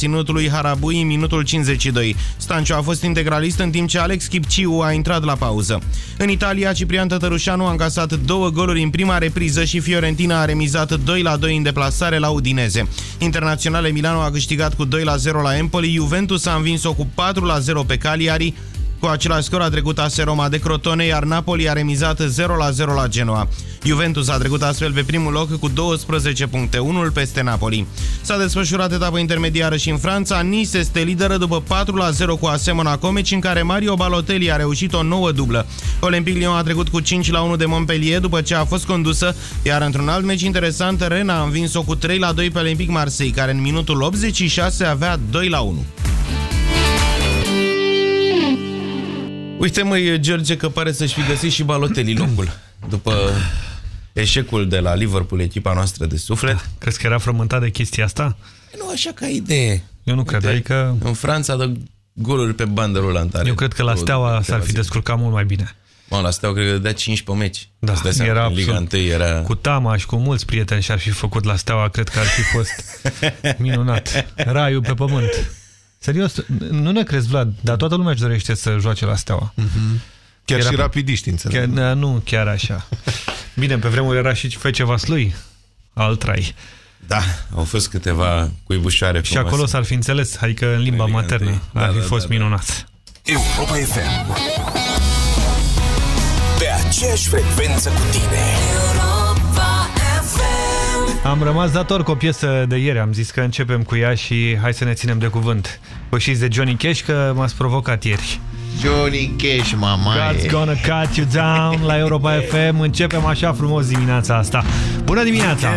aparținut lui Harabui în minutul 52. Stanciu a fost integralist în timp ce Alex Chipciu a intrat la pauză. În Italia, Ciprian Tătărușanu a încasat două goluri în prima repriză și Fiorentina a remizat 2 la 2 în deplasare la Udineze. Internaționale Milano a câștigat cu 2 la 0 la Empoli, Juventus a învins-o cu 4 la 0 pe Cagliari, cu același scor a trecut AS Roma de Crotone, iar Napoli a remizat 0 la 0 la Genoa. Juventus a trecut astfel pe primul loc cu 12 puncte, unul peste Napoli. S-a desfășurat etapa intermediară și în Franța. Nice este lideră după 4 la 0 cu AS Monaco, meci în care Mario Balotelli a reușit o nouă dublă. Olympique Lyon a trecut cu 5 la 1 de Montpellier după ce a fost condusă, iar într-un alt meci interesant, Rennes a învins-o cu 3 la 2 pe Olympique Marseille, care în minutul 86 avea 2 Uite măi, George, că pare să-și fi găsit și Balotelli locul. După eșecul de la Liverpool, echipa noastră de suflet. Da. Crezi că era frământat de chestia asta? Nu așa ca idee. Eu nu cred, adică... În Franța dă goluri pe bandă rulantare. Eu cred că la Steaua s-ar fi descurcat mult mai bine. Mă, la Steaua cred că dădea 5 pe meci. Da, era în Liga 1 era... Cu Tama și cu mulți prieteni și-ar fi făcut la Steaua, cred că ar fi fost minunat. Raiul pe pământ. Serios, nu ne crezi, Vlad, dar toată lumea își dorește să joace la Steaua. Mm -hmm. Chiar era și rapidiști, înțeleg. Chiar, nu, chiar așa. Bine, pe vremuri era și Fece Vaslui, al trai. Da, au fost câteva cuibușoare Și acolo s-ar fi înțeles, adică în limba maternă. Da, ar fi da, fost da, minunat. Europa FM Pe aceeași frecvență cu tine am rămas dator cu o piesă de ieri, am zis că începem cu ea și hai să ne ținem de cuvânt. Păi știți de Johnny Cash că m-ați provocat ieri. Johnny Cash, mama God's gonna cut you down la Europa FM. Începem așa frumos dimineața asta. Bună dimineața!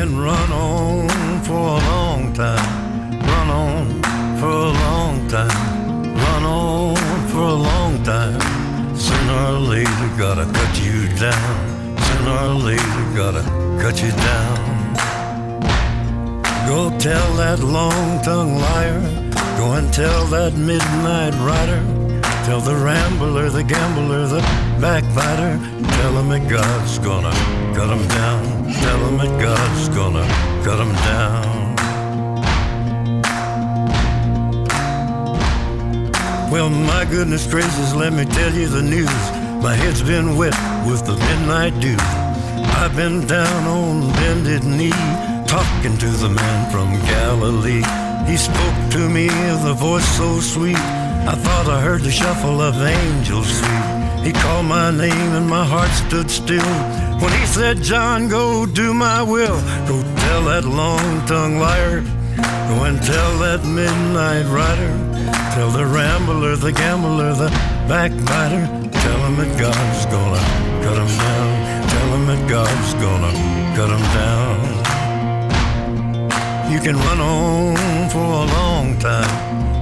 Sooner or later gotta cut you down Sooner or later gotta cut you down Go tell that long-tongued liar. Go and tell that midnight rider. Tell the rambler, the gambler, the backbiter. Tell him that God's gonna cut him down. Tell him that God's gonna cut him down. Well, my goodness gracious, let me tell you the news. My head's been wet with the midnight dew. I've been down on bended knee talking to the man from Galilee. He spoke to me with a voice so sweet. I thought I heard the shuffle of angels sweet. He called my name and my heart stood still. When he said, John, go do my will. Go tell that long-tongued liar. Go and tell that midnight rider. Tell the rambler, the gambler, the backbiter. Tell him that God's gonna cut him down. Tell him that God's gonna cut him down. You can run on for a long time,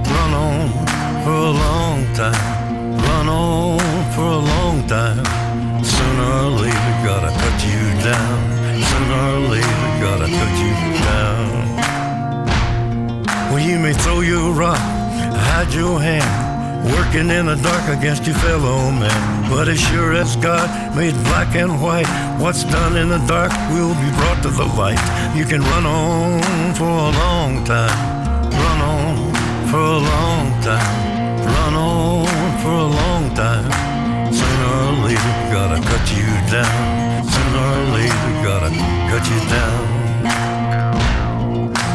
run on for a long time, run on for a long time. Sooner or later, gotta cut you down. Sooner or later, gotta cut you down. Well, you may throw your rock, hide your hand working in the dark against your fellow man. But as sure as God made black and white, what's done in the dark will be brought to the light. You can run on for a long time, run on for a long time, run on for a long time. Sooner or later, gotta cut you down. Sooner or later, gotta cut you down.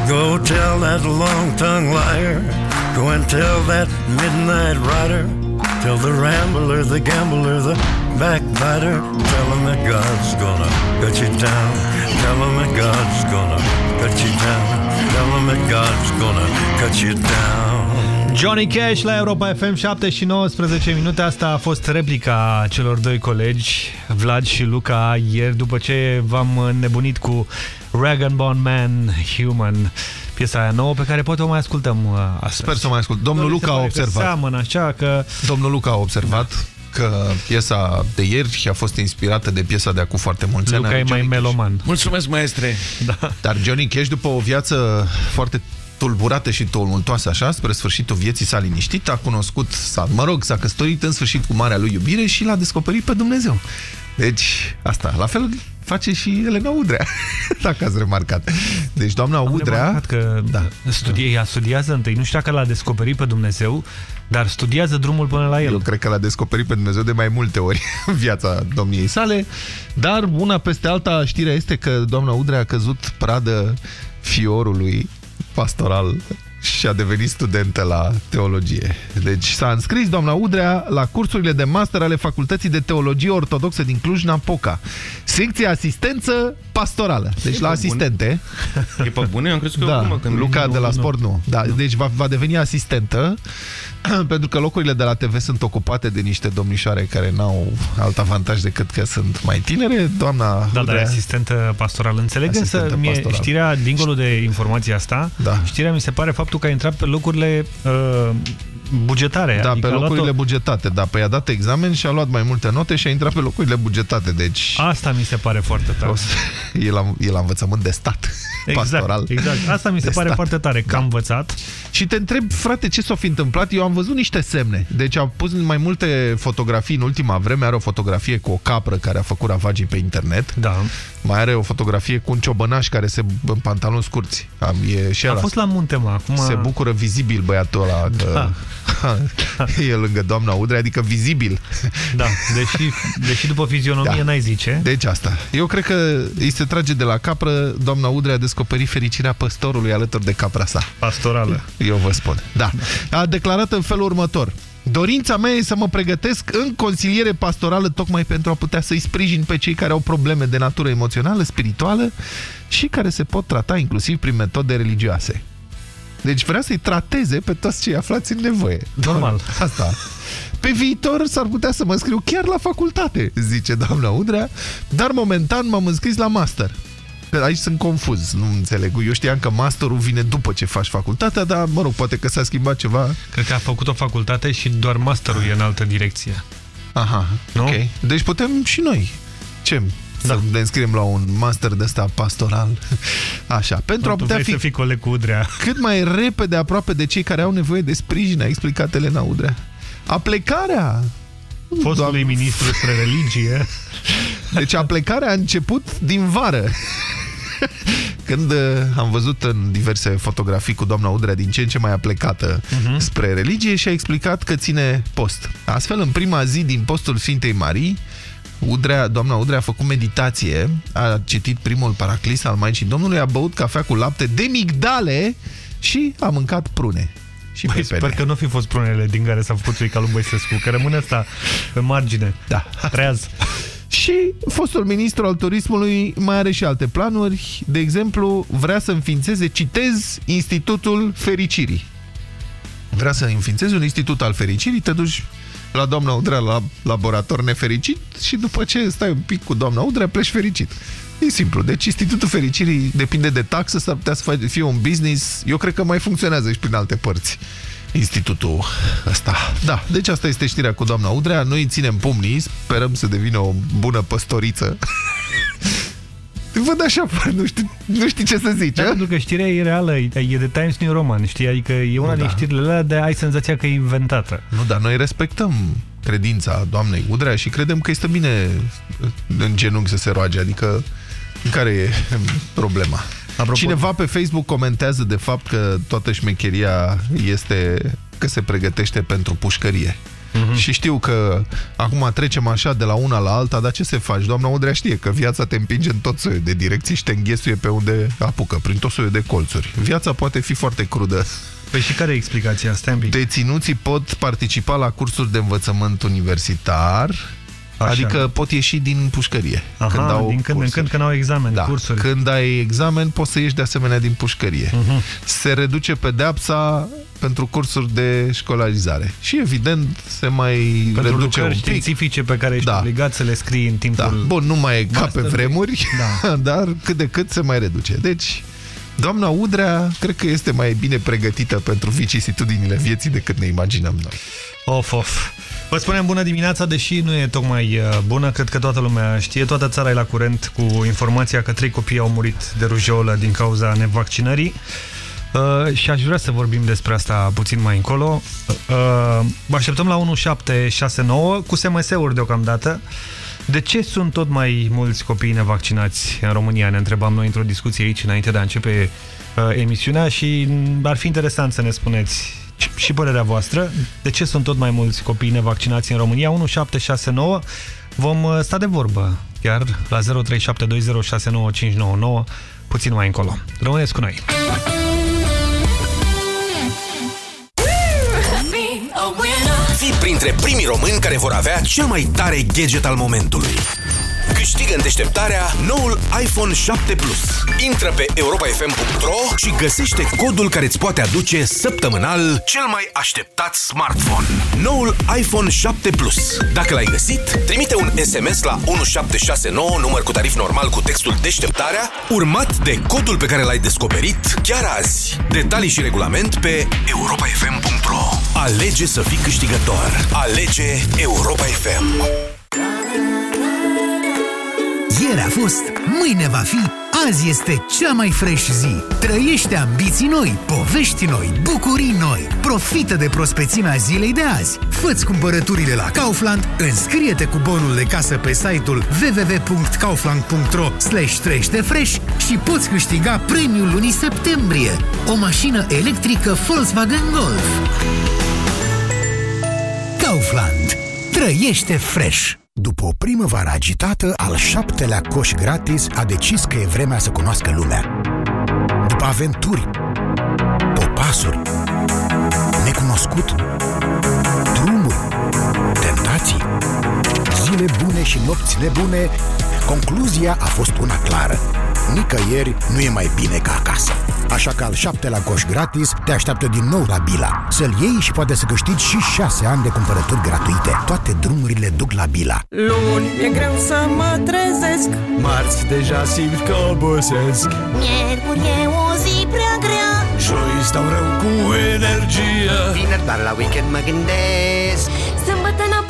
Go tell that long-tongued liar Go and tell that midnight rider, tell the rambler, the gambler, the backbiter, tell him that God's gonna cut you down. Tell him that God's gonna cut you down. Tell him that God's gonna cut you down. Johnny Cash la Europa FM 7 și 19 minute. Asta a fost replica celor doi colegi, Vlad și Luca, ieri după ce v-am nebunit cu Rag Bone Man Human piesa aia nouă pe care poate o mai ascultăm uh, astăzi. Sper să o mai ascult. Domnul Luca a observat. Seamănă așa că... Domnul Luca a observat da. că piesa de ieri a fost inspirată de piesa de acum foarte mulți ani. Luca e mai meloman. Cash. Mulțumesc, maestre! Da. Dar Johnny Cash, după o viață foarte tulburată și tumultoasă așa, spre sfârșitul vieții s-a liniștit, a cunoscut, s-a, mă rog, s-a căsătorit în sfârșit cu marea lui iubire și l-a descoperit pe Dumnezeu. Deci, asta, la fel face și Elena Udrea, dacă ați remarcat. Deci doamna Am Udrea... remarcat că da. studie, ea studiază întâi. Nu știu dacă l-a descoperit pe Dumnezeu, dar studiază drumul până la el. Eu cred că l-a descoperit pe Dumnezeu de mai multe ori în viața domniei sale, dar una peste alta știrea este că doamna Udrea a căzut pradă fiorului pastoral și a devenit studentă la teologie. Deci s-a înscris doamna Udrea la cursurile de master ale Facultății de Teologie Ortodoxă din Cluj-Napoca. Secția asistență pastorală. Deci la asistente. E pe bune? Am crezut că Da, acum, când Luca de la sport nu. Da, deci va, va deveni asistentă pentru că locurile de la TV sunt ocupate de niște domnișoare care n-au alt avantaj decât că sunt mai tinere. Doamna Da, dar Udrea- e asistentă pastorală. Înțeleg Asistentă însă mie pastorală. știrea, dincolo de informația asta, Da. știrea mi se pare faptul că a intrat pe locurile uh, bugetare. Da, adică pe a luat-o- locurile bugetate. Da, păi a dat examen și a luat mai multe note și a intrat pe locurile bugetate. Deci Asta mi se pare foarte tare. o să- e, la, e la învățământ de stat Exact, pastoral. exact. Asta mi se De pare stat. foarte tare, că am învățat. Și te întreb, frate, ce s-a fi întâmplat? Eu am văzut niște semne. Deci au pus mai multe fotografii în ultima vreme. Are o fotografie cu o capră care a făcut ravagii pe internet. Da. Mai are o fotografie cu un ciobănaș care se în pantaloni scurți. Am, e și A ăla. fost la munte, mă, acum... Se bucură vizibil băiatul ăla că e lângă doamna Udrea, adică vizibil. Da, deși, deși după fizionomie Da. n-ai zice. Deci asta. Eu cred că îi se trage de la capră, doamna Udrea a descoperit fericirea păstorului alături de capra sa. Pastorală. Eu vă spun. Da. A declarat în felul următor. Dorința mea e să mă pregătesc în consiliere pastorală tocmai pentru a putea să-i sprijin pe cei care au probleme de natură emoțională, spirituală și care se pot trata inclusiv prin metode religioase. Deci vrea să-i trateze pe toți cei aflați în nevoie. Normal. Asta. Pe viitor s-ar putea să mă înscriu chiar la facultate, zice doamna Udrea, dar momentan m-am înscris la master. Că Aici sunt confuz, nu înțeleg. Eu știam că masterul vine după ce faci facultatea, dar, mă rog, poate că s-a schimbat ceva. Cred că a făcut o facultate și doar masterul e în altă direcție. Aha, Nu? ok. Deci putem și noi. Ce? Să Da. ne înscriem la un master de ăsta pastoral. Așa, pentru a Tu putea vrei fi să fii coleg cu Udrea. cât mai repede aproape de cei care au nevoie de sprijin, a explicat Elena Udrea. Aplecarea Fostului Doamne. ministru spre religie. Deci aplecarea a început din vară. Când uh, am văzut în diverse fotografii cu doamna Udrea din ce în ce mai aplecată Mhm. spre religie și a explicat că ține post. Astfel, în prima zi din postul Sfintei Marii, Udrea, doamna Udrea a făcut meditație, a citit primul paraclis al Maicii Domnului, a băut cafea cu lapte de migdale și a mâncat prune. Și Băi, pepene. sper că nu fi fost prunele din care s-a făcut țuica lui Băsescu, că rămâne asta pe margine. Da. Treaz. Și fostul ministru al turismului mai are și alte planuri. De exemplu, vrea să înființeze, citez, Institutul Fericirii. Vrea să înființeze un institut al fericirii, te duci la doamna Udrea la laborator nefericit și după ce stai un pic cu doamna Udrea pleci fericit. E simplu. Deci Institutul Fericirii depinde de taxă, s-ar putea să faci- fie un business. Eu cred că mai funcționează și prin alte părți. Institutul ăsta. Da, deci asta este știrea cu doamna Udrea. Noi îi ținem pumnii, sperăm să devină o bună păstoriță. Te văd așa, nu știi, nu știi ce să zici, Da, a? pentru că știrea e reală, e e de Times New Roman, știi? Adică e una Nu, din da. știrile alea de ai senzația că e inventată. Nu, dar noi respectăm credința doamnei Udrea și credem că este bine în genunchi să se roage, adică care e problema? Apropo- Cineva pe Facebook comentează de fapt că toată șmecheria este că se pregătește pentru pușcărie. Mhm. Și știu că acum trecem așa de la una la alta, dar ce se faci? Doamna Udrea știe că viața te împinge în tot soiul de direcții și te înghesuie pe unde apucă, prin tot soiul de colțuri. Viața poate fi foarte crudă. Păi și care e explicația? Stai un pic. Deținuții pot participa la cursuri de învățământ universitar, Așa. adică pot ieși din pușcărie. Aha, când au din când în cursuri. când când au examen, Da, cursuri. când ai examen poți să ieși de asemenea din pușcărie. Mhm. Se reduce pedeapsa pentru cursuri de școlarizare. Și evident se mai Pentru reduce lucrări un pic. științifice pe care ești Da. obligat să le scrii în timpul... Da. Bun, nu mai e ca pe masterului. vremuri, Da. dar cât de cât se mai reduce. Deci, doamna Udrea cred că este mai bine pregătită pentru vicisitudinile vieții decât ne imaginăm noi. Of, of. Vă spunem bună dimineața, deși nu e tocmai uh, bună, cred că toată lumea știe, toată țara e la curent cu informația că trei copii au murit de rujeolă din cauza nevaccinării. Uh, și aș vrea să vorbim despre asta puțin mai încolo. Uh, vă așteptăm la 1769 cu SMS-uri deocamdată. De ce sunt tot mai mulți copii nevaccinați în România? Ne întrebam noi într-o discuție aici înainte de a începe uh, emisiunea și ar fi interesant să ne spuneți și părerea voastră. De ce sunt tot mai mulți copii nevaccinați în România? 1769. Vom uh, sta de vorbă chiar la 0372069599 puțin mai încolo. Rămâneți cu noi! Fii printre primii români care vor avea cel mai tare gadget al momentului. Câștigă în deșteptarea noul iPhone 7 Plus. Intră pe europafm.ro și găsește codul care îți poate aduce săptămânal cel mai așteptat smartphone. Noul iPhone 7 Plus. Dacă l-ai găsit, trimite un SMS la 1769, număr cu tarif normal cu textul deșteptarea, urmat de codul pe care l-ai descoperit chiar azi. Detalii și regulament pe europafm.ro Alege să fii câștigător. Alege Europa FM. Ieri a fost, mâine va fi, azi este cea mai fresh zi. Trăiește ambiții noi, povești noi, bucurii noi. Profită de prospețimea zilei de azi. Fă-ți cumpărăturile la Kaufland, înscrie-te cu bonul de casă pe site-ul www.kaufland.ro fresh și poți câștiga premiul lunii septembrie. O mașină electrică Volkswagen Golf. Kaufland. Trăiește fresh! După o primăvară agitată, al șaptelea coș gratis a decis că e vremea să cunoască lumea. După aventuri, popasuri, necunoscut, drumuri, tentații, zile bune și nopțile bune, concluzia a fost una clară. Nicăieri nu e mai bine ca acasă. Așa că al șaptelea coș gratis te așteaptă din nou la Bila. Să-l iei și poate să câștigi și șase ani de cumpărături gratuite. Toate drumurile duc la Bila. Luni e greu să mă trezesc Marți deja simt că obosesc Miercuri e o zi prea grea Joi stau rău cu energie Vineri doar la weekend mă gândesc Sâmbătă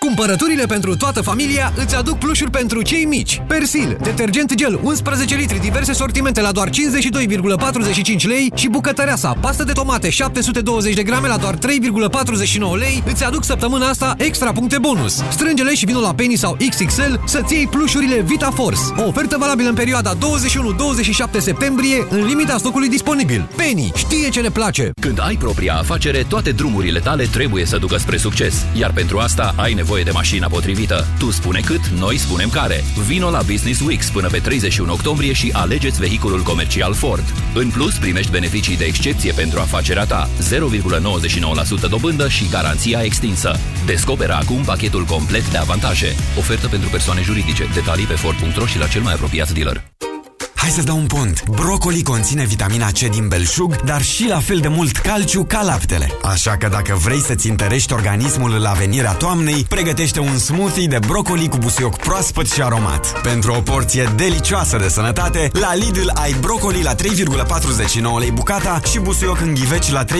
Cumpărăturile pentru toată familia îți aduc plușuri pentru cei mici. Persil, detergent gel 11 litri, diverse sortimente la doar 52,45 lei și bucătăreasa, pastă de tomate 720 de grame la doar 3,49 lei îți aduc săptămâna asta extra puncte bonus. Strângele și vinul la Penny sau XXL să-ți iei plușurile Vita Force. O ofertă valabilă în perioada 21-27 septembrie în limita stocului disponibil. Penny știe ce ne place. Când ai propria afacere, toate drumurile tale trebuie să ducă spre succes. Iar pentru asta ai nevoie de mașina potrivită. Tu spune cât, noi spunem care. Vino la Business Weeks până pe 31 octombrie și alegeți vehiculul comercial Ford. În plus, primești beneficii de excepție pentru afacerea ta, 0,99% dobândă și garanția extinsă. Descoperă acum pachetul complet de avantaje. Ofertă pentru persoane juridice. Detalii pe Ford.ro și la cel mai apropiat dealer. Hai să dau un pont. Brocoli conține vitamina C din belșug, dar și la fel de mult calciu ca laptele. Așa că dacă vrei să-ți întărești organismul la venirea toamnei, pregătește un smoothie de brocoli cu busuioc proaspăt și aromat. Pentru o porție delicioasă de sănătate, la Lidl ai brocoli la 3,49 lei bucata și busuioc în ghiveci la 3,99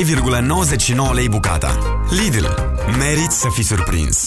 lei bucata. Lidl. Meriți să fii surprins!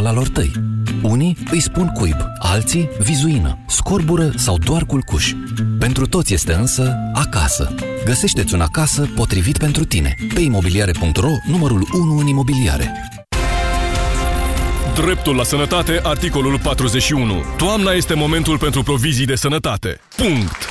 al alor tăi. Unii îi spun cuib, alții vizuină, scorbură sau doar culcuș. Pentru toți este însă acasă. Găsește-ți un acasă potrivit pentru tine. Pe imobiliare.ro, numărul 1 în imobiliare. Dreptul la sănătate, articolul 41. Toamna este momentul pentru provizii de sănătate. Punct.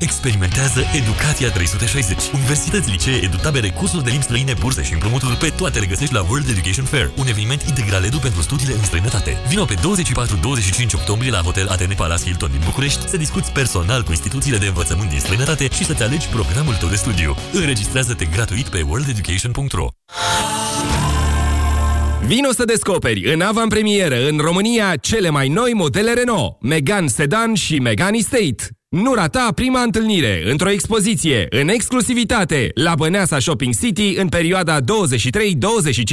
Experimentează Educația 360. Universități, licee, edutabere, cursuri de limbi străine, burse și împrumuturi pe toate le găsești la World Education Fair, un eveniment integral edu pentru studiile în străinătate. Vino pe 24-25 octombrie la Hotel Atene Palace Hilton din București să discuți personal cu instituțiile de învățământ din străinătate și să-ți alegi programul tău de studiu. Înregistrează-te gratuit pe worldeducation.ro Vino să descoperi în avantpremieră în România cele mai noi modele Renault, Megane Sedan și Megane Estate. Nu rata prima întâlnire într-o expoziție în exclusivitate la Băneasa Shopping City în perioada 23-25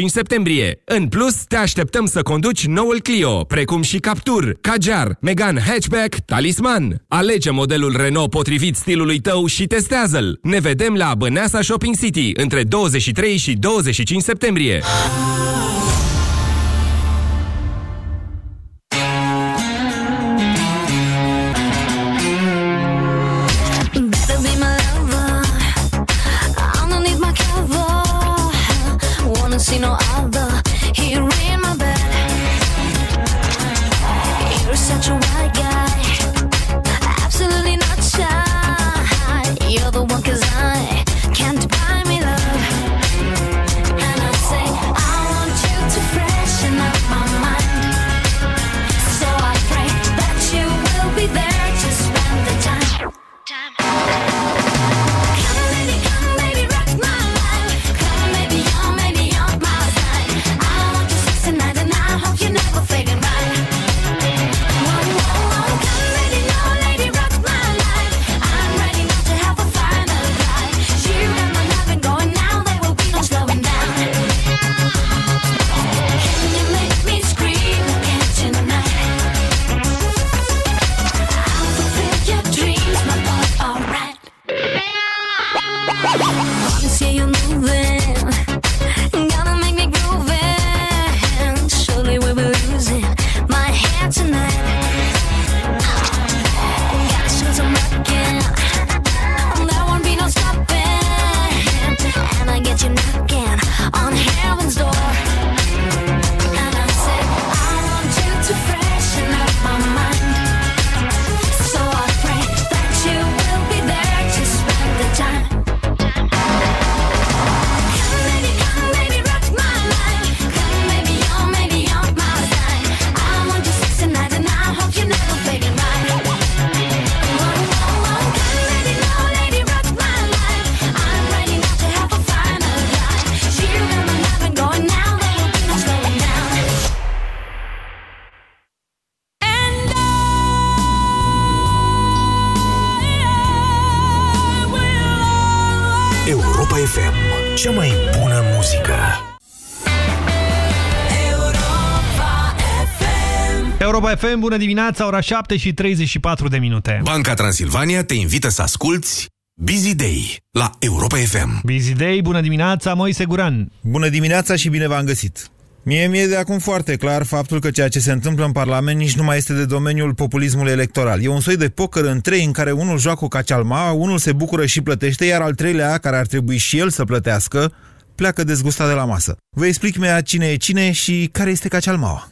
septembrie. În plus, te așteptăm să conduci noul Clio, precum și Captur, Kajar, Megane Hatchback, Talisman. Alege modelul Renault potrivit stilului tău și testează-l. Ne vedem la Băneasa Shopping City între 23 și 25 septembrie. FM, bună dimineața, ora 7 și 34 de minute. Banca Transilvania te invită să asculti Busy Day la Europa FM. Busy Day, bună dimineața, Moise Guran. Bună dimineața și bine v-am găsit. Mie mi-e de acum foarte clar faptul că ceea ce se întâmplă în Parlament nici nu mai este de domeniul populismului electoral. E un soi de poker în trei în care unul joacă cu cacealma, unul se bucură și plătește, iar al treilea, care ar trebui și el să plătească, pleacă dezgustat de la masă. Vă explic mea cine e cine și care este cacealmaua.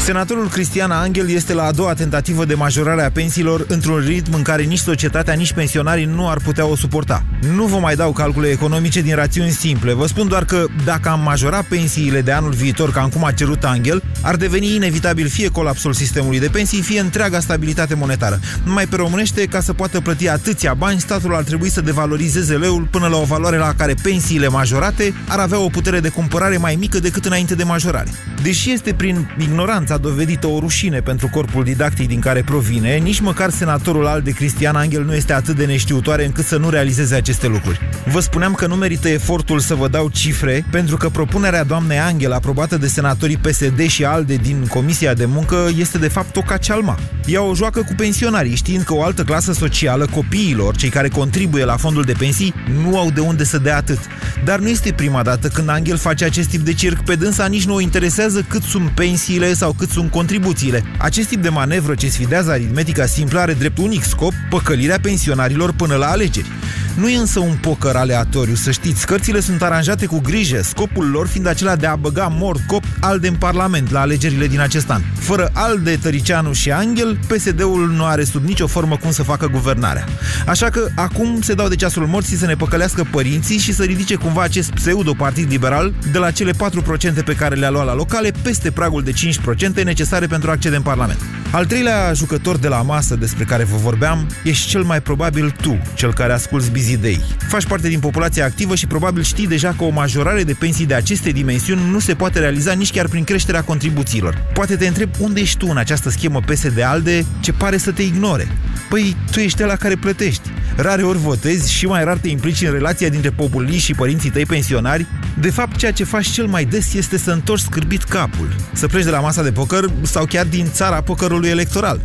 Senatorul Cristian Angel este la a doua tentativă de majorare a pensiilor într-un ritm în care nici societatea, nici pensionarii nu ar putea o suporta. Nu vă mai dau calcule economice din rațiuni simple. Vă spun doar că dacă am majora pensiile de anul viitor, ca cum a cerut Angel, ar deveni inevitabil fie colapsul sistemului de pensii, fie întreaga stabilitate monetară. Numai pe românește, ca să poată plăti atâția bani, statul ar trebui să devalorizeze leul până la o valoare la care pensiile majorate ar avea o putere de cumpărare mai mică decât înainte de majorare. Deși este prin ignoranța dovedită o rușine pentru corpul didactic din care provine, nici măcar senatorul al de Cristian Angel nu este atât de neștiutoare încât să nu realizeze aceste lucruri. Vă spuneam că nu merită efortul să vă dau cifre, pentru că propunerea doamnei Angel, aprobată de senatorii PSD și ALDE din Comisia de Muncă, este de fapt o cacealma. Ea o joacă cu pensionarii, știind că o altă clasă socială, copiilor, cei care contribuie la fondul de pensii, nu au de unde să dea atât. Dar nu este prima dată când Angel face acest tip de circ pe dânsa, nici nu o interesează cât sunt pensiile sau cât sunt contribuțiile. Acest tip de manevră ce sfidează aritmetica simplă are drept unic scop păcălirea pensionarilor până la alegeri. Nu e însă un poker aleatoriu, să știți. Cărțile sunt aranjate cu grijă, scopul lor fiind acela de a băga mort cop ALDE în Parlament la alegerile din acest an. Fără ALDE, Tăricianu și Angel, PSD-ul nu are sub nicio formă cum să facă guvernarea. Așa că acum se dau de ceasul morții să ne păcălească părinții și să ridice cumva acest pseudo-partid liberal de la cele 4% pe care le-a luat la locale peste pragul de 5% necesare pentru a accede în Parlament. Al treilea jucător de la masă despre care vă vorbeam ești cel mai probabil tu, cel care asculți Busy Day. Faci parte din populația activă și probabil știi deja că o majorare de pensii de aceste dimensiuni nu se poate realiza nici chiar prin creșterea contribuțiilor. Poate te întreb unde ești tu în această schemă PSD-ALDE ce pare să te ignore. Păi, tu ești la care plătești. Rare ori votezi și mai rar te implici în relația dintre populiști și părinții tăi pensionari. De fapt, ceea ce faci cel mai des este să întorci scârbit capul, să pleci de la masa de poker sau chiar din țara pokerului electoral.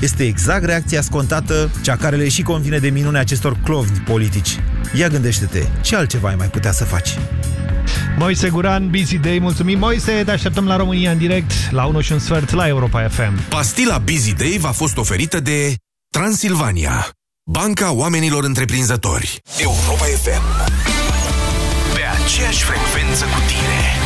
Este exact reacția scontată, cea care le și convine de minune acestor clovni politici. Ia gândește-te, ce altceva ai mai putea să faci? Moise Guran, Busy Day, mulțumim Moise, te așteptăm la România în direct la 1 și un sfert la Europa FM. Pastila Busy Day v-a fost oferită de Transilvania, banca oamenilor întreprinzători. Europa FM. Pe aceeași frecvență cu tine.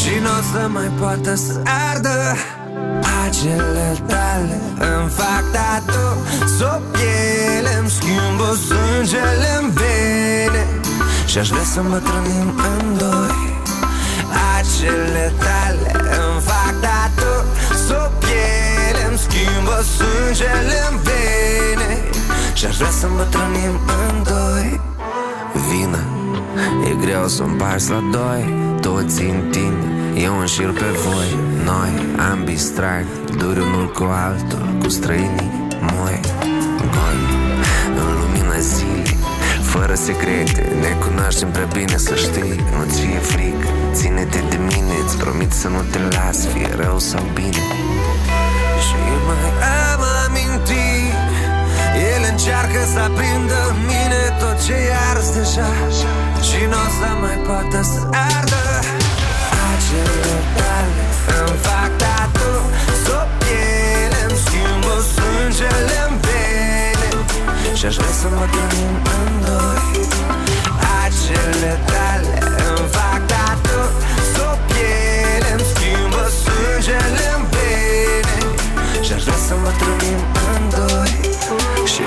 Și nu o să mai poată să ardă. Acele tale îmi fac tatu. Sub piele îmi schimbă sângele în vene. Și aș vrea să îmbătrânim în doi. Acele tale îmi fac tatu. Sub piele îmi schimbă sângele în vene. Și aș vrea să îmbătrânim în doi. Vină E greu să împarți la doi Toți în tine, eu înșir pe voi. Noi, ambii strag Duri unul cu altul, cu străinii moi. Goi, în lumina zilei Fără secrete, ne cunoaștem prea bine să știi. Nu ți-e frică, ține-te de mine Îți promit să nu te las, fie rău sau bine. Și mai am amintiri el încearcă să aprindă în mine tot ce e ars deja. Și nu o să mai poată să ardă. Acele tale îmi fac tatu Sub piele îmi schimbă sângele în vene Și aș vrea să mă trăim în doi. Acele tale îmi fac tatu Sub piele îmi schimbă sângele în vene Și aș vrea să mă trăim în doi și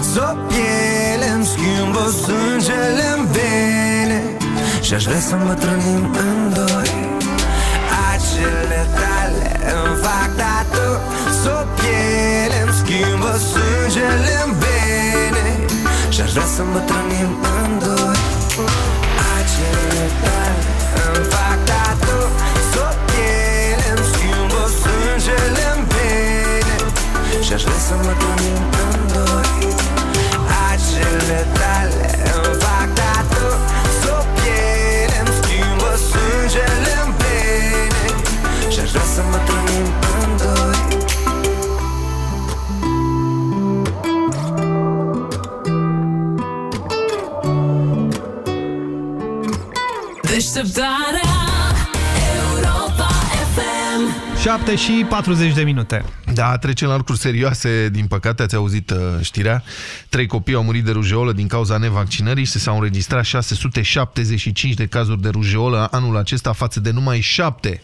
S-o piele îmi schimbă sângele în vene Și-aș vrea să îmbătrânim în doi. Acele tale îmi fac tatu S-o piele îmi schimbă sângele în vene Și-aș vrea să îmbătrânim în doi. Acele tale îmi fac tatu S-o piele îmi schimbă sângele în vene Și-aș vrea să îmbătrânim în doi Acele tale îmi fac tatu S-o piele îmi schimbă sângele în vene Și-aș vrea să îmbătrânim în doi. Deșteptarea 7 și 40 de minute. Da, trecem la lucruri serioase, din păcate ați auzit uh, știrea. Trei copii au murit de rujeolă din cauza nevaccinării și s-au înregistrat 675 de cazuri de rujeolă anul acesta față de numai 7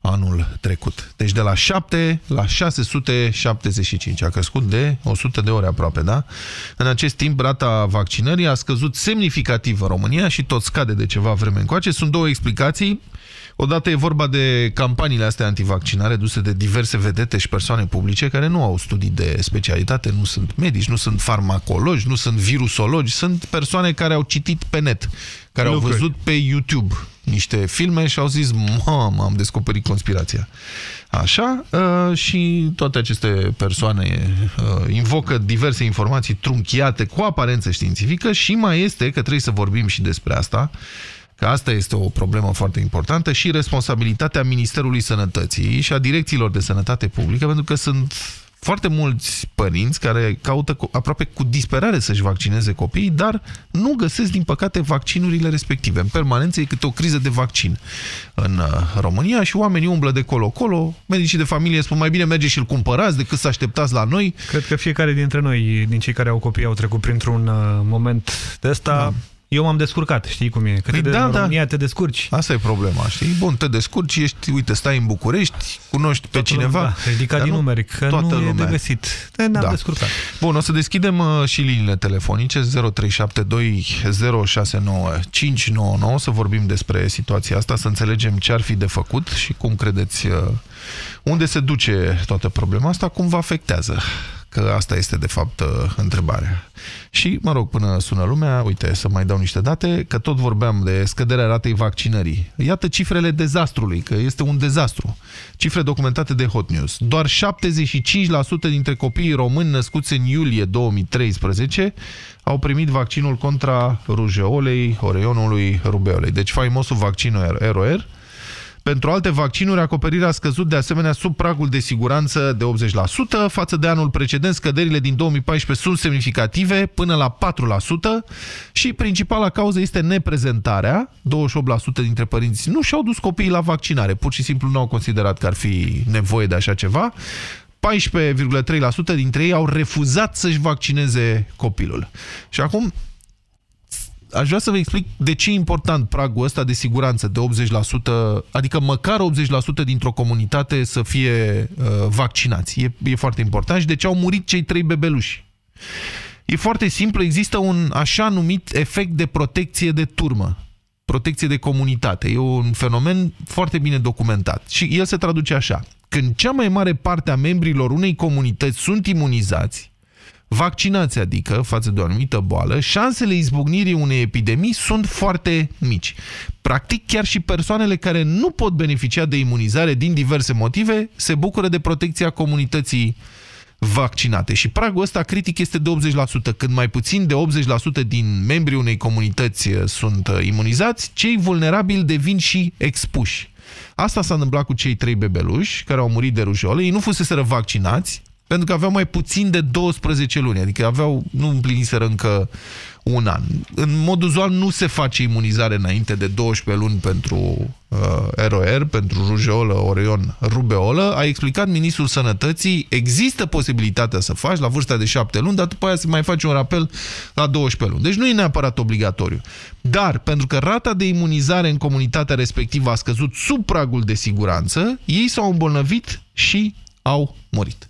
anul trecut. Deci de la 7 la 675. A crescut de 100 de ore aproape, da? În acest timp, rata vaccinării a scăzut semnificativ în România și tot scade de ceva vreme încoace. Sunt două explicații. Odată e vorba de campaniile astea antivaccinare duse de diverse vedete și persoane publice care nu au studii de specialitate, nu sunt medici, nu sunt farmacologi, nu sunt virusologi, sunt persoane care au citit pe net, care Lucruri. au văzut pe YouTube niște filme și au zis, mamă, am descoperit conspirația. Așa, uh, și toate aceste persoane uh, invocă diverse informații trunchiate cu aparență științifică și mai este, că trebuie să vorbim și despre asta, că asta este o problemă foarte importantă și responsabilitatea Ministerului Sănătății și a direcțiilor de sănătate publică, pentru că sunt foarte mulți părinți care caută cu, aproape cu disperare să-și vaccineze copiii, dar nu găsesc, din păcate, vaccinurile respective. În permanență e câte o criză de vaccin în uh, România și oamenii umblă de colo-colo, medicii de familie spun mai bine merge și îl cumpărați decât să așteptați la noi. Cred că fiecare dintre noi, din cei care au copii, au trecut printr-un uh, moment de ăsta. Da. Eu m-am descurcat, știi cum e? Că Păi te de, da, în da. România te descurci. Asta e problema, știi? Bun, te descurci, ești, uite, stai în București, cunoști pe Toată cineva. lumea, da, ridicat dar din nu numeric, că toată nu e de lumea. găsit. Ne-am Da. descurcat. Bun, o să deschidem uh, și liniile telefonice 0372069599 să vorbim despre situația asta, să înțelegem ce ar fi de făcut și cum credeți uh, unde se duce toată problema asta, cum vă afectează. Că asta este, de fapt, uh, întrebarea. Și, mă rog, până sună lumea, uite, să mai dau niște date, că tot vorbeam de scăderea ratei vaccinării. Iată cifrele dezastrului, că este un dezastru. Cifre documentate de Hot News. Doar 75% dintre copiii români născuți în iulie 2013 au primit vaccinul contra rujeolei, oreionului, rubeolei. Deci faimosul vaccin ROR. Pentru alte vaccinuri, acoperirea a scăzut de asemenea sub pragul de siguranță de 80%. Față de anul precedent, scăderile din 2014 sunt semnificative, până la 4%, și principala cauză este neprezentarea. 28% dintre părinți nu și-au dus copiii la vaccinare, pur și simplu nu au considerat că ar fi nevoie de așa ceva. 14,3% dintre ei au refuzat să-și vaccineze copilul. Și acum, aș vrea să vă explic de ce e important pragul ăsta de siguranță de 80%, adică măcar 80% dintr-o comunitate să fie uh, vaccinați. E, e foarte important și de ce au murit cei trei bebeluși. E foarte simplu, există un așa numit efect de protecție de turmă, protecție de comunitate. E un fenomen foarte bine documentat și el se traduce așa. Când cea mai mare parte a membrilor unei comunități sunt imunizați, vaccinați adică față de o anumită boală, șansele izbucnirii unei epidemii sunt foarte mici. Practic, chiar și persoanele care nu pot beneficia de imunizare din diverse motive se bucură de protecția comunității vaccinate. Și pragul ăsta critic este de 80%. Când mai puțin de 80% din membrii unei comunități uh, sunt uh, imunizați, cei vulnerabili devin și expuși. Asta s-a întâmplat cu cei trei bebeluși care au murit de rujolă. Ei nu fuseseră vaccinați pentru că aveau mai puțin de 12 luni, adică aveau, nu împliniseră încă un an. În mod uzual nu se face imunizare înainte de 12 luni pentru uh, ROR, pentru rujeolă, oreion, rubeolă. A explicat ministrul sănătății, există posibilitatea să faci la vârsta de 7 luni, dar după aia se mai face un rapel la 12 luni. Deci nu e neapărat obligatoriu. Dar, pentru că rata de imunizare în comunitatea respectivă a scăzut sub pragul de siguranță, ei s-au îmbolnăvit și au murit.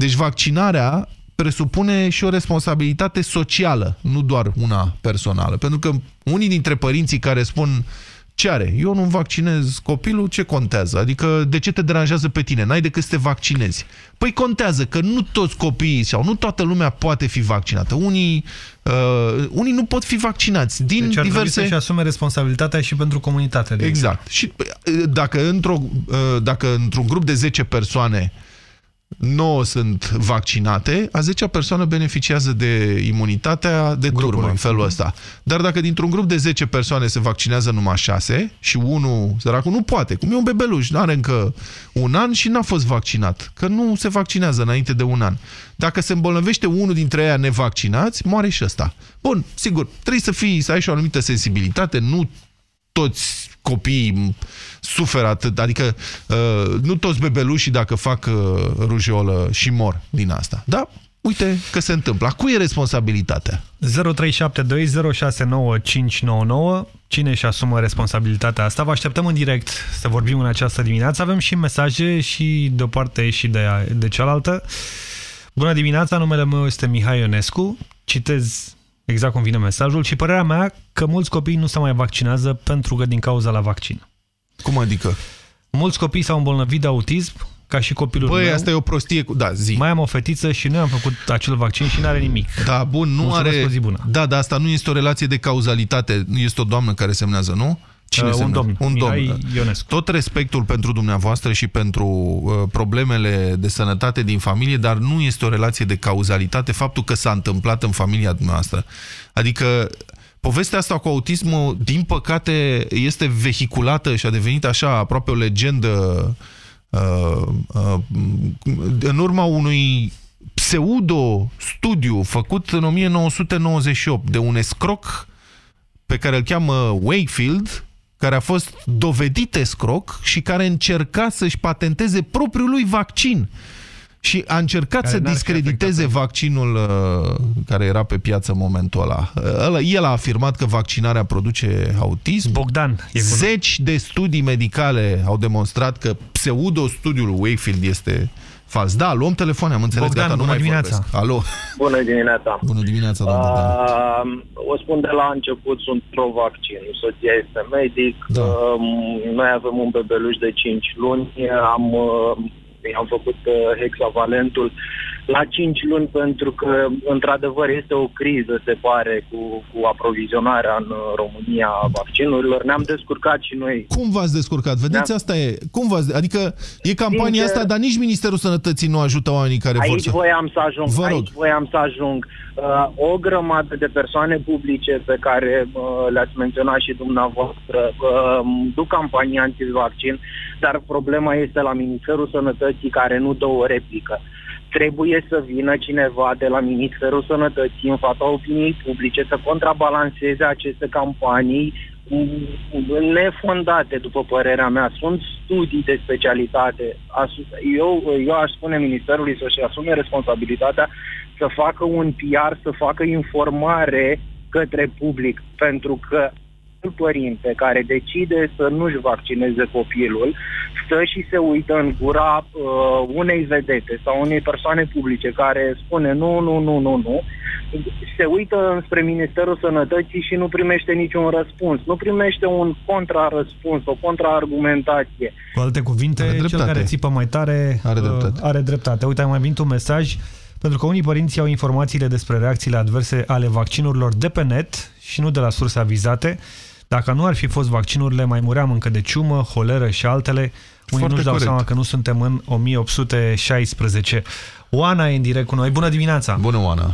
Deci vaccinarea presupune și o responsabilitate socială, nu doar una personală. Pentru că unii dintre părinții care spun ce are? Eu nu vaccinez copilul, ce contează? Adică de ce te deranjează pe tine? N-ai decât să te vaccinezi. Păi contează că nu toți copiii sau nu toată lumea poate fi vaccinată. Unii, uh, unii nu pot fi vaccinați din Deci ar trebui diverse... să-și asume responsabilitatea și pentru comunitate. De Exact. Și uh, dacă, într-o, uh, dacă într-un grup de 10 persoane 9 sunt vaccinate, a 10-a persoană beneficiază de imunitatea de turmă în felul ăsta. Dar dacă dintr-un grup de 10 persoane se vaccinează numai 6 și unul, săracul, nu poate, cum e un bebeluș, nu are încă un an și n-a fost vaccinat, că nu se vaccinează înainte de un an. Dacă se îmbolnăvește unul dintre ei nevaccinați, moare și ăsta. Bun, sigur, trebuie să fii, să ai și o anumită sensibilitate, nu toți copiii suferă atât, adică uh, nu toți bebelușii dacă fac uh, rujeolă și mor din asta. Da, uite că se întâmplă. A cui e responsabilitatea? 0372069599 Cine își asumă responsabilitatea asta? Vă așteptăm în direct să vorbim în această dimineață. Avem și mesaje și de o parte și de, de cealaltă. Bună dimineața, numele meu este Mihai Ionescu. Citez exact cum vine mesajul și părerea mea că mulți copii nu se mai vaccinează pentru că din cauza la vaccin. Cum adică? Mulți copii s-au îmbolnăvit de autism, ca și copilul Băi, meu. asta e o prostie. cu- Da, zi. Mai am o fetiță și noi am făcut acel vaccin și n-are nimic. Da, bun, nu Mulțumesc, are... o zi bună. Da, dar asta nu este o relație de cauzalitate. Nu este o doamnă care semnează, nu? Cine Uh, un semnează? domn, Un domn. Mihai Ionescu. Tot respectul pentru dumneavoastră și pentru uh, problemele de sănătate din familie, dar nu este o relație de cauzalitate faptul că s-a întâmplat în familia dumneavoastră. Adică povestea asta cu autismul, din păcate, este vehiculată și a devenit așa aproape o legendă uh, uh, în urma unui pseudo-studiu făcut în 1998 de un escroc pe care îl cheamă Wakefield, care a fost dovedit escroc și care încerca să-și patenteze propriul lui vaccin. Și a încercat Care să n-ar fi discrediteze vaccinul uh, care era pe piață în momentul ăla. Uh, ăla. El a afirmat că vaccinarea produce autism. Bogdan. E Zeci de studii medicale au demonstrat că pseudo-studiul Wakefield este fals. Da, luăm telefoane, am înțeles, Bogdan, gata, nu bună mai dimineața. vorbesc. Alo. Bună dimineața! Bună dimineața, domnul Bogdan. Uh, o spun de la început, sunt pro-vaccin. Soția este medic, Da. uh, noi avem un bebeluș de 5 luni, am, uh, am făcut uh, hexavalentul la 5 luni pentru că, într-adevăr, este o criză, se pare, cu, cu aprovizionarea în uh, România a vaccinurilor. Ne-am descurcat și noi. Cum v-ați descurcat? Vedeți, asta e. Cum v-ați... Adică e campania Sincer- asta, dar nici Ministerul Sănătății nu ajută oamenii care vor Aici să... voiam să ajung. Vă rog. Aici voiam să ajung. Uh, o grămadă de persoane publice pe care uh, le-ați menționat și dumneavoastră uh, duc campanii antivaccin, dar problema este la Ministerul Sănătății care nu dă o replică. Trebuie să vină cineva de la Ministerul Sănătății în fața opiniei publice să contrabalanceze aceste campanii mm, nefondate, după părerea mea. Sunt studii de specialitate. Asu- Eu, eu aș spune Ministerului să-și asume responsabilitatea să facă un PR, să facă informare către public, pentru că un părinte care decide să nu-și vaccineze copilul stă și se uită în gura uh, unei vedete sau unei persoane publice care spune nu, nu, nu, nu, nu, se uită spre Ministerul Sănătății și nu primește niciun răspuns. Nu primește un contrarăspuns, o contraargumentație. Cu alte cuvinte, Are cel dreptate. care țipă mai tare Are uh, dreptate. are dreptate. Uite, ai mai venit un mesaj, pentru că unii părinți au informațiile despre reacțiile adverse ale vaccinurilor de pe net și nu de la surse avizate. Dacă nu ar fi fost vaccinurile, mai muream încă de ciumă, holeră și altele. Unii Foarte nu-și dau corect. seama că nu suntem în 1816. Oana e în direct cu noi. Bună dimineața! Bună, Oana!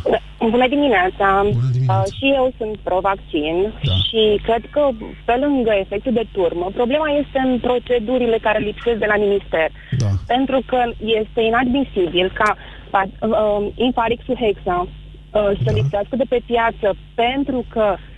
Bună dimineața! Bună dimineața. Uh, și eu sunt pro-vaccin da. și cred că, pe lângă efectul de turmă, problema este în procedurile care lipsesc de la minister. Da. Pentru că este inadmisibil ca uh, uh, Infarixul Hexa uh, să Da. lipsească de pe piață pentru că uh,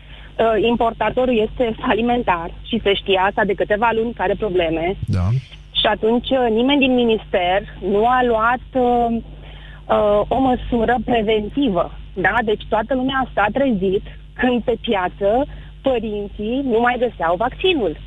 importatorul este alimentar și se știa asta de câteva luni care probleme. Da. Și atunci uh, nimeni din minister nu a luat uh, uh, o măsură preventivă. Da? Deci toată lumea s-a trezit când pe piață părinții nu mai găseau vaccinul.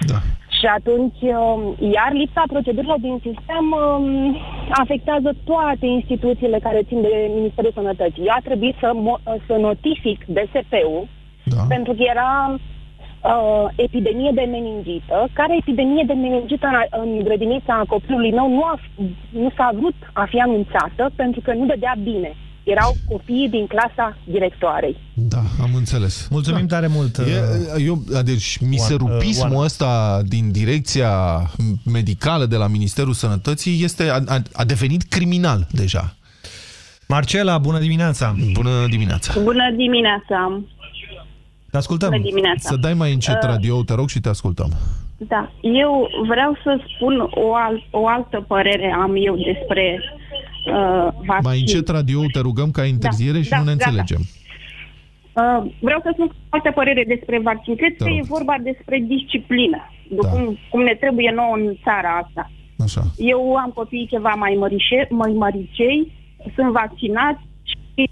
Da. Și Și atunci, um, iar lipsa procedurilor din sistem um, afectează toate instituțiile care țin de Ministerul Sănătății. Eu a trebuit să, mo- să notific DSP-ul da. pentru că era uh, epidemie de meningită, care epidemie de meningită în, în grădinița copilului meu nu, a, nu s-a vrut a fi anunțată pentru că nu dădea bine. Erau copiii din clasa directoarei. Da, am înțeles. Mulțumim tare mult. uh, E, eu, deci miserupismul Oana. ăsta din direcția medicală de la Ministerul Sănătății este, a, a, a devenit criminal deja. Marcela, bună dimineața! Bună dimineața! Bună dimineața! Te ascultăm. Bună dimineața! Să dai mai încet Uh, radio, te rog, și te ascultăm. Da, eu vreau să spun o, al- o altă părere am eu despre uh, vaccin. Mai încet radio, te rugăm ca întârziere și da, nu ne gata. înțelegem. Uh, vreau să spun o altă părere despre vaccin. Cred că e vorba despre disciplină, după cum, cum ne trebuie nouă în țara asta. Așa. Eu am copii ceva mai, mărișe, mai măricei, sunt vaccinați și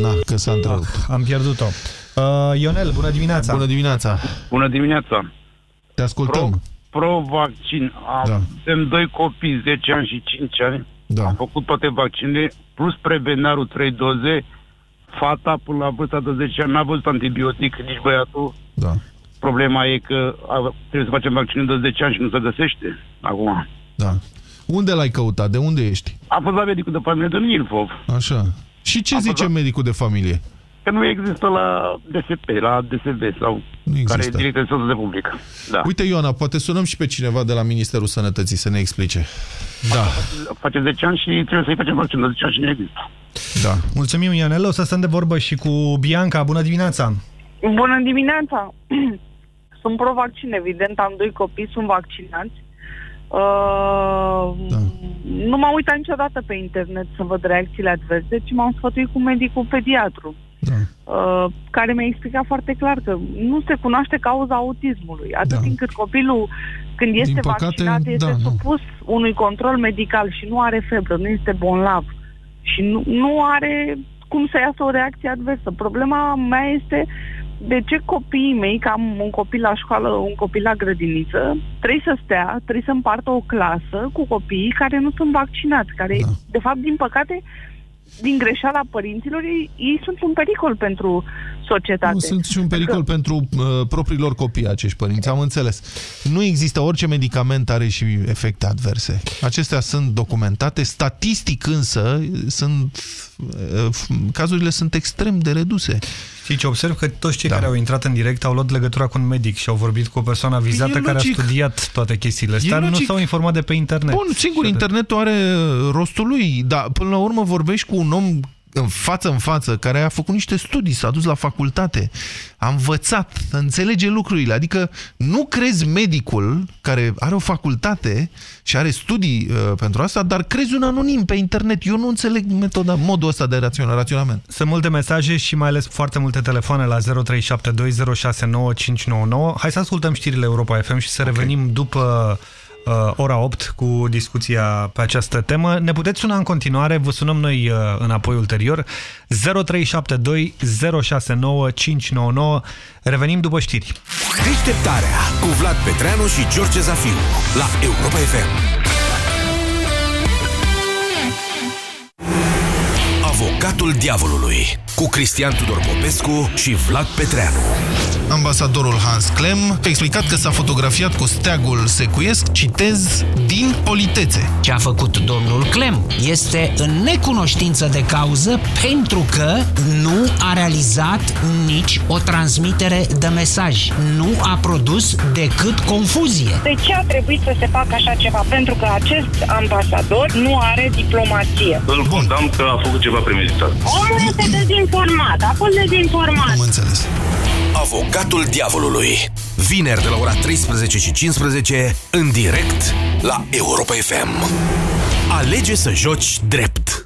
Na, că s-a întrerupt. Am pierdut-o. Uh, Ionel, bună dimineața! Bună dimineața! Bună dimineața! Te ascultăm. Pro, pro-vaccin. Avem doi copii, 10 ani și 5 ani. Da. Am făcut toate vaccinele, plus prevenarul 3 doze. Fata până la vârsta de 10 ani n-a văzut antibiotic, nici băiatul. Da. Problema e că a, trebuie să facem vaccinul de 10 ani și nu se găsește acum. Da. Unde l-ai căutat? De unde ești? Am fost la medicul de familie din Ilfov. Așa. Și ce zice medicul de familie? Că nu există la DSP, la DSB sau Nu există. care e director de sănătate publică. Da. Uite, Ioana, poate sunăm și pe cineva de la Ministerul Sănătății să ne explice. Da. Face 10 ani și trebuie să-i facem vaccinul de 10 ani și nu există. Da. Mulțumim, Ionel. O să stăm de vorbă și cu Bianca. Bună dimineața! Bună dimineața! Sunt pro-vaccin, evident, am doi copii, sunt vaccinați. Uh, da. Nu m-am uitat niciodată pe internet să văd reacțiile adverse, ci m-am sfătuit cu medicul pediatru, da. uh, care mi-a explicat foarte clar că nu se cunoaște cauza autismului. Atât timp cât copilul, când este Da. păcate, vaccinat, este da, nu. supus unui control medical și nu are febră, nu este bolnav și nu, nu are cum să iasă o reacție adversă. Problema mea este de ce copiii mei, că am un copil la școală, un copil la grădiniță, trebuie să stea, trebuie să împartă o clasă cu copiii care nu sunt vaccinați, care, da. de fapt, din păcate, din greșeala părinților, ei, ei sunt un pericol pentru societate. Nu sunt și un pericol pentru uh, propriilor copii acești părinți, am înțeles. Nu există, orice medicament are și efecte adverse. Acestea sunt documentate, statistic însă sunt, uh, cazurile sunt extrem de reduse. Știi ce observ? Că toți cei da. care au intrat în direct au luat legătura cu un medic și au vorbit cu o persoană vizată E care logic. a studiat toate chestiile astea. E Nu logic. s-au informat de pe internet. Bun, sigur, internetul are uh, rostul lui, dar până la urmă vorbești cu un om în față în față, care a făcut niște studii, s-a dus la facultate, a învățat, înțelege lucrurile. Adică nu crezi medicul care are o facultate și are studii uh, pentru asta, dar crezi un anonim pe internet. Eu nu înțeleg metoda, modul ăsta de rațion, raționament. Sunt multe mesaje și mai ales foarte multe telefoane la 0372069599. Hai să ascultăm știrile Europa FM și să okay. revenim după uh, ora 8 cu discuția pe această temă. Ne puteți suna în continuare, vă sunăm noi uh, înapoi ulterior. 0372069599. Revenim după știri. Deșteptarea cu Vlad Petreanu și George Zafiu la Europa FM. Avocatul diavolului cu Cristian Tudor Popescu și Vlad Petreanu. Ambasadorul Hans Klem a explicat că s-a fotografiat cu steagul secuiesc, citez, din politețe. Ce a făcut domnul Clem este în necunoștință de cauză pentru că nu a realizat nici o transmitere de mesaj. Nu a produs decât confuzie. De ce a trebuit să se facă așa ceva? Pentru că acest ambasador nu are diplomație. Îl condamn că a făcut ceva premeditat. Omul este dezinformat, a fost dezinformat. Am înțeles. Avocatul diavolului. Vineri de la ora 13 și 15 în direct la Europa FM. Alege să joci drept.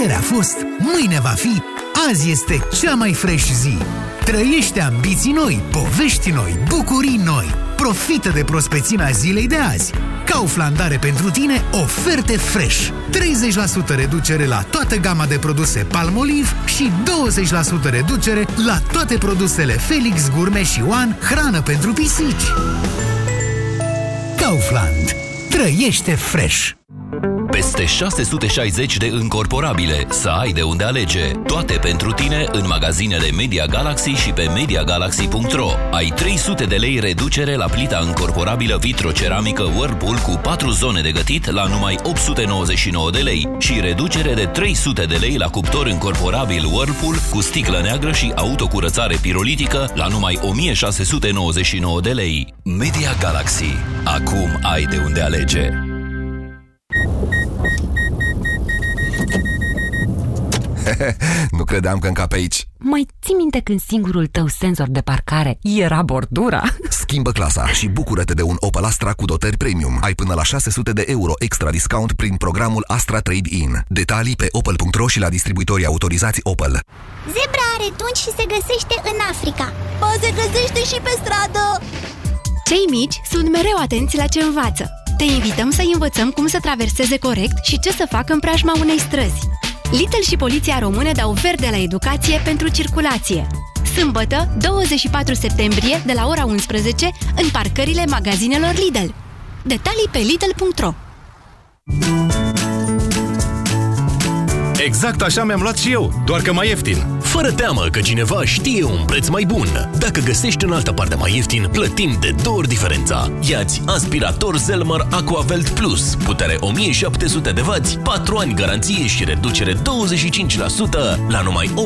Ieri a fost, mâine va fi, azi este cea mai fresh zi. Trăiește ambiții noi, povești noi, bucurii noi. Profită de prospețimea zilei de azi. Kaufland are pentru tine oferte fresh. 30% reducere la toată gama de produse Palmolive și 20% reducere la toate produsele Felix Gourmet și One, hrană pentru pisici. Kaufland. Trăiește fresh! Peste 660 de încorporabile, să ai de unde alege. Toate pentru tine în magazinele Media Galaxy și pe MediaGalaxy.ro. Ai 300 de lei reducere la plita încorporabilă vitroceramică Whirlpool cu 4 zone de gătit la numai 899 de lei și reducere de 300 de lei la cuptor încorporabil Whirlpool cu sticlă neagră și autocurățare pirolitică la numai 1699 de lei. Media Galaxy. Acum ai de unde alege. nu credeam că încap aici. Mai ții minte când singurul tău senzor de parcare era bordura? Schimbă clasa și bucură-te de un Opel Astra cu dotări premium. Ai până la 600 de euro extra discount prin programul Astra Trade-in. Detalii pe opel.ro și la distribuitorii autorizați Opel. Zebra are tunci și se găsește în Africa. Ba, se găsește și pe stradă! Cei mici sunt mereu atenți la ce învață. Te invităm să învățăm cum să traverseze corect și ce să facă în preajma unei străzi. Lidl și Poliția Română dau verde la educație pentru circulație. Sâmbătă, 24 septembrie, de la ora 11, în parcările magazinelor Lidl. Detalii pe lidl.ro Exact așa mi-am luat și eu, doar că mai ieftin. Fără teamă că cineva știe un preț mai bun. Dacă găsești în altă parte mai ieftin, plătim de două ori diferența. Iați aspirator Zelmer Aquavelt Plus, putere 1700 de W, 4 ani garanție și reducere 25% la numai 824,9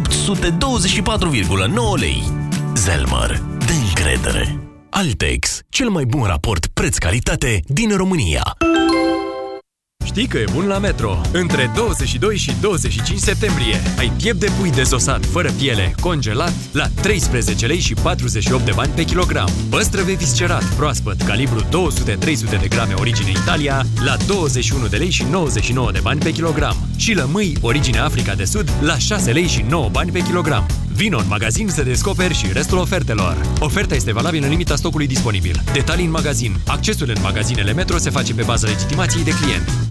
lei. Zelmer, de încredere. Altex, cel mai bun raport preț-calitate din România. Știi că e bun la Metro. Între 22 și 25 septembrie ai piept de pui dezosat fără piele, congelat, la 13 lei și 48 de bani pe kilogram. Păstrăve viscerat, proaspăt, calibru 200-300 de grame origine Italia, la 21 de lei și 99 de bani pe kilogram. Și lămâi, origine Africa de Sud, la 6 lei și 9 bani pe kilogram. Vino în magazin să descoperi și restul ofertelor. Oferta este valabilă în limita stocului disponibil. Detalii în magazin. Accesul în magazinele Metro se face pe bază legitimației de client.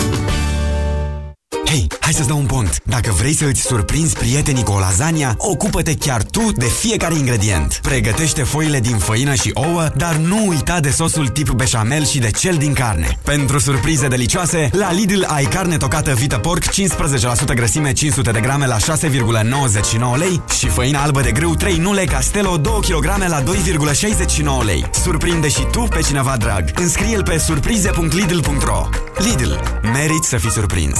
Hei, hai să-ți dau un pont. Dacă vrei să îți surprinzi prietenii cu o lasagna, ocupă-te chiar tu de fiecare ingredient. Pregătește foile din făină și ouă, dar nu uita de sosul tip beșamel și de cel din carne. Pentru surprize delicioase, la Lidl ai carne tocată vită porc 15% grăsime 500 de grame la 6,99 lei și făină albă de grâu 3 nule Castelo 2 kg la 2,69 lei. Surprinde și tu pe cineva drag. Înscrie-l pe surprize.lidl.ro Lidl. Merit să fii surprins.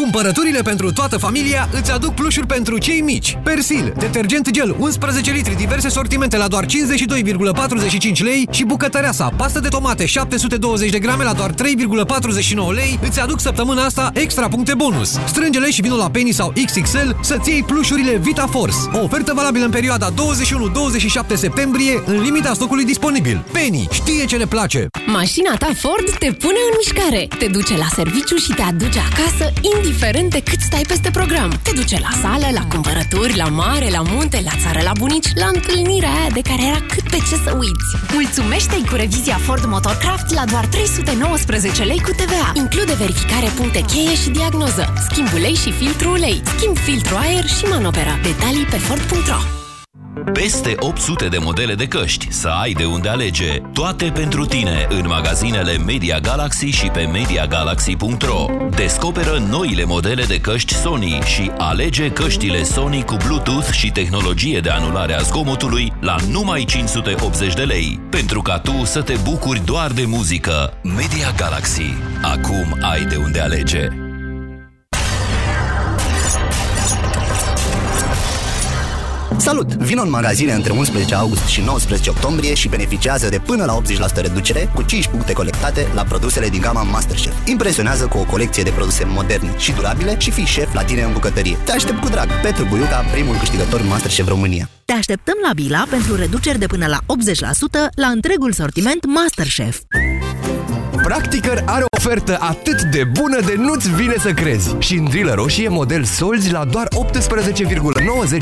Cumpărăturile pentru toată familia îți aduc plușuri pentru cei mici. Persil, detergent gel 11 litri, diverse sortimente la doar 52,45 lei și bucătăreasa, pastă de tomate 720 de grame la doar 3,49 lei îți aduc săptămâna asta extra puncte bonus. Strângele și vinul la Penny sau XXL să-ți iei plușurile Vita Force. O ofertă valabilă în perioada 21-27 septembrie în limita stocului disponibil. Penny știe ce le place. Mașina ta Ford te pune în mișcare, te duce la serviciu și te aduce acasă indiferent indiferent de cât stai peste program. Te duce la sală, la cumpărături, la mare, la munte, la țară, la bunici, la întâlnirea aia de care era cât pe ce să uiți. Mulțumește-i cu revizia Ford Motorcraft la doar 319 lei cu TVA. Include verificare puncte cheie și diagnoză, schimb ulei și filtru ulei, schimb filtru aer și manoperă. Detalii pe Ford.ro Peste 800 de modele de căști, să ai de unde alege. Toate pentru tine în magazinele Media Galaxy și pe MediaGalaxy.ro Descoperă noile modele de căști Sony și alege căștile Sony cu Bluetooth și tehnologie de anulare a zgomotului la numai 580 de lei. Pentru ca tu să te bucuri doar de muzică. Media Galaxy. Acum ai de unde alege. Salut! Vino în magazine între 11 august și 19 octombrie și beneficiază de până la 80% reducere cu 5 puncte colectate la produsele din gama Masterchef. Impresionează cu o colecție de produse moderne și durabile și fii șef la tine în bucătărie. Te aștept cu drag! Petru Buiuca, primul câștigător Masterchef România. Te așteptăm la Bila pentru reduceri de până la 80% la întregul sortiment Masterchef. Practicăr are o ofertă atât de bună de nu-ți vine să crezi. Și în drilă roșie model Solzi la doar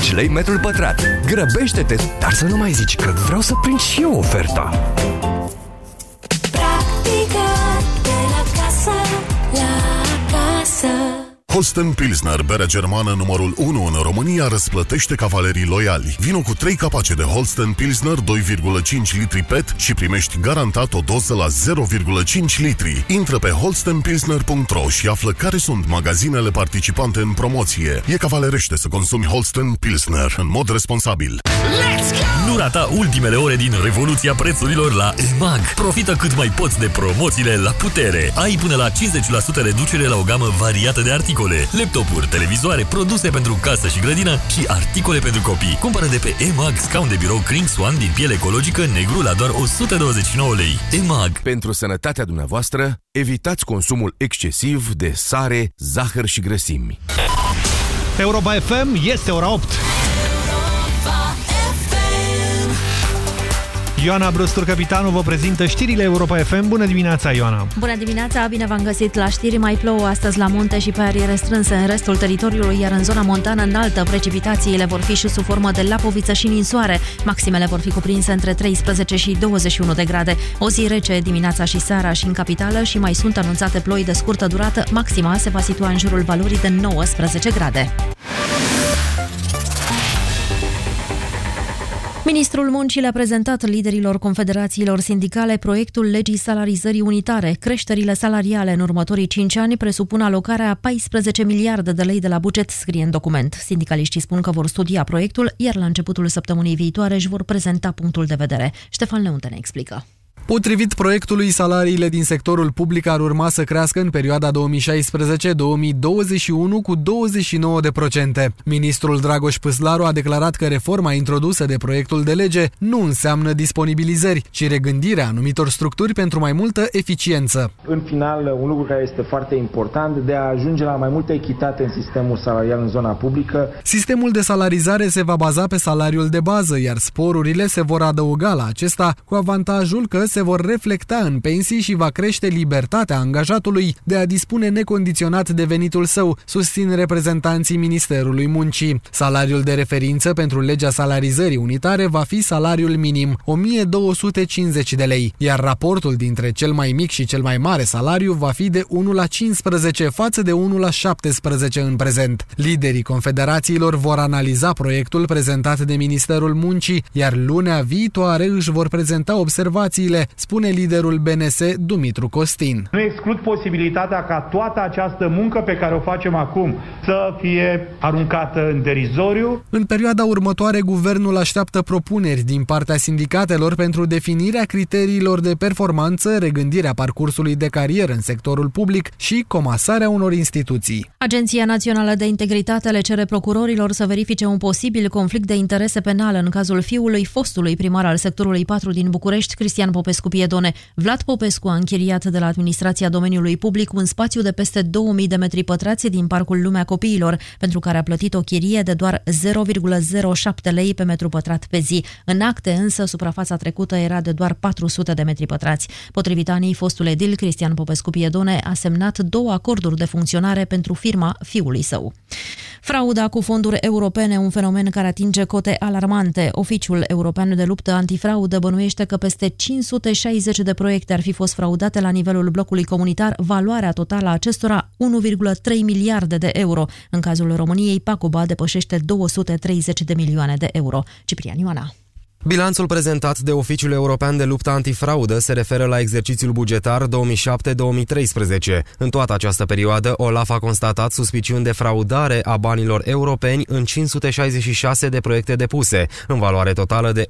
18,90 lei metrul pătrat. Grăbește-te, dar să nu mai zici că vreau să prind și eu oferta. Practică Holsten Pilsner, berea germană numărul 1 în România, răsplătește cavalerii loiali. Vino cu 3 capace de Holsten Pilsner 2,5 litri PET și primești garantat o doză la 0,5 litri. Intră pe holstenpilsner.ro și află care sunt magazinele participante în promoție. E cavalerește să consumi Holsten Pilsner în mod responsabil. Nu rata ultimele ore din revoluția prețurilor la EMAG. Profită cât mai poți de promoțiile la putere. Ai până la 50% reducere la o gamă variată de articole. Laptopuri, televizoare, produse pentru casă și grădină și articole pentru copii. Cumpără de pe EMAG scaun de birou Kring Swan din piele ecologică negru la doar 129 lei. EMAG. Pentru sănătatea dumneavoastră, evitați consumul excesiv de sare, zahăr și grăsimi. Europa FM este ora 8. Ioana Brustur, capitanul, vă prezintă știrile Europa FM. Bună dimineața, Ioana! Bună dimineața, bine v-am găsit la știri. Mai plouă astăzi la munte și pe arii restrânse în restul teritoriului, iar în zona montană înaltă precipitațiile vor fi și sub formă de lapoviță și ninsoare. Maximele vor fi cuprinse între 13 și 21 de grade. O zi rece dimineața și seara și în capitală și mai sunt anunțate ploi de scurtă durată. Maxima se va situa în jurul valorii de 19 grade. Ministrul Muncii le-a prezentat liderilor confederațiilor sindicale proiectul legii salarizării unitare. Creșterile salariale în următorii 5 ani presupun alocarea a 14 miliarde de lei de la buget, scrie în document. Sindicaliștii spun că vor studia proiectul, iar la începutul săptămânii viitoare își vor prezenta punctul de vedere. Ștefan Leunte ne explică. Potrivit proiectului, salariile din sectorul public ar urma să crească în perioada 2016-2021 cu 29%. Ministrul Dragoș Păslaru a declarat că reforma introdusă de proiectul de lege nu înseamnă disponibilizări, ci regândirea anumitor structuri pentru mai multă eficiență. În final, un lucru care este foarte important, de a ajunge la mai multă echitate în sistemul salarial în zona publică. Sistemul de salarizare se va baza pe salariul de bază, iar sporurile se vor adăuga la acesta cu avantajul că se vor reflecta în pensii și va crește libertatea angajatului de a dispune necondiționat de venitul său, susțin reprezentanții Ministerului Muncii. Salariul de referință pentru legea salarizării unitare va fi salariul minim, 1250 de lei, iar raportul dintre cel mai mic și cel mai mare salariu va fi de 1 la 15 față de 1 la 17 în prezent. Liderii confederațiilor vor analiza proiectul prezentat de Ministerul Muncii, iar lunea viitoare își vor prezenta observațiile, spune liderul BNS Dumitru Costin. Nu exclud posibilitatea ca toată această muncă pe care o facem acum să fie aruncată în derizoriu. În perioada următoare, guvernul așteaptă propuneri din partea sindicatelor pentru definirea criteriilor de performanță, regândirea parcursului de carieră în sectorul public și comasarea unor instituții. Agenția Națională de Integritate le cere procurorilor să verifice un posibil conflict de interese penal în cazul fiului fostului primar al sectorului 4 din București, Cristian Popescu Popescu Piedone. Vlad Popescu a închiriat de la administrația domeniului public un spațiu de peste 2000 de metri pătrați din Parcul Lumea Copiilor, pentru care a plătit o chirie de doar 0,07 lei pe metru pătrat pe zi. În acte însă, suprafața trecută era de doar 400 de metri pătrați. Potrivit anii, fostul edil Cristian Popescu Piedone a semnat două acorduri de funcționare pentru firma fiului său. Frauda cu fonduri europene, un fenomen care atinge cote alarmante. Oficiul European de Luptă Antifraudă bănuiește că peste 560 de proiecte ar fi fost fraudate la nivelul blocului comunitar, valoarea totală a acestora 1,3 miliarde de euro. În cazul României, Pacuba depășește 230 de milioane de euro. Ciprian Ioana. Bilanțul prezentat de Oficiul European de Luptă Antifraudă se referă la exercițiul bugetar 2007-2013. În toată această perioadă, OLAF a constatat suspiciuni de fraudare a banilor europeni în 566 de proiecte depuse, în valoare totală de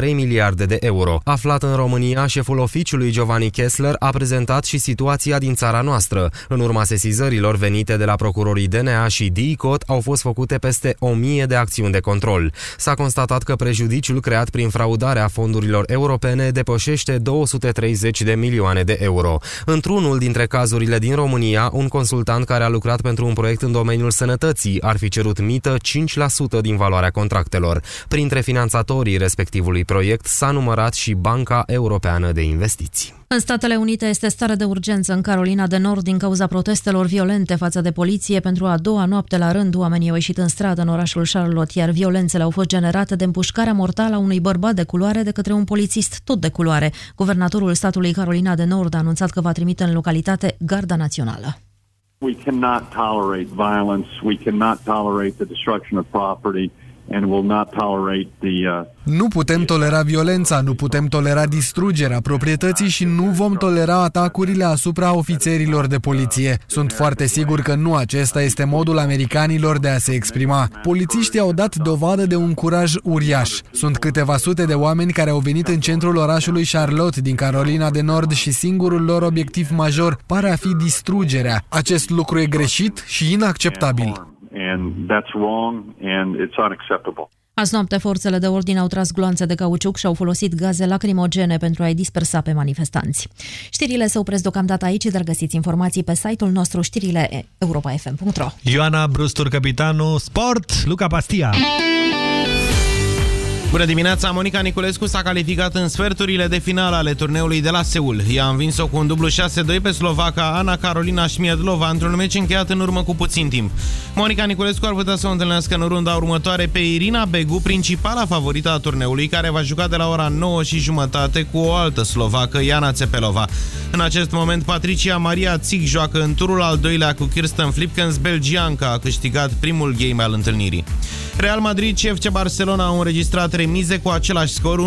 1,3 miliarde de euro. Aflat în România, șeful oficiului Giovanni Kessler a prezentat și situația din țara noastră. În urma sesizărilor venite de la procurorii DNA și DICOT au fost făcute peste 1000 de acțiuni de control. S-a constatat că prejudiciul creat prin fraudarea fondurilor europene depășește 230 de milioane de euro. Într-unul dintre cazurile din România, un consultant care a lucrat pentru un proiect în domeniul sănătății ar fi cerut mită 5% din valoarea contractelor. Printre finanțatorii respectivului proiect s-a numărat și Banca Europeană de Investiții. În Statele Unite este stare de urgență în Carolina de Nord din cauza protestelor violente față de poliție. Pentru a doua noapte la rând, oamenii au ieșit în stradă în orașul Charlotte, iar violențele au fost generate de împușcarea mortală a unui bărbat de culoare de către un polițist tot de culoare. Guvernatorul statului Carolina de Nord a anunțat că va trimite în localitate Garda Națională. We cannot tolerate violence. We cannot tolerate the destruction of property and will not tolerate the uh, Nu putem tolera violența, nu putem tolera distrugerea proprietății și nu vom tolera atacurile asupra ofițerilor de poliție. Sunt foarte sigur că nu acesta este modul americanilor de a se exprima. Polițiștii au dat dovadă de un curaj uriaș. Sunt câteva sute de oameni care au venit în centrul orașului Charlotte din Carolina de Nord și singurul lor obiectiv major pare a fi distrugerea. Acest lucru e greșit și inacceptabil. And that's wrong and it's unacceptable. Azi noapte, forțele de ordine au tras gloanțe de cauciuc și au folosit gaze lacrimogene pentru a-i dispersa pe manifestanți. Știrile se opresc deocamdată aici, dar găsiți informații pe site-ul nostru știrile europa.fm.ro Ioana Brustur, capitanul Sport, Luca Pastia. Bună dimineața! Monica Niculescu s-a calificat în sferturile de finală ale turneului de la Seul. Ea a învins-o cu un dublu 6-2 pe slovaca Ana Carolina Șmiedlova într-un meci încheiat în urmă cu puțin timp. Monica Niculescu ar putea să o întâlnească în runda următoare pe Irina Begu, principala favorită a turneului, care va juca de la ora 9 și jumătate cu o altă slovacă, Iana Țepelova. În acest moment, Patricia Maria Țig joacă în turul al doilea cu Kirsten Flipkens, belgianca a câștigat primul game al întâlnirii. Real Madrid și FC Barcelona au înregistrat remize cu același scor 1-1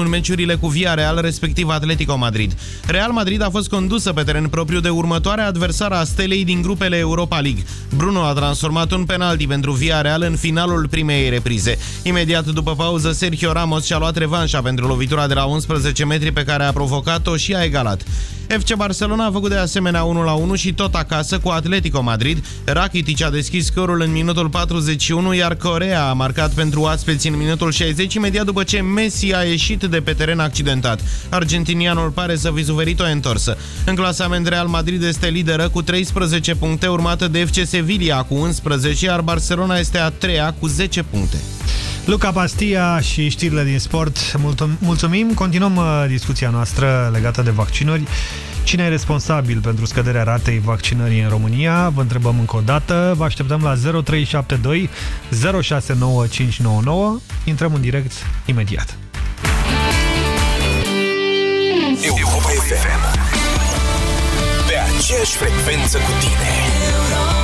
în meciurile cu Villarreal, respectiv Atletico Madrid. Real Madrid a fost condusă pe teren propriu de următoarea adversară a stelei din grupele Europa League. Bruno a transformat un penalti pentru Villarreal în finalul primei reprize. Imediat după pauză, Sergio Ramos și-a luat revanșa pentru lovitura de la 11 metri pe care a provocat-o și a egalat. FC Barcelona a făcut de asemenea 1-1 și tot acasă cu Atletico Madrid. Rakitic a deschis scorul în minutul 41, iar Corea a marcat pentru oaspeți în minutul 60, imediat după ce Messi a ieșit de pe teren accidentat. Argentinianul pare să fi suferit o întorsă. În clasament Real Madrid este lideră cu 13 puncte, urmată de FC Sevilla cu 11, iar Barcelona este a treia cu 10 puncte. Luca Pastia și știrile din sport, mulțumim. Continuăm uh, discuția noastră legată de vaccinuri. Cine e responsabil pentru scăderea ratei vaccinării în România? Vă întrebăm încă o dată. Vă așteptăm la 0372 069599. Intrăm în direct imediat. Europa FM Pe aceeași frecvență cu tine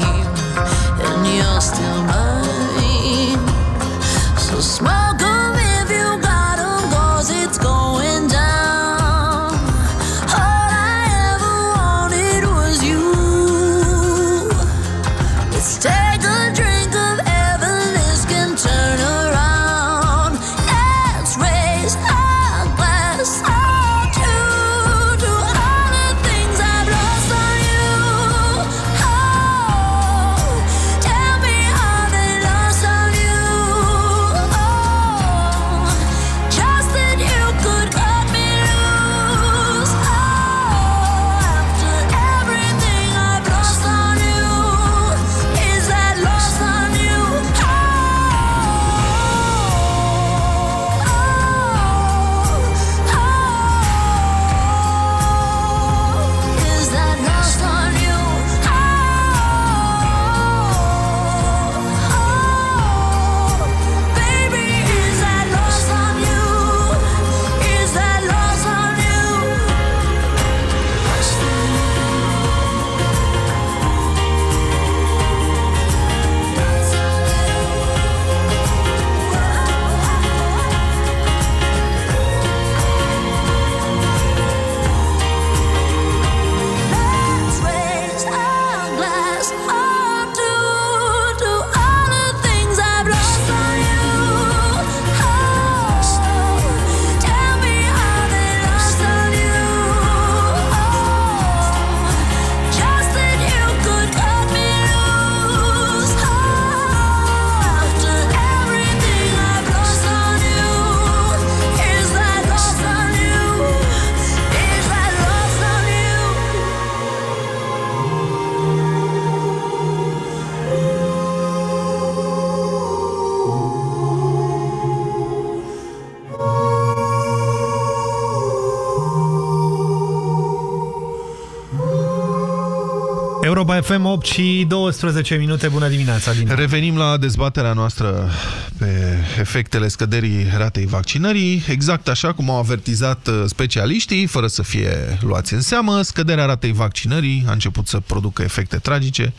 FM 8 și 12 minute. Bună dimineața, din Revenim la dezbaterea noastră pe efectele scăderii ratei vaccinării. Exact așa cum au avertizat uh, specialiștii, fără să fie luați în seamă, scăderea ratei vaccinării a început să producă efecte tragice.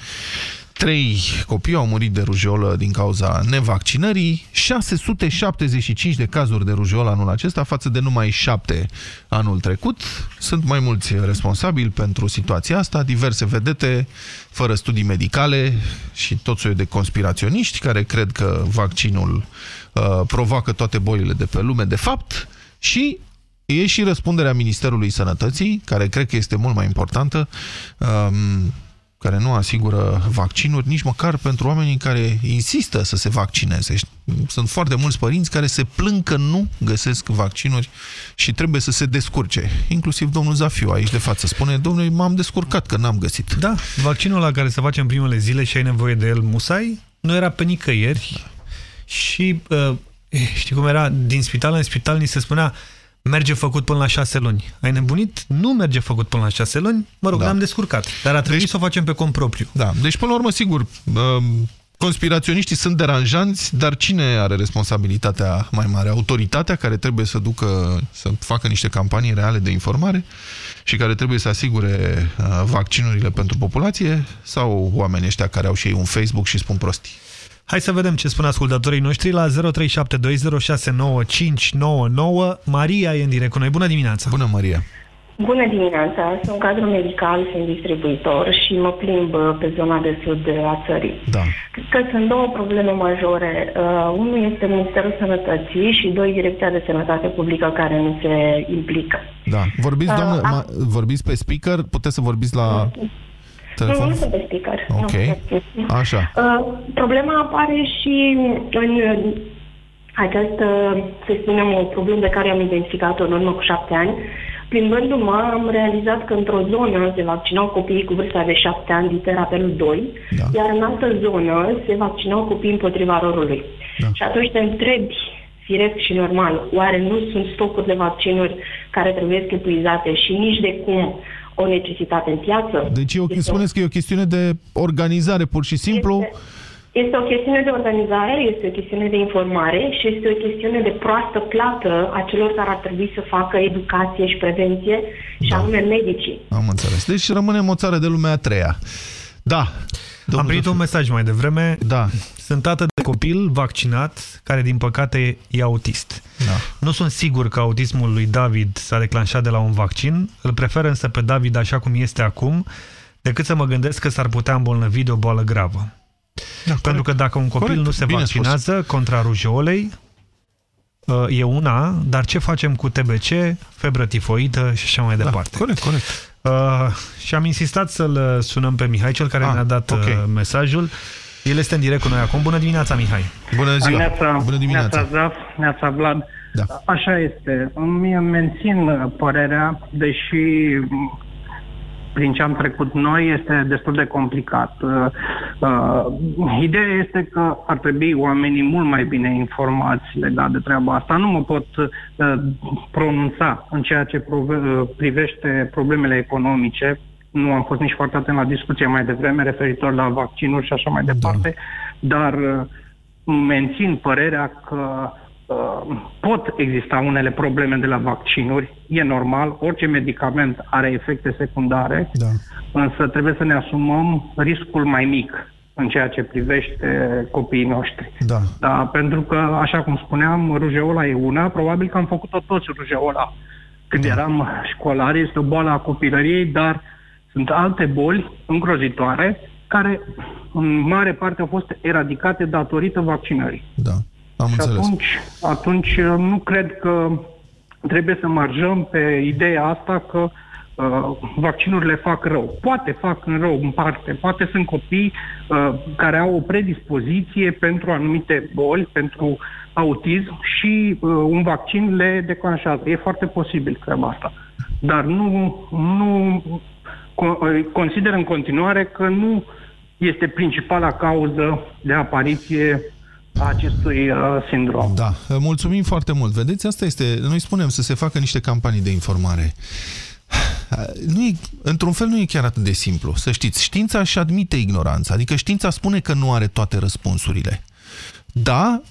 Trei copii au murit de rujolă din cauza nevaccinării, 675 de cazuri de rujolă anul acesta față de numai 7 anul trecut. Sunt mai mulți responsabili pentru situația asta, diverse vedete, fără studii medicale și tot soiul de conspiraționiști care cred că vaccinul uh, provoacă toate bolile de pe lume, de fapt, și e și răspunderea Ministerului Sănătății, care cred că este mult mai importantă, um, care nu asigură vaccinuri, nici măcar pentru oamenii care insistă să se vaccineze. Sunt foarte mulți părinți care se plâng că nu găsesc vaccinuri și trebuie să se descurce. Inclusiv domnul Zafiu aici de față spune, domnule, m-am descurcat că n-am găsit. Da, vaccinul la care se face în primele zile și ai nevoie de el musai, nu era pe nicăieri și uh, știi cum era? Din spital în spital ni se spunea merge făcut până la șase luni. Ai nebunit? Nu merge făcut până la șase luni. Mă rog, Da. ne-am descurcat. Dar a trebuit Deci- să o facem pe cont propriu. Da, deci până la urmă, sigur, um, conspiraționiștii sunt deranjanți, dar cine are responsabilitatea mai mare? Autoritatea care trebuie să ducă, să facă niște campanii reale de informare și care trebuie să asigure uh, vaccinurile pentru populație sau oamenii ăștia care au și ei un Facebook și spun prostii? Hai să vedem ce spun ascultătorii noștri la 0372069599. Maria e în direct cu noi. Bună dimineața! Bună, Maria! Bună dimineața, sunt cadru medical, sunt distribuitor și mă plimb uh, pe zona de sud a țării. Da. Cred că sunt două probleme majore. Uh, unul este Ministerul Sănătății și doi, Direcția de Sănătate Publică care nu se implică. Da. Vorbiți, Uh, doamnă, am- ma, vorbiți pe speaker? Puteți să vorbiți la Nu, telefon? nu sunt pe speaker. Ok. Nu. Așa. Uh, problema apare și în uh, această, să spunem, o problemă pe care am identificat-o în urmă cu șapte ani. Plimbându-mă, am realizat că într-o zonă se vaccinau copiii cu vârsta de șapte ani, liter apelul 2, da. iar în altă zonă se vaccinau copiii împotriva rorului. Da. Și atunci te întrebi, firesc și normal, oare nu sunt stocuri de vaccinuri care trebuie epuizate și nici de cum o necesitate în piață. Deci eu spuneți că e o chestiune de organizare, pur și simplu. Este, este o chestiune de organizare, este o chestiune de informare și este o chestiune de proastă plată a celor care ar trebui să facă educație și prevenție, și Da. anume medicii. Am înțeles. Deci rămânem o țară de lumea a treia. Da. Am primit un mesaj mai devreme. Da. Sunt tată de copil vaccinat, care din păcate e autist. Da. Nu sunt sigur că autismul lui David s-a declanșat de la un vaccin. Îl prefer însă pe David așa cum este acum, decât să mă gândesc că s-ar putea îmbolnăvi de o boală gravă. Da, Pentru că dacă un copil Corect. nu se Bine vaccinează contra rujeolei, uh, e una, dar ce facem cu TBC, febră tifoidă și așa mai departe? Da, corect, corect. Uh, și am insistat să-l sunăm pe Mihai, cel care ne-a dat ok. uh, mesajul. El este în direct cu noi acum. Bună dimineața, Mihai! Bună ziua! Neața, Bună dimineața! Neața, Zaf, Neața Vlad. Da. Așa este. Mie mențin părerea, deși m, prin ce am trecut noi este destul de complicat. Uh, uh, ideea este că ar trebui oamenii mult mai bine informați legat de treaba asta. Nu mă pot uh, pronunța în ceea ce prove- uh, privește problemele economice. Nu am fost nici foarte atent la discuție mai devreme referitor la vaccinuri și așa mai departe, dar uh, mențin părerea că uh, pot exista unele probleme de la vaccinuri, e normal, orice medicament are efecte secundare, da. însă trebuie să ne asumăm riscul mai mic în ceea ce privește copiii noștri. Da. Da, pentru că, așa cum spuneam, rujeola e una, probabil că am făcut-o toți rujeola. Când eram școlari, este o boală a copilăriei, dar sunt alte boli îngrozitoare care în mare parte au fost eradicate datorită vaccinării. Da, am și înțeles. atunci, atunci uh, nu cred că trebuie să marjăm pe ideea asta că uh, vaccinurile fac rău. Poate fac în rău în parte, poate sunt copii uh, care au o predispoziție pentru anumite boli, pentru autism și uh, un vaccin le declanșează. E foarte posibil treaba asta. Dar nu, nu co- uh, consider în continuare că nu este principala cauză de apariție a acestui uh, sindrom. Da, mulțumim foarte mult. Vedeți, asta este, noi spunem să se facă niște campanii de informare. Nu e, într-un fel nu e chiar atât de simplu. Să știți, știința își admite ignoranța, adică știința spune că nu are toate răspunsurile. Da,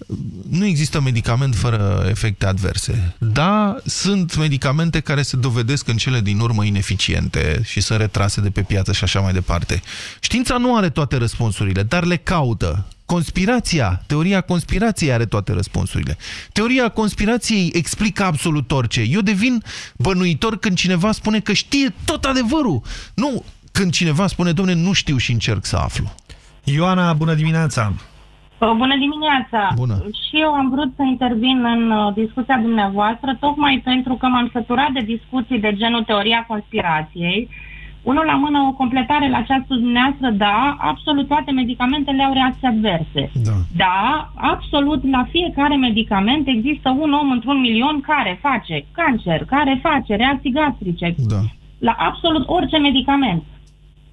nu există medicament fără efecte adverse. Da, sunt medicamente care se dovedesc în cele din urmă ineficiente și sunt retrase de pe piață și așa mai departe. Știința nu are toate răspunsurile, dar le caută. Conspirația, teoria conspirației are toate răspunsurile. Teoria conspirației explică absolut orice. Eu devin bănuitor când cineva spune că știe tot adevărul. Nu când cineva spune, domne, nu știu și încerc să aflu. Ioana, bună dimineața! Uh, Bună dimineața! Bună. Și eu am vrut să intervin în uh, discuția dumneavoastră, tocmai pentru că m-am săturat de discuții de genul teoria conspirației. Unul la mână, o completare la ce a spus dumneavoastră, da, absolut toate medicamentele au reacții adverse. Da. Da, absolut la fiecare medicament există un om într-un milion care face cancer, care face reacții gastrice. Da. La absolut orice medicament.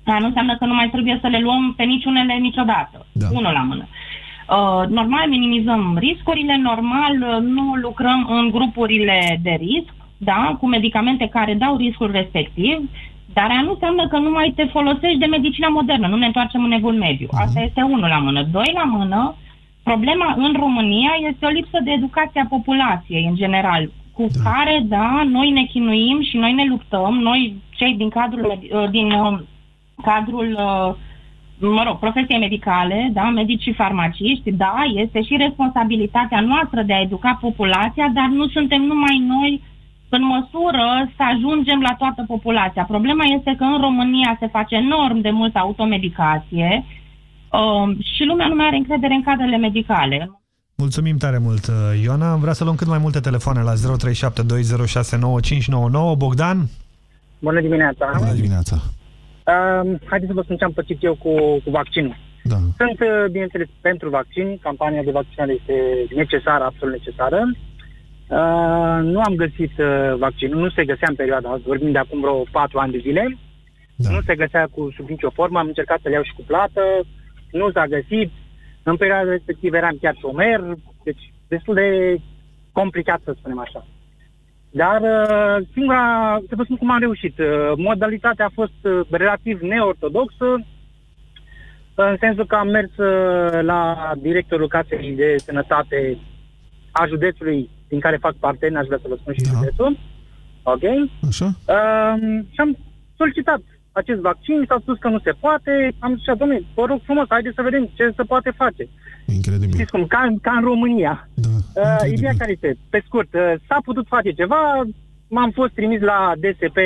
Dar nu înseamnă că nu mai trebuie să le luăm pe niciunele niciodată. Da. Unul la mână. Uh, normal minimizăm riscurile, normal uh, nu lucrăm în grupurile de risc, da, cu medicamente care dau riscul respectiv, dar aia nu înseamnă că nu mai te folosești de medicina modernă, nu ne întoarcem în evul mediu. Asta este unul la mână. Doi la mână, problema în România este o lipsă de educație a populației în general, cu da. care, da, noi ne chinuim și noi ne luptăm, noi cei din cadrul, uh, din uh, cadrul uh, mă rog, profesiei medicale, da, medici și farmaciști, da, este și responsabilitatea noastră de a educa populația, dar nu suntem numai noi în măsură să ajungem la toată populația. Problema este că în România se face enorm de multă automedicație um, și lumea nu mai are încredere în cadrele medicale. Mulțumim tare mult, uh, Ioana. Vreau să luăm cât mai multe telefoane la 0372069599. Bogdan? Bună dimineața! Bună dimineața! Uh, haideți să vă spun ce am pățit eu cu, cu vaccinul. Da. Sunt, uh, bineînțeles, pentru vaccin. Campania de vaccinare este necesară, absolut necesară. Uh, nu am găsit uh, vaccinul, nu se găsea în perioada asta, vorbim de acum vreo 4 ani de zile. Da. Nu se găsea cu sub nicio formă, am încercat să le iau și cu plată, nu s-a găsit. În perioada respectivă eram chiar șomer, deci destul de complicat să spunem așa. Dar uh, singura, să vă spun cum am reușit. Uh, modalitatea a fost uh, relativ neortodoxă, în sensul că am mers uh, la directorul Casei de Sănătate a județului din care fac parte, n-aș vrea să vă spun și da. județul. Ok? Așa. Uh, și am solicitat acest vaccin, s-a spus că nu se poate. Am zis, domnule, vă rog frumos, haideți să vedem ce se poate face. Incredibil. Știți cum, ca, ca în România. Da, uh, ideea care este, pe scurt, uh, s-a putut face ceva, m-am fost trimis la DSP,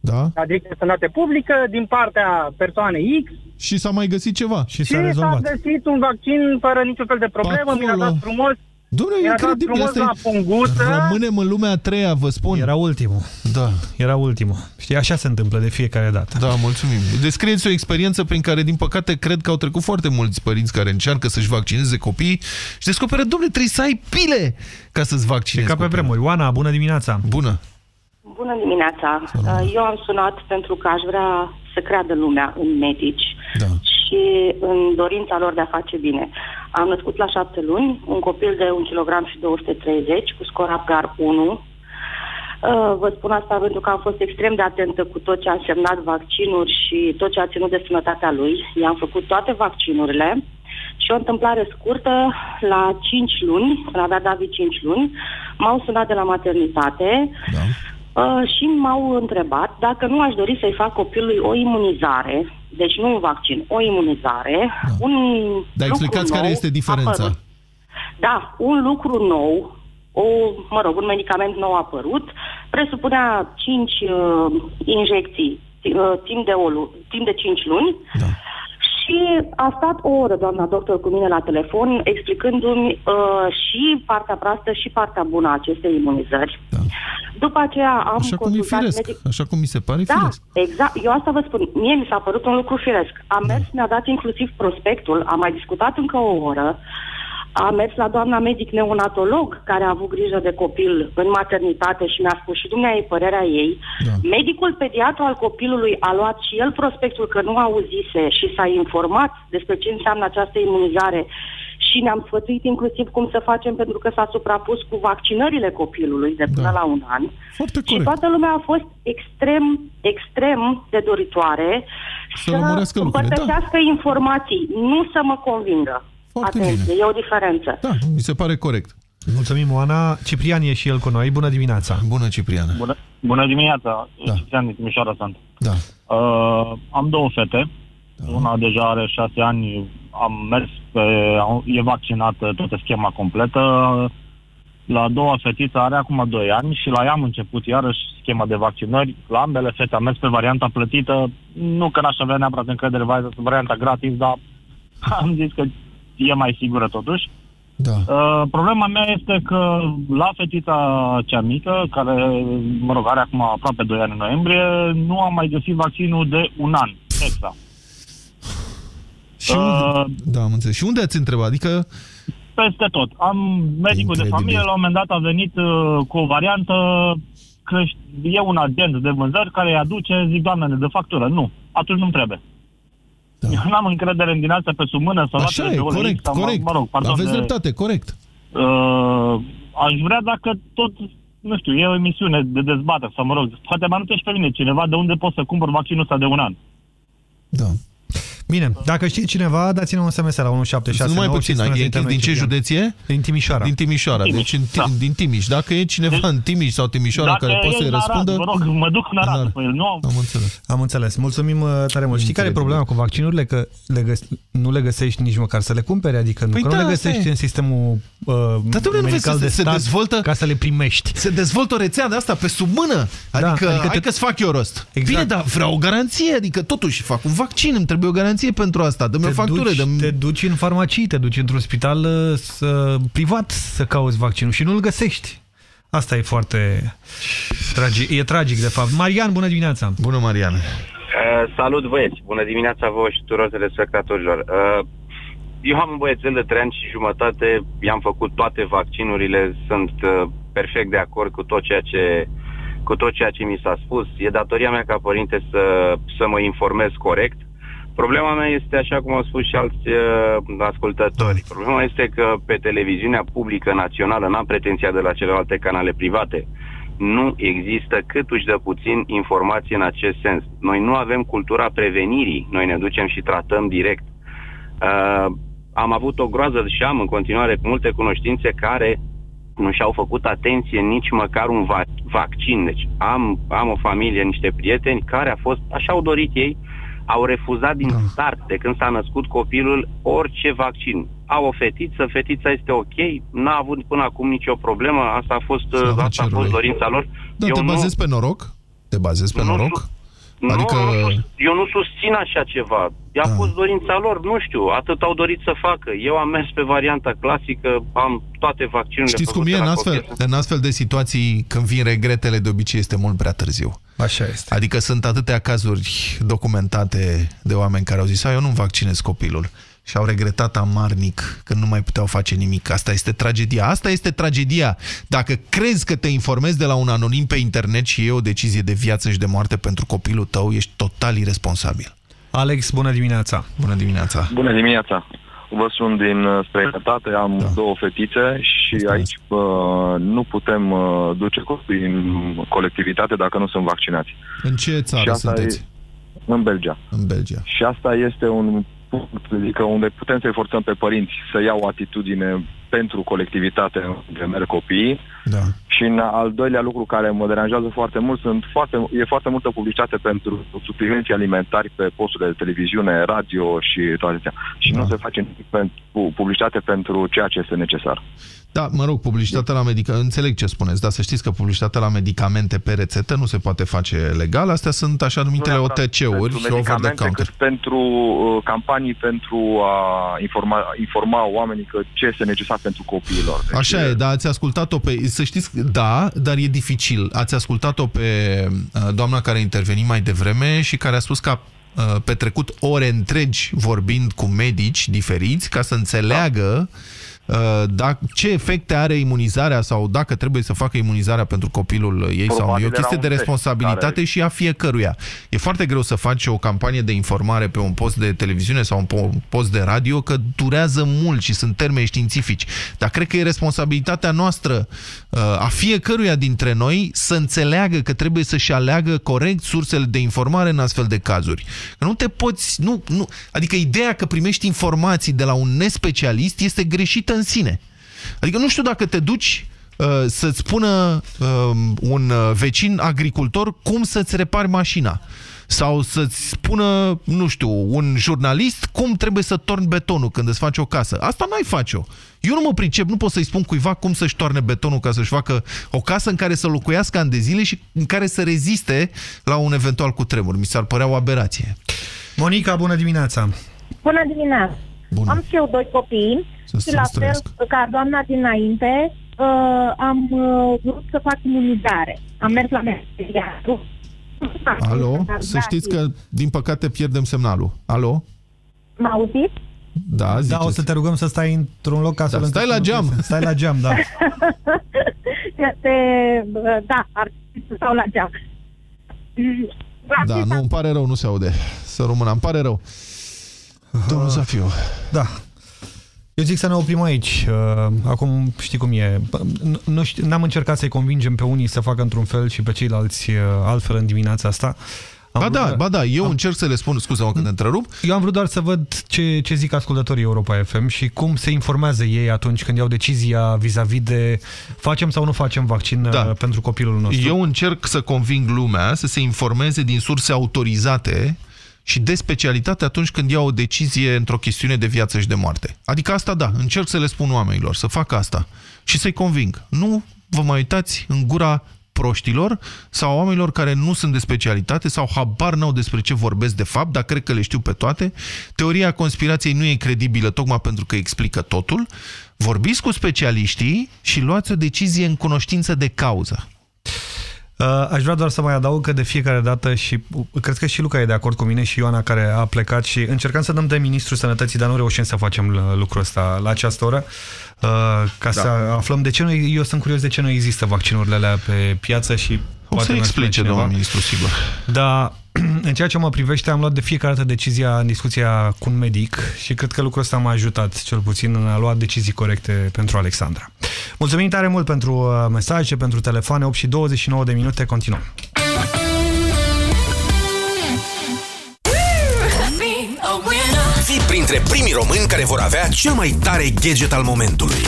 da. la Direcția de Sănătate Publică, din partea persoanei X, Și s-a mai găsit ceva. Și și s-a găsit un vaccin fără niciun fel de problemă, mi l-a dat frumos, Dom'le, mi-a dat incredibil. frumos Asta e... la punguță. Rămânem în lumea a treia, vă spun. Era ultimul. Da. Era ultimul. Știi, așa se întâmplă de fiecare dată. Da, mulțumim. Descrieți o experiență prin care, din păcate, cred că au trecut foarte mulți părinți care încearcă să-și vaccineze copiii și descoperă, domnule, trebuie să ai pile ca să-ți vaccinezi E ca pe copilul. vremuri. Oana, bună dimineața! Bună! Bună dimineața! Uh, Eu am sunat pentru că aș vrea să creadă lumea în medici da. Și în dorința lor de a face bine. Am născut la șapte luni un copil de 1 kg și 230 cu scor Apgar 1. Uh, Vă spun asta pentru că am fost extrem de atentă cu tot ce a însemnat vaccinuri și tot ce a ținut de sănătatea lui. I-am făcut toate vaccinurile și o întâmplare scurtă, la 5 luni, când avea David 5 luni, m-au sunat de la maternitate uh, și m-au întrebat dacă nu aș dori să-i fac copilului o imunizare, deci nu un vaccin, o imunizare, un Dar lucru explicați care nou este diferența. apărut. Da, un lucru nou, o, mă rog, un medicament nou apărut, presupunea 5 uh, injecții uh, timp, de o, lu- timp de 5 luni da. Și a stat o oră doamna doctor cu mine la telefon explicându-mi uh, și partea proastă și partea bună a acestei imunizări. Da. După aceea am Așa cum e consultat firesc. medic- Așa cum mi se pare da, firesc. exact. Eu asta vă spun. Mie mi s-a părut un lucru firesc. Am mers, mi-a dat inclusiv prospectul, am mai discutat încă o oră, am mers la doamna medic neonatolog care a avut grijă de copil în maternitate și mi-a spus și dumneavoastră părerea ei. Da. Medicul pediatru al copilului a luat și el prospectul că nu auzise și s-a informat despre ce înseamnă această imunizare și ne-am sfătuit inclusiv cum să facem pentru că s-a suprapus cu vaccinările copilului de până Da. la un an. Foarte Și toată lumea a fost extrem, extrem de doritoare Să lămurească lucrurile, da. împărtășească informații, nu să mă convingă. Foarte Atenție, bine. e o diferență. Da, mi se pare corect. Mulțumim, Oana. Ciprian e și el cu noi. Bună dimineața! Bună, Ciprian! Bună, bună dimineața, da. Ciprian din Timișoara sunt. Da. Uh, am două fete, da. una deja are șase ani, am mers pe, e vaccinată toată schema completă. La a doua fetiță are acum doi ani și la ea am început iarăși schema de vaccinări. La ambele fete am mers pe varianta plătită, nu că n-aș avea neapărat încredere în varianta gratis, dar am zis că e mai sigură totuși. Da. Uh, problema mea este că la fetița cea mică, care, mă rog, are acum aproape 2 ani în noiembrie, nu am mai găsit vaccinul de un an, exact. Și unde, da, am înțeles. Și unde ați întrebat? Adică, Peste tot. Am medicul de Incredibil. familie, la un moment dat a venit uh, cu o variantă că ș- e un agent de vânzări care îi aduce, zic, doamne, ne dă factură. Nu, atunci nu trebuie. Da. Eu n-am încredere în din astea pe sub mână sau așa e, corect, corect. Mă rog, pardon, Aveți de- dreptate, corect. Uh, aș vrea dacă tot, nu știu, e o emisiune de dezbatere sau mă rog, poate mă anunțe și pe mine cineva de unde pot să cumpăr vaccinul ăsta de un an. Bine, dacă știe cineva, dați-ne un SMS la 1769. Numai puțin, și e spuneți-ne închis noi din ce Ciprian. județie? Din Timișoara. Din Timișoara. Timiș, Deci în, da. din Timiș. Dacă e cineva în Timiș sau Timișoara Dacă care poate e să-i în Arad, răspundă... vă rog, mă duc în Arad după el. Nu am... Am înțeles. Am înțeles. Mulțumim uh, tare mult. Știi care e problema cu vaccinurile? Că le găs- nu le găsești nici măcar să le cumpere, adică nu, Păi că da, nu le asta găsești e. în sistemul uh, Dar domnule, nu vezi medical să de se, se stat dezvoltă... ca să le primești. Se dezvoltă o rețea de asta pe sub mână. Adică, Da, adică, adică hai te- că-ți fac eu rost. Exact. Bine, dar vreau o garanție. Adică totuși fac un vaccin, îmi trebuie o garanție pentru asta. Dă-mi o factură. duci, dă te duci în farmacii, te duci într-un spital uh, să, privat să cauți vaccinul și nu-l găsești. Asta e foarte tragic. E tragic, de fapt. Marian, bună dimineața! Bună, Marian! Uh, salut băieți, bună dimineața vouă și tuturor telespectatorilor. Uh, eu am un băiețel de 3 ani și jumătate, i-am făcut toate vaccinurile, sunt uh, perfect de acord cu tot ceea ce cu tot ceea ce mi s-a spus. E datoria mea ca părinte să, să mă informez corect. Problema mea este, așa cum au spus și alți uh, ascultători, problema este că pe televiziunea publică națională, n-am pretenția de la celelalte canale private, nu există cât uși de puțin informații în acest sens. Noi nu avem cultura prevenirii, noi ne ducem și tratăm direct. Uh, am avut o groază și am în continuare multe cunoștințe care nu și-au făcut atenție nici măcar un va- vaccin. Deci am, am o familie, niște prieteni care a fost, așa au dorit ei, au refuzat din start, de când s-a născut copilul, orice vaccin. Au o fetiță, fetița este ok, n-a avut până acum nicio problemă, asta a fost, Slavă asta a fost cerului. dorința lor. Da, te bazezi pe noroc? Te bazezi pe noroc? Adică... Nu, nu, sus- eu nu susțin așa ceva. A fost dorința lor, nu știu, atât au dorit să facă. Eu am mers pe varianta clasică, am toate vaccinurile Știți cum făcute e? În la astfel, copil. în astfel de situații, când vin regretele, de obicei este mult prea târziu. Așa este. Adică sunt atâtea cazuri documentate de oameni care au zis, "A, eu nu vaccinez copilul. Și au regretat amarnic că nu mai puteau face nimic. Asta este tragedia. Asta este tragedia. Dacă crezi că te informezi de la un anonim pe internet și e o decizie de viață și de moarte pentru copilul tău, ești total irresponsabil. Alex, bună dimineața! Bună dimineața! Bună dimineața! Vă sunt din uh, străinătate, am da. două fetițe și aici uh, nu putem uh, duce copii în colectivitate dacă nu sunt vaccinați. În ce țară Și asta sunteți? E în Belgia. În Belgia. Și asta este un punct, adică unde putem să-i forțăm pe părinți să iau o atitudine pentru colectivitate unde merg copiii. Da. Și în al doilea lucru care mă deranjează foarte mult, sunt foarte, e foarte multă publicitate pentru suplimenții alimentari pe posturile de televiziune, radio și toate astea. Și da. nu se face nimic pentru publicitate pentru ceea ce este necesar. Da, mă rog, publicitatea la medicamente, înțeleg ce spuneți, dar să știți că publicitatea la medicamente pe rețetă nu se poate face legal. Astea sunt așa numitele Nu neapărat OTC-uri pentru și over the medicamente, counter. cât pentru uh, campanii pentru a informa, informa oamenii că ce este necesar pentru copiilor. Deci, Așa e, da, ați ascultat-o pe... Să știți, da, dar e dificil. Ați ascultat-o pe uh, doamna care a intervenit mai devreme și care a spus că a uh, petrecut ore întregi vorbind cu medici diferiți ca să înțeleagă uh, da, ce efecte are imunizarea sau dacă trebuie să facă imunizarea pentru copilul ei sau nu. Probabil E o era chestie un de test responsabilitate care- și a fiecăruia. E foarte greu să faci o campanie de informare pe un post de televiziune sau un po- post de radio, că durează mult și sunt termeni științifici. Dar cred că e responsabilitatea noastră uh, a fiecăruia dintre noi să înțeleagă că trebuie să-și aleagă corect sursele de informare în astfel de cazuri. Că nu te poți... Nu, nu, adică ideea că primești informații de la un nespecialist este greșită în sine. Adică nu știu dacă te duci uh, să-ți spună uh, un uh, vecin agricultor cum să-ți repari mașina. Sau să-ți spună, nu știu, un jurnalist cum trebuie să torni betonul când îți faci o casă. Asta n-ai face-o. Eu nu mă pricep, nu pot să-i spun cuiva cum să-și toarne betonul ca să-și facă o casă în care să locuiască ani de zile și în care să reziste la un eventual cutremur. Mi s-ar părea o aberație. Monica, bună dimineața! Bună dimineața! Bună. Am și eu doi copii Să și se la fel străiască. ca doamna dinainte uh, am uh, vrut să fac imunizare. Am mers la mediatru. Alo? Să știți că, din păcate, pierdem semnalul. Alo? Mă auziți? Da, Da, o să te rugăm să stai într-un loc ca să... Da, stai la geam. Stai la geam, da. Te, uh, da, ar trebui să stau la geam. Mm, Da, nu, îmi pare rău, nu se aude. Să rămână, îmi pare rău. Domnul Zafiu. Da. Eu zic să ne oprim aici. Uh, Acum știi cum e. Nu- Nu știu, n-am încercat să-i convingem pe unii să facă într-un fel și pe ceilalți uh, altfel în dimineața asta. Am Ba vrut da, doar- ba da, eu încerc să le spun, scuze-mă că te întrerup. Eu am vrut doar să văd ce, ce zic ascultătorii Europa FM și cum se informează ei atunci când iau decizia vis-a-vis de facem sau nu facem vaccin da. pentru copilul nostru. Eu încerc să conving lumea să se informeze din surse autorizate și de specialitate atunci când iau o decizie într-o chestiune de viață și de moarte. Adică asta da, încerc să le spun oamenilor să facă asta și să-i conving. Nu vă mai uitați în gura proștilor sau oamenilor care nu sunt de specialitate sau habar n-au despre ce vorbesc de fapt, dar cred că le știu pe toate. Teoria conspirației nu e credibilă tocmai pentru că explică totul. Vorbiți cu specialiștii și luați o decizie în cunoștință de cauză. Uh, Aș vrea doar să mai adaug că de fiecare dată și uh, cred că și Luca e de acord cu mine și Ioana care a plecat și încercăm să dăm de Ministrul Sănătății, dar nu reușim să facem uh, lucrul ăsta la această oră uh, ca da. să aflăm de ce nu, eu sunt curios de ce nu există vaccinurile alea pe piață și O să poate ne spune explice, cineva. domnul ministru, sigur. Dar În ceea ce mă privește, am luat de fiecare dată decizia în discuția cu un medic și cred că lucrul ăsta m-a ajutat cel puțin în a lua decizii corecte pentru Alexandra. Mulțumim tare mult pentru uh, mesaje, pentru telefoane, 8 și 29 de minute, continuăm. Fii printre primii români care vor avea cel mai tare gadget al momentului.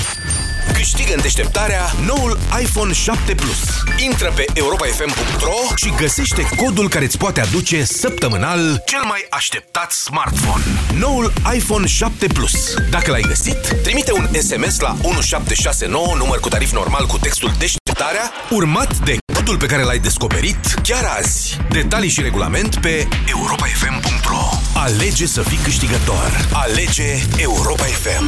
Câștigă în deșteptarea noul iPhone 7 Plus. Intră pe europafm.ro și găsește codul care îți poate aduce săptămânal cel mai așteptat smartphone. Noul iPhone 7 Plus. Dacă l-ai găsit, trimite un SMS la 1769, număr cu tarif normal cu textul deșteptarea, urmat de codul pe care l-ai descoperit chiar azi. Detalii și regulament pe europafm.ro Alege să fii câștigător. Alege Europa FM.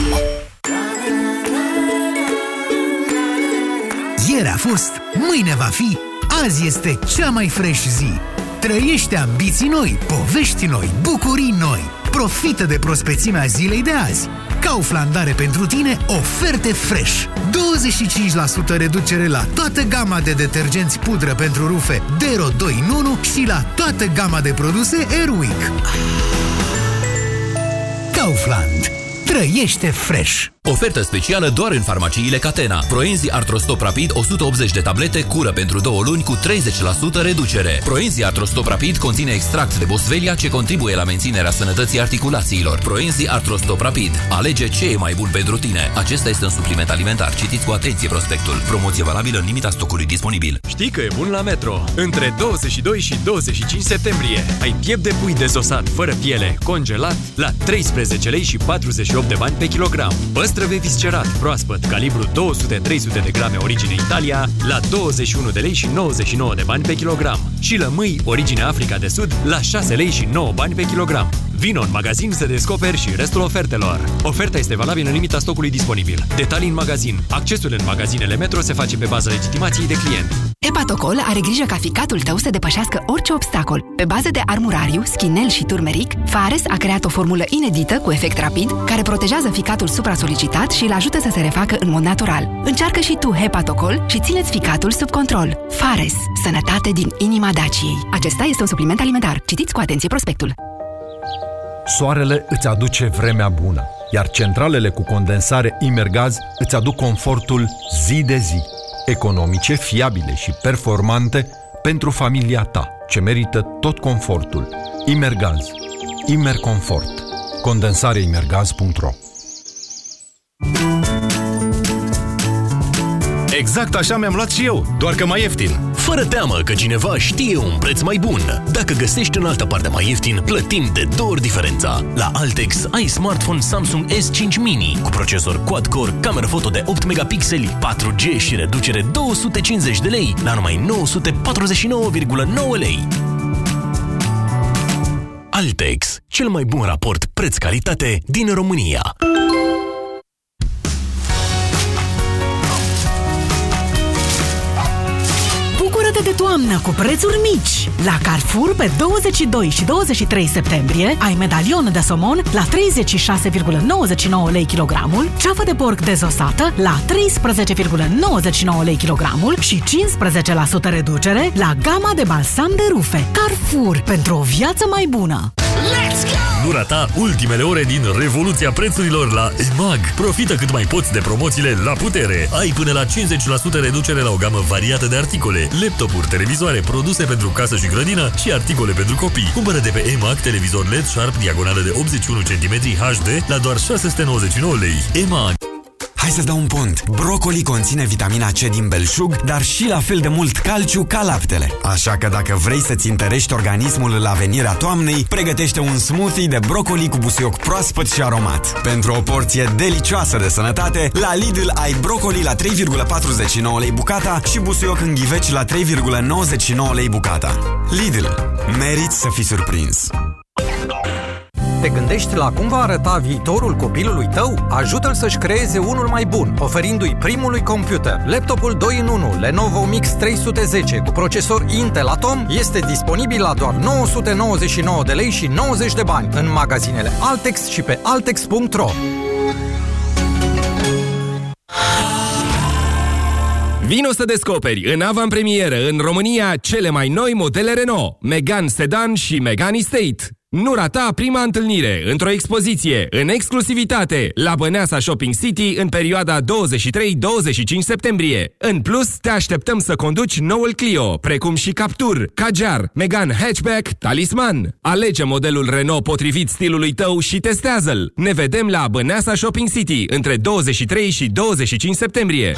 Ieri a fost, mâine va fi, azi este cea mai fresh zi. Trăiește ambiții noi, povești noi, bucurii noi. Profită de prospețimea zilei de azi. Kaufland are pentru tine oferte fresh. 25% reducere la toată gama de detergenți pudră pentru rufe Dero 2 în 1 și la toată gama de produse Airwick. Kaufland. Trăiește fresh! Ofertă specială doar în farmaciile Catena. Proenzi Artrostop Rapid 180 de tablete cură pentru două luni cu 30% reducere. Proenzi Artrostop Rapid conține extract de bosvelia ce contribuie la menținerea sănătății articulațiilor. Proenzi Artrostop Rapid. Alege ce e mai bun pentru tine. Acesta este un supliment alimentar. Citiți cu atenție prospectul. Promoție valabilă în limita stocului disponibil. Știi că e bun la Metro. Între 22 și 25 septembrie ai piept de pui dezosat fără piele, congelat, la 13 lei și 48 de bani pe kilogram. Păstrăve viscerat, proaspăt, calibru 200-300 de grame origine Italia, la 21 de lei și 99 de bani pe kilogram. Și lămâi origine Africa de Sud, la 6 lei și 9 bani pe kilogram. Vino în magazin să descoperi și restul ofertelor. Oferta este valabilă în limita stocului disponibil. Detalii în magazin. Accesul în magazinele Metro se face pe baza legitimației de client. Hepatocol are grijă ca ficatul tău să depășească orice obstacol. Pe bază de armurariu, schinel și turmeric, Fares a creat o formulă inedită cu efect rapid care protejează ficatul supra-solicitat și îl ajută să se refacă în mod natural. Încearcă și tu Hepatocol și țineți ficatul sub control. Fares. Sănătate din inima Daciei. Acesta este un supliment alimentar. Citiți cu atenție prospectul. Soarele îți aduce vremea bună, iar centralele cu condensare Imergaz îți aduc confortul zi de zi, economice, fiabile și performante pentru familia ta, ce merită tot confortul. Imergaz. Imerconfort. Condensareimergaz.ro Exact așa mi-am luat și eu, doar că mai ieftin. Fără teamă că cineva știe un preț mai bun. Dacă găsești în altă parte mai ieftin, plătim de două ori diferența. La Altex ai smartphone Samsung S5 Mini cu procesor quad-core, cameră foto de 8 megapixeli, 4G și reducere 250 de lei la numai 949,9 lei. Altex, cel mai bun raport preț-calitate din România. Bucură-te de toamnă cu prețuri mici! La Carrefour, pe 22 și 23 septembrie, ai medalion de somon la 36,99 lei kilogramul, ceafă de porc dezosată la 13,99 lei kilogramul și 15% reducere la gama de balsam de rufe. Carrefour, pentru o viață mai bună! Nu rata ultimele ore din revoluția prețurilor la EMAG. Profită cât mai poți de promoțiile la putere. Ai până la 50% reducere la o gamă variată de articole, laptopuri, televizoare, produse pentru casă și grădină și articole pentru copii. Cumpără de pe EMAG televizor LED Sharp diagonală de 81 cm HD la doar 699 lei. EMAG Hai să-ți dau un pont. Brocoli conține vitamina C din belșug, dar și la fel de mult calciu ca laptele. Așa că dacă vrei să-ți întărești organismul la venirea toamnei, pregătește un smoothie de brocoli cu busuioc proaspăt și aromat. Pentru o porție delicioasă de sănătate, la Lidl ai brocoli la 3,49 lei bucata și busuioc în ghiveci la 3,99 lei bucata. Lidl. Meriți să fii surprins! Te gândești la cum va arăta viitorul copilului tău? Ajută-l să-și creeze unul mai bun, oferindu-i primului computer. Laptopul 2 în 1 Lenovo Mix 310 cu procesor Intel Atom este disponibil la doar 999 de lei și 90 de bani în magazinele Altex și pe altex.ro. Vino să descoperi în avantpremieră în România cele mai noi modele Renault, Megane Sedan și Megane Estate. Nu rata prima întâlnire într-o expoziție în exclusivitate la Băneasa Shopping City în perioada 23-25 septembrie. În plus, te așteptăm să conduci noul Clio, precum și Captur, Kajar, Megane Hatchback, Talisman. Alege modelul Renault potrivit stilului tău și testează-l. Ne vedem la Băneasa Shopping City între 23 și 25 septembrie.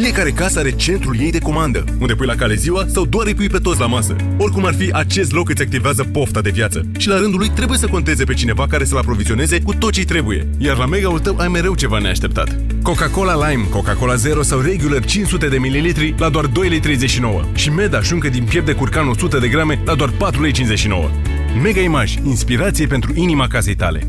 Fiecare casă are centrul ei de comandă, unde pui la cale ziua sau doar îi pui pe toți la masă. Oricum ar fi, acest loc îți activează pofta de viață. Și la rândul lui trebuie să conteze pe cineva care să-l aprovizioneze cu tot ce trebuie. Iar la mega-ul tău ai mereu ceva neașteptat. Coca-Cola Lime, Coca-Cola Zero sau Regular 500 de ml la doar 2,39 lei. Și Meda șuncă din piept de curcan 100 de grame la doar 4,59 lei. Mega Image, inspirație pentru inima casei tale.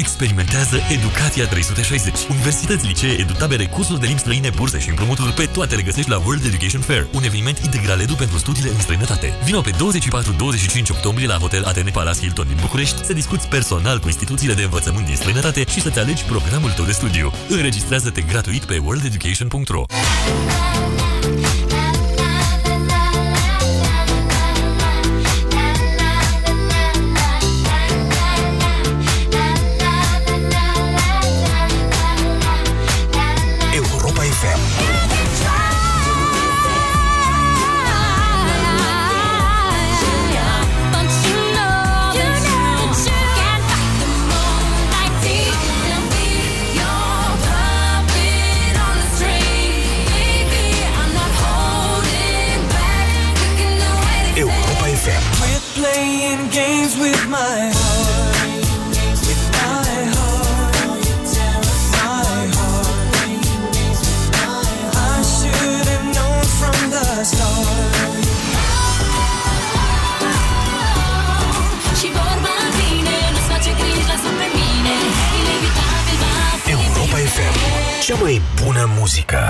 Experimentează Educația 360. Universități, licee, edutabere, cursuri de limbi străine, burse și împrumuturi pe toate le găsești la World Education Fair, un eveniment integral edu pentru studiile în străinătate. Vino pe 24-25 octombrie la Hotel Atene Palace Hilton din București să discuți personal cu instituțiile de învățământ din străinătate și să-ți alegi programul tău de studiu. Înregistrează-te gratuit pe worldeducation.ro games with my heart. With my heart. My heart. I should have known from the start. Și vorba în tine Nu-ți face griji, lasă pe mine Inevitabil va fi Europa FM. Cea mai bună muzică.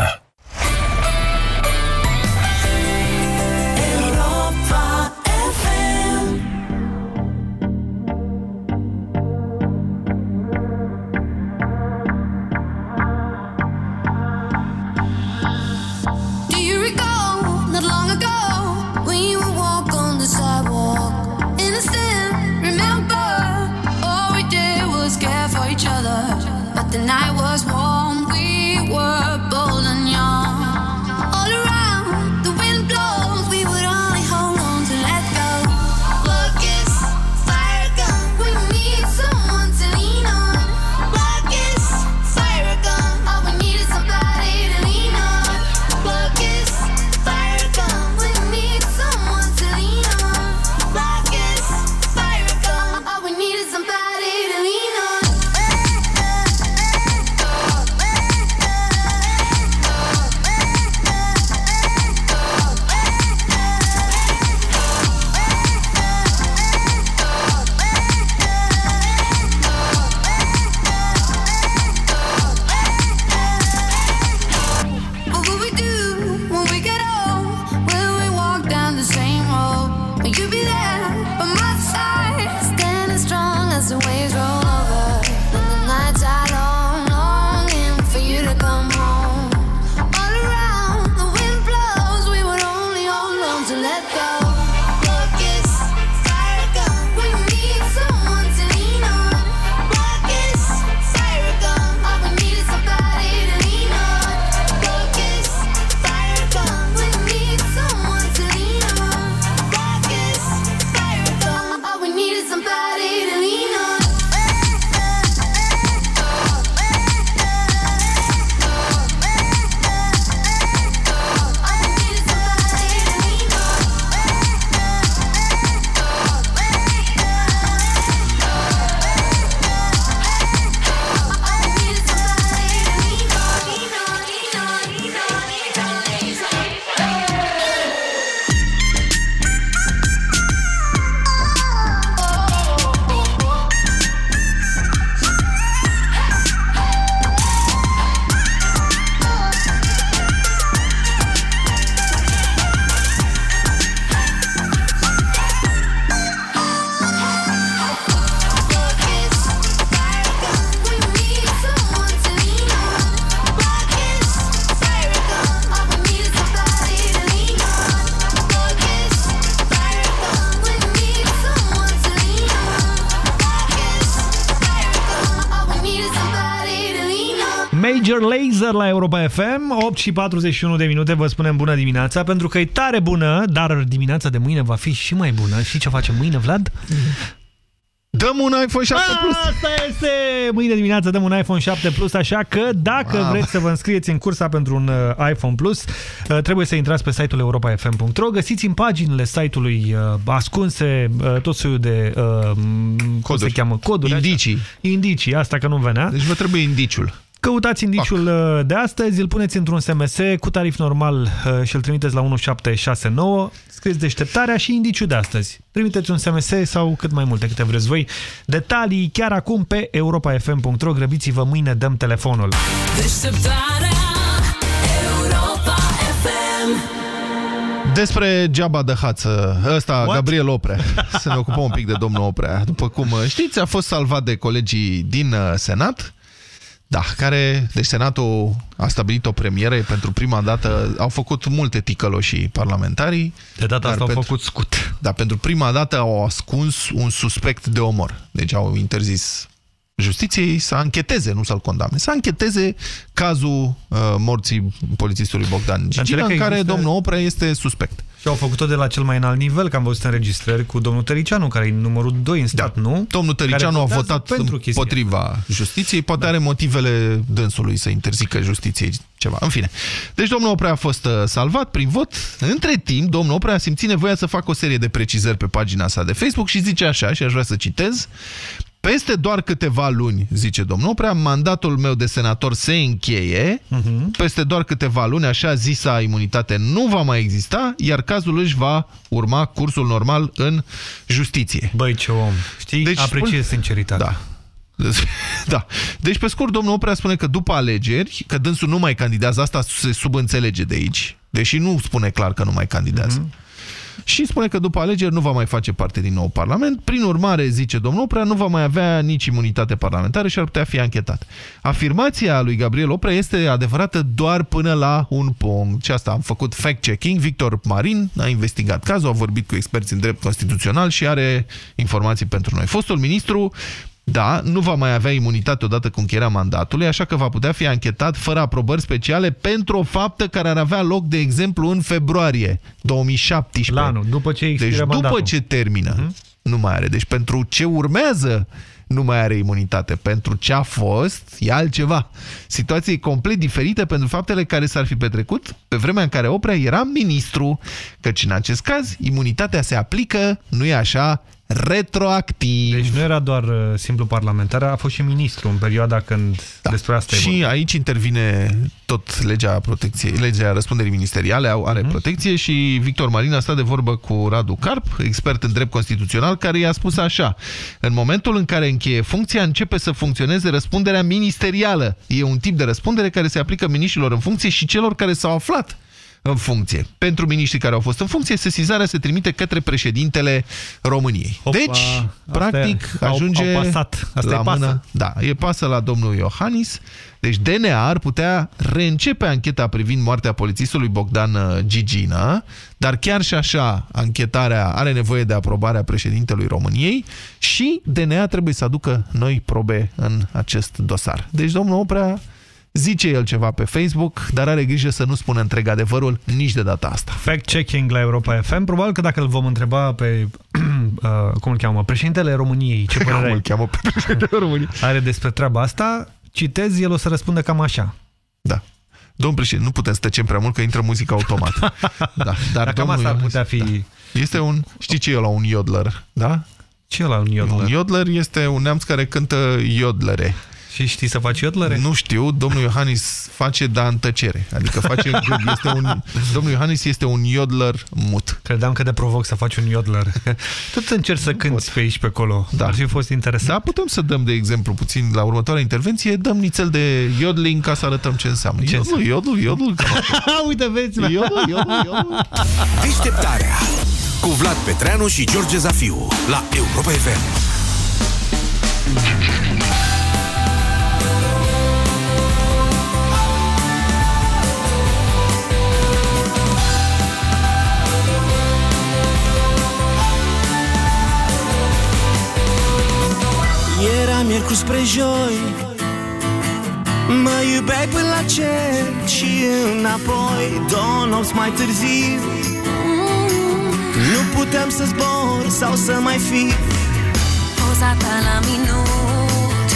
Europa FM 8 și 41 de minute vă spunem bună dimineața Pentru că e tare bună Dar dimineața de mâine va fi și mai bună Și ce facem mâine, Vlad? Dăm un iPhone 7 Plus! Asta este! Mâine dimineață dăm un iPhone 7 Plus, așa că dacă Wow. vreți să vă înscrieți în cursa pentru un uh, iPhone Plus, uh, trebuie să intrați pe site-ul europa.fm.ro. Găsiți în paginile site-ului uh, ascunse uh, tot soiul de uh, cum se Coduri. cheamă? Coduri. Indicii. Așa. Indicii, asta că nu venea. Deci vă trebuie indiciul. Căutați indiciul uh, de astăzi, îl puneți într-un SMS cu tarif normal uh, și îl trimiteți la 1769, scrieți deșteptarea și indiciul de astăzi. Trimiteți un SMS sau cât mai multe, câte vreți voi. Detalii chiar acum pe europafm.ro. Grăbiți-vă, mâine dăm telefonul. Deșteptarea Europa FM Despre geaba de hață, ăsta, What? Gabriel Oprea, să ne ocupăm un pic de domnul Oprea. După cum știți, a fost salvat de colegii din uh, Senat, da, care, deci Senatul a stabilit o premieră pentru prima dată, au făcut multe ticăloșii parlamentarii. De data dar asta au pentru- făcut scut. Dar pentru prima dată au ascuns un suspect de omor. Deci au interzis justiției să ancheteze, nu să-l condamne, să ancheteze cazul uh, morții polițistului Bogdan Gigina, înțeleg că în care există- domnul Oprea este suspect. Și au făcut-o de la cel mai înalt nivel, că am văzut înregistrări cu domnul Tăricianu, care e numărul 2 în stat, nu? Da. Domnul Tăricianu a Care votează votat pentru chestia. împotriva justiției, poate are motivele dânsului să interzică justiției ceva. În fine. Deci domnul Oprea a fost uh, salvat prin vot. Între timp, domnul Oprea a simțit nevoia să facă o serie de precizări pe pagina sa de Facebook și zice așa, și aș vrea să citez, peste doar câteva luni, zice domnul Oprea, mandatul meu de senator se încheie, peste doar câteva luni, așa zisa imunitate nu va mai exista, iar cazul își va urma cursul normal în justiție. Băi, ce om. Știi? Deci, Apreciez sinceritatea. Da. Da. Deci, pe scurt, domnul Oprea spune că după alegeri, că dânsul nu mai candidează, asta se subînțelege de aici, deși nu spune clar că nu mai candidează. Mhm. Și spune că după alegeri nu va mai face parte din nou Parlament. Prin urmare, zice domnul Oprea, nu va mai avea nici imunitate parlamentară și ar putea fi anchetat. Afirmația lui Gabriel Oprea este adevărată doar până la un punct. Și asta am făcut fact-checking. Victor Marin a investigat cazul, a vorbit cu experți în drept constituțional și are informații pentru noi. Fostul ministru da, nu va mai avea imunitate odată cu încheierea mandatului, așa că va putea fi anchetat fără aprobări speciale pentru o faptă care ar avea loc, de exemplu, în februarie 2017. La anul, după ce expiră Deci după mandatul. ce termină, nu mai are. Deci pentru ce urmează nu mai are imunitate. Pentru ce a fost, e altceva. Situație complet diferită pentru faptele care s-ar fi petrecut pe vremea în care Oprea era ministru, căci în acest caz imunitatea se aplică, nu e așa, retroactiv. Deci nu era doar uh, simplu parlamentar, a fost și ministru în perioada când da. despre asta e Și vorba. aici intervine tot legea protecției, legea răspunderii ministeriale au- are Mhm. protecție și Victor Marin a stat de vorbă cu Radu Carp, expert în drept constituțional, care i-a spus așa: În momentul în care încheie funcția, începe să funcționeze răspunderea ministerială. E un tip de răspundere care se aplică miniștrilor în funcție și celor care s-au aflat în funcție. Pentru miniștrii care au fost în funcție, sesizarea se trimite către președintele României. Opa, deci, asta practic, e- au- ajunge au pasat. Asta la e pasă. mână da, e pasă la domnul Iohannis. Deci DNA ar putea reîncepe ancheta privind moartea polițistului Bogdan uh, Gigina, dar chiar și așa anchetarea are nevoie de aprobarea președintelui României și DNA trebuie să aducă noi probe în acest dosar. Deci domnul Oprea zice el ceva pe Facebook, dar are grijă să nu spună întreg adevărul nici de data asta. Fact-checking la Europa FM. Probabil că dacă îl vom întreba pe, uh, cum îl cheamă, președintele României, ce părere Cum ai? îl cheamă pe președintele României? Are despre treaba asta, citez, el o să răspundă cam așa. Da. Domnul președinte, nu putem să tăcem prea mult că intră muzica automat. da, dar Dar cam domnul asta ar Iohannis- putea fi... Da. Este un, știi ce e la un iodler, da? Ce e la un iodler? Un iodler este un neamț care cântă iodlere. Și știi să faci iodlere? Nu știu, domnul Iohannis face, dar în tăcere. Adică face, este un, domnul Iohannis este un iodler mut. Credeam că te provoc să faci un iodler. Tot încerci să cânti pe aici pe acolo. Da. Ar fi fost interesant. Da, putem să dăm, de exemplu, puțin la următoarea intervenție, dăm nițel de yodeling ca să arătăm ce înseamnă. Ce Yodel, yodel, yodel. Uite, vezi, mă. Yodel, yodel, yodel. Deșteptarea cu Vlad Petreanu și George Zafiu la Europa FM. Miercuri spre joi. Mă iubeai până la cer și înapoi. Două nopți mai târziu. Nu putem să zbor sau să mai fi. Poza ta la minut.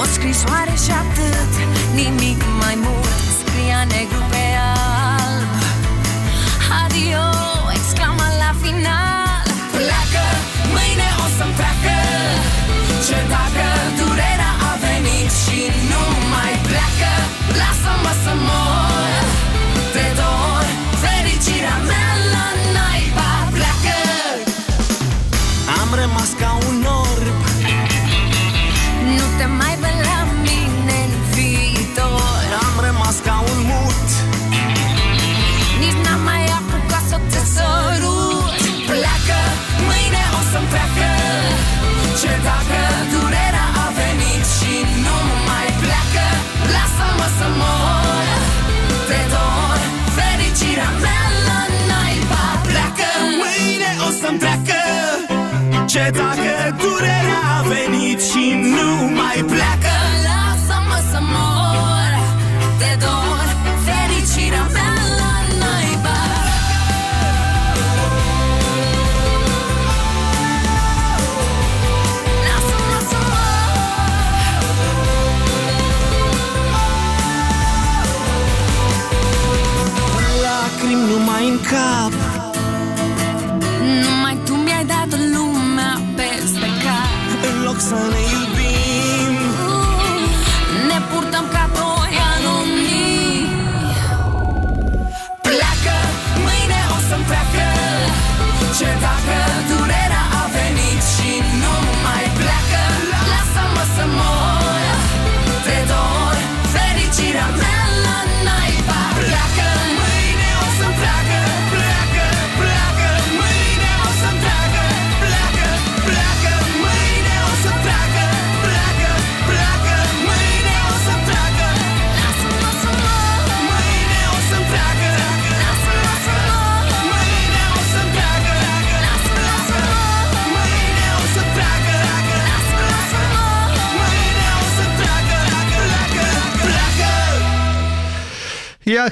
O scrisoare și atât. Nimic mai mult. Scria negru pe alb. Adio Ce dacă durerea a venit și nu mai pleacă. Lasă-mă să mor Ce dacă durerea a venit și nu mai pleacă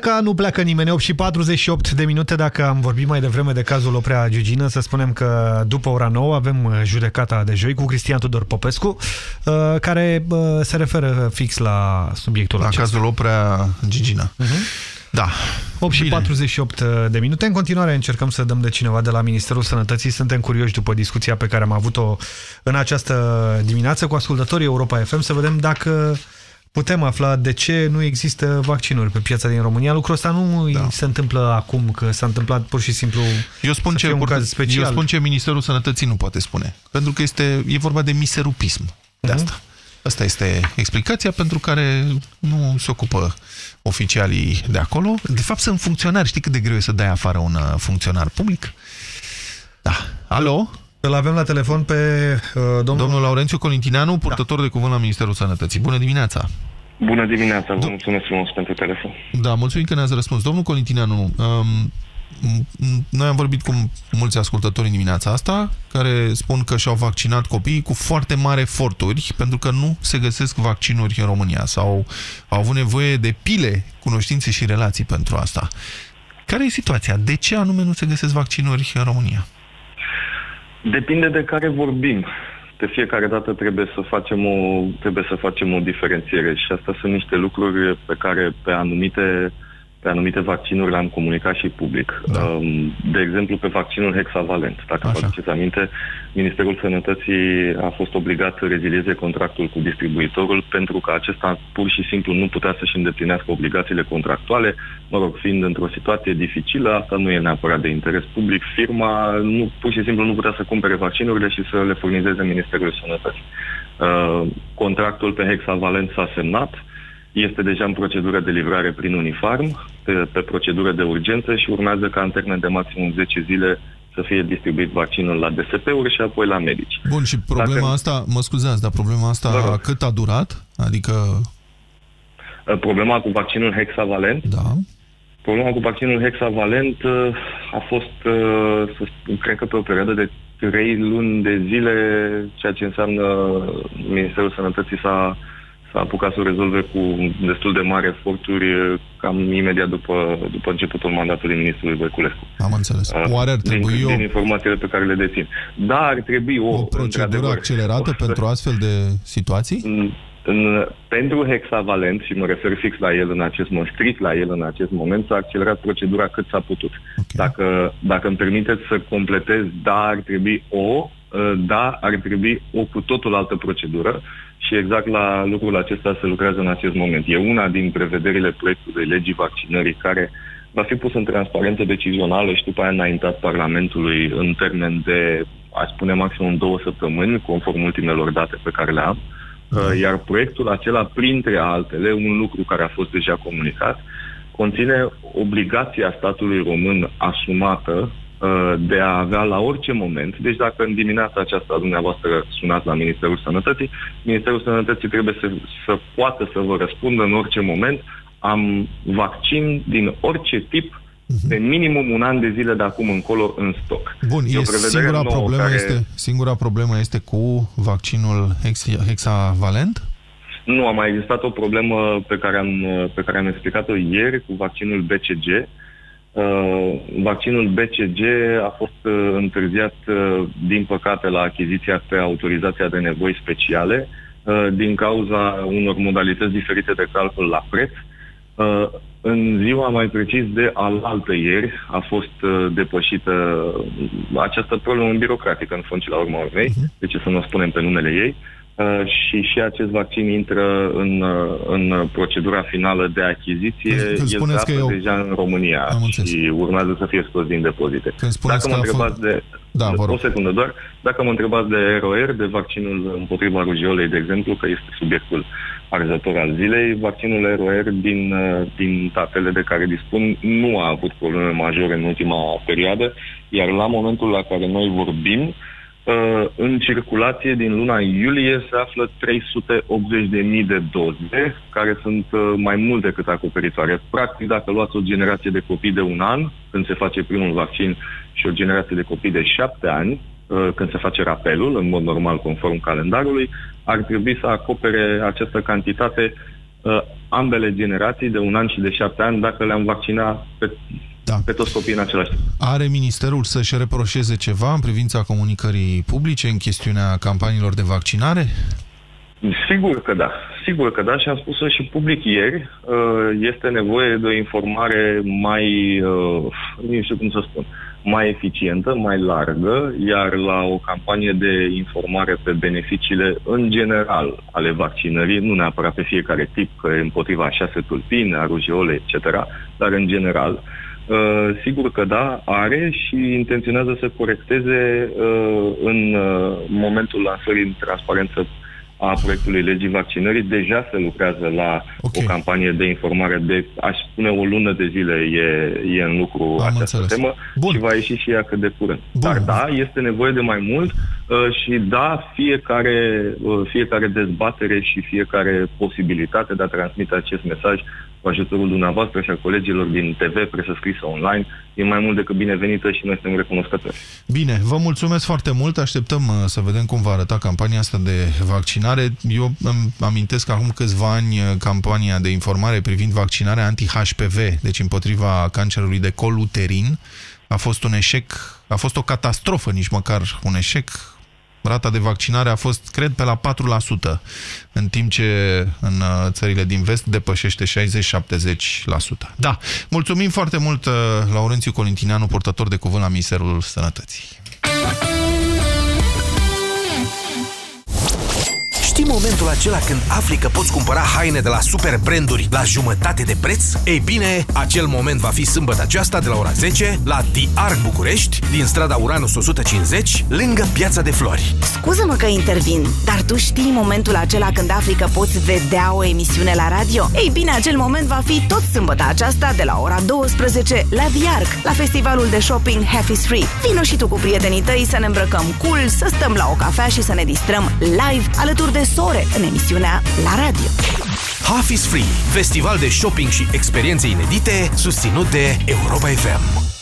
Ia ca nu pleacă nimeni, 8 și 48 de minute dacă am vorbit mai devreme de cazul Oprea Giugină, să spunem că după ora 9 avem uh, judecata de joi cu Cristian Tudor Popescu, uh, care uh, se referă fix la subiectul La acesta. cazul Oprea Gigina. Da. 8 și 48 de minute. În continuare încercăm să dăm de cineva de la Ministerul Sănătății. Suntem curioși după discuția pe care am avut-o în această dimineață cu ascultătorii Europa FM să vedem dacă putem afla de ce nu există vaccinuri pe piața din România. Lucrul ăsta nu da. se întâmplă acum, că s-a întâmplat pur și simplu Eu spun, să ce, fie un curte- caz special. eu spun ce Ministerul Sănătății nu poate spune. Pentru că este, e vorba de miserupism. De asta. Asta este explicația pentru care nu se ocupă oficialii de acolo. De fapt, sunt funcționari. Știi cât de greu e să dai afară un uh, funcționar public? Da. Alo? Îl avem la telefon pe uh, domnul... Domnul Laurențiu Colintineanu, purtător de cuvânt la Ministerul Sănătății. Bună dimineața! Bună dimineața, vă mulțumesc frumos pentru telefon. Da, mulțumim că ne-ați răspuns. Domnul Colintineanu, um, m- noi am vorbit cu mulți ascultători în dimineața asta, care spun că și-au vaccinat copiii cu foarte mari eforturi, pentru că nu se găsesc vaccinuri în România sau au avut nevoie de pile, cunoștințe și relații pentru asta. Care e situația? De ce anume nu se găsesc vaccinuri în România? Depinde de care vorbim. De fiecare dată trebuie să facem o, trebuie să facem o diferențiere și asta sunt niște lucruri pe care pe anumite, pe anumite vaccinuri le-am comunicat și public. Da. Um, De exemplu, pe vaccinul hexavalent. Dacă vă aduceți aminte, Ministerul Sănătății a fost obligat să rezilieze contractul cu distribuitorul pentru că acesta pur și simplu nu putea să-și îndeplinească obligațiile contractuale, mă rog, fiind într-o situație dificilă, asta nu e neapărat de interes public, firma nu, pur și simplu nu putea să cumpere vaccinurile și să le furnizeze Ministerul Sănătății. Uh, contractul pe hexavalent s-a semnat, este deja în procedură de livrare prin Unifarm, pe, pe procedură de urgență și urmează ca în termen de maximum 10 zile să fie distribuit vaccinul la DSP-uri și apoi la medici. Bun, și problema Dacă- asta, mă scuzați, dar problema asta cât a durat? Adică... Uh, Problema cu vaccinul hexavalent? Da. Problema cu vaccinul hexavalent uh, a fost, uh, să spun, cred că pe o perioadă de trei luni de zile, ceea ce înseamnă Ministerul Sănătății s-a, s-a apucat să o rezolve cu destul de mari eforturi uh, cam imediat după, după începutul mandatului ministrului Voiculescu. Am înțeles. Uh, Oare ar trebui din, o, din informațiile pe care le dețin. Da, ar trebui o, o procedură într-adevăr, accelerată pentru astfel de situații? în, în, pentru hexavalent, și mă refer fix la el în acest moment, strict la el în acest moment, s-a accelerat procedura cât s-a putut. Okay. Dacă, dacă îmi permiteți să completez, da, ar trebui o, uh, da, ar trebui o cu totul altă procedură și exact la lucrul acesta se lucrează în acest moment. E una din prevederile proiectului legii vaccinării care va fi pus în transparență decizională și după aia înaintat Parlamentului în termen de, aș spune, maximum două săptămâni, conform ultimelor date pe care le am. Uh, Iar proiectul acela, printre altele, un lucru care a fost deja comunicat, conține obligația statului român asumată uh, de a avea la orice moment, deci dacă în dimineața aceasta dumneavoastră sunați la Ministerul Sănătății, Ministerul Sănătății trebuie să, să poată să vă răspundă în orice moment am vaccin din orice tip de minimum un an de zile de acum încolo în stoc. Bun, E o e prevedere singura, nouă problemă care- este, singura problemă este cu vaccinul hex, hexavalent? Nu, a mai existat o problemă pe care am, pe care am explicat-o ieri cu vaccinul BCG. Uh, vaccinul BCG a fost uh, întârziat, uh, din păcate, la achiziția pe autorizația de nevoi speciale, uh, din cauza unor modalități diferite de calcul la preț. Uh, în ziua mai precis de alaltă ieri a fost uh, depășită uh, această problemă birocratică în fond și la urma urmei, de ce să nu o spunem pe numele ei, uh, și și acest vaccin intră în, uh, în procedura finală de achiziție. Când- când El spuneți se că află e o- deja în România și urmează să fie scos din depozite. Când spuneți Dacă mă că a fost- întrebați de... Da, vă rog. O secundă doar. Dacă mă întrebați de ROR, de vaccinul împotriva rujeolei, de exemplu, că este subiectul arzător al zilei, vaccinul ROR din, uh, din datele de care dispun nu a avut probleme majore în ultima perioadă, iar la momentul la care noi vorbim, uh, în circulație din luna iulie se află 380.000 de doze, care sunt uh, mai mult decât acoperitoare. Practic, dacă luați o generație de copii de un an, când se face primul vaccin, și o generație de copii de șapte ani, uh, când se face rapelul, în mod normal, conform calendarului, ar trebui să acopere această cantitate uh, ambele generații de un an și de șapte ani dacă le-am vaccinat pe, da. pe toți copiii în același timp. Are Ministerul să-și reproșeze ceva în privința comunicării publice în chestiunea campaniilor de vaccinare? Sigur că da, sigur că da și am spus-o și public ieri, uh, este nevoie de o informare mai, uh, nu știu cum să spun, mai eficientă, mai largă, iar la o campanie de informare pe beneficiile în general ale vaccinării, nu neapărat pe fiecare tip, că e împotriva șase tulpine, a rujeolei, etc., dar în general, Uh, sigur că da, are și intenționează să corecteze uh, în uh, momentul lansării în transparență a proiectului legii vaccinării. Deja se lucrează la okay. o campanie de informare de, aș spune, o lună de zile e, e în lucru Am această înțeles. temă Bun. și va ieși și ea cât de curând. Dar da, este nevoie de mai mult uh, și da, fiecare, uh, fiecare dezbatere și fiecare posibilitate de a transmite acest mesaj cu ajutorul dumneavoastră și a colegilor din TV, presă scrisă online, e mai mult decât binevenită și noi suntem recunoscători. Bine, vă mulțumesc foarte mult. Așteptăm uh, să vedem cum va arăta campania asta de vaccinare. Eu îmi amintesc că acum câțiva ani uh, campania de informare privind vaccinarea anti-HPV, deci împotriva cancerului de col uterin, a fost un eșec, a fost o catastrofă, nici măcar un eșec. Rata de vaccinare a fost, cred, pe la 4%, în timp ce în uh, țările din vest depășește 60-70%. Da, mulțumim foarte mult, uh, Laurențiu Colintineanu, portator de cuvânt la Ministerul Sănătății. Știi momentul acela când afli că poți cumpăra haine de la super branduri la jumătate de preț? Ei bine, acel moment va fi sâmbătă aceasta de la ora 10 la The Arc București, din strada Uranus 150, lângă Piața de Flori. Scuză-mă că intervin, dar tu știi momentul acela când afli că poți vedea o emisiune la radio? Ei bine, acel moment va fi tot sâmbătă aceasta de la ora 12 la The Arc, la festivalul de shopping Half is Free. Vino și tu cu prietenii tăi să ne îmbrăcăm cool, să stăm la o cafea și să ne distrăm live alături de sore în emisiunea la radio. Half is Free, festival de shopping și experiențe inedite, susținut de Europa FM.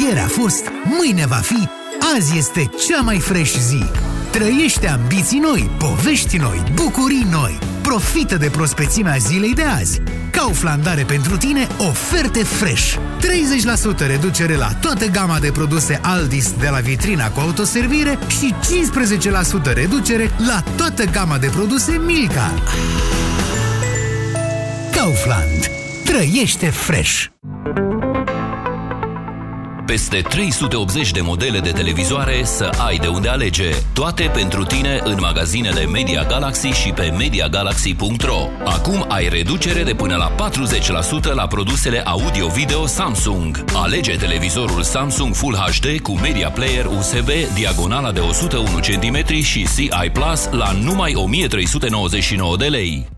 Ieri a fost, mâine va fi, azi este cea mai fresh zi. Trăiește ambiții noi, povești noi, bucurii noi. Profită de prospețimea zilei de azi. Kaufland are pentru tine oferte fresh. 30% reducere la toată gama de produse Aldis de la vitrina cu autoservire și 15% reducere la toată gama de produse Milka. Kaufland. Trăiește fresh! Peste 380 de modele de televizoare să ai de unde alege. Toate pentru tine în magazinele Media Galaxy și pe MediaGalaxy.ro. Acum ai reducere de până la 40% la produsele audio-video Samsung. Alege televizorul Samsung Full HD cu Media Player USB, diagonala de 101 cm și CI Plus la numai 1399 de lei.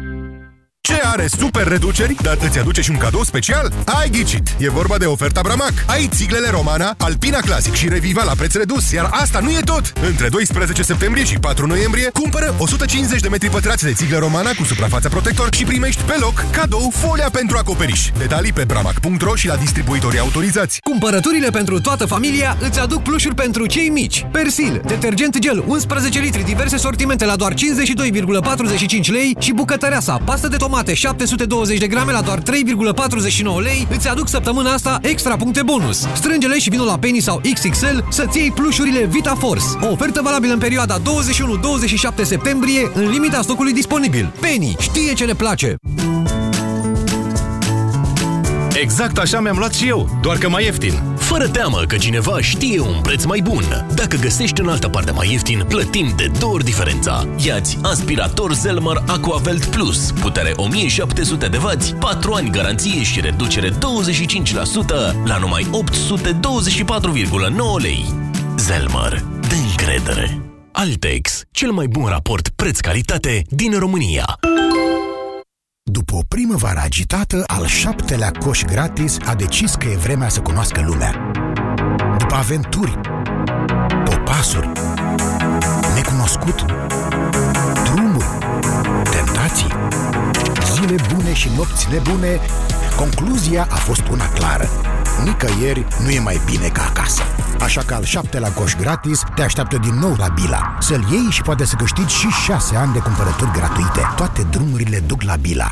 Ce are super reduceri, dar îți aduce și un cadou special? Ai ghicit! E vorba de oferta Bramac. Ai țiglele Romana, Alpina Classic și Reviva la preț redus, iar asta nu e tot! Între 12 septembrie și 4 noiembrie, cumpără 150 de metri pătrați de țiglă Romana cu suprafața protector și primești pe loc cadou folia pentru acoperiș. Detalii pe bramac.ro și la distribuitorii autorizați. Cumpărăturile pentru toată familia îți aduc plușuri pentru cei mici. Persil, detergent gel 11 litri, diverse sortimente la doar 52,45 lei și bucătăreasa, pastă de tomate 720 de grame la doar 3,49 lei îți aduc săptămâna asta extra puncte bonus. Strângele și vinul la Penny sau XXL să-ți iei plușurile Vita Force. O ofertă valabilă în perioada 21-27 septembrie în limita stocului disponibil. Penny știe ce ne place! Exact așa mi-am luat și eu, doar că mai ieftin. Fără teamă că cineva știe un preț mai bun. Dacă găsești în altă parte mai ieftin, plătim de două ori diferența. Iați aspirator Zelmer Aquavelt Plus, putere 1700 de W, 4 ani garanție și reducere 25% la numai 824,9 lei. Zelmer. De încredere. Altex, cel mai bun raport preț-calitate din România. După o primăvară agitată, al șaptelea coș gratis a decis că e vremea să cunoască lumea. După aventuri, popasuri, necunoscut, drumuri, tentații, zile bune și nopți nebune, concluzia a fost una clară. Nicăieri nu e mai bine ca acasă. Așa că al șaptelea coș gratis te așteaptă din nou la Bila. Să-l iei și poate să câștigi și șase ani de cumpărături gratuite. Toate drumurile duc la Bila.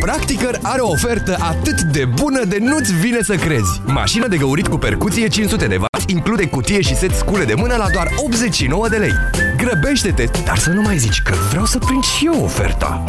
Practicăr are o ofertă atât de bună de nu-ți vine să crezi. Mașină de găurit cu percuție 500 de W include cutie și set scule de mână la doar 89 de lei. Grăbește-te, dar să nu mai zici că vreau să prind și eu oferta.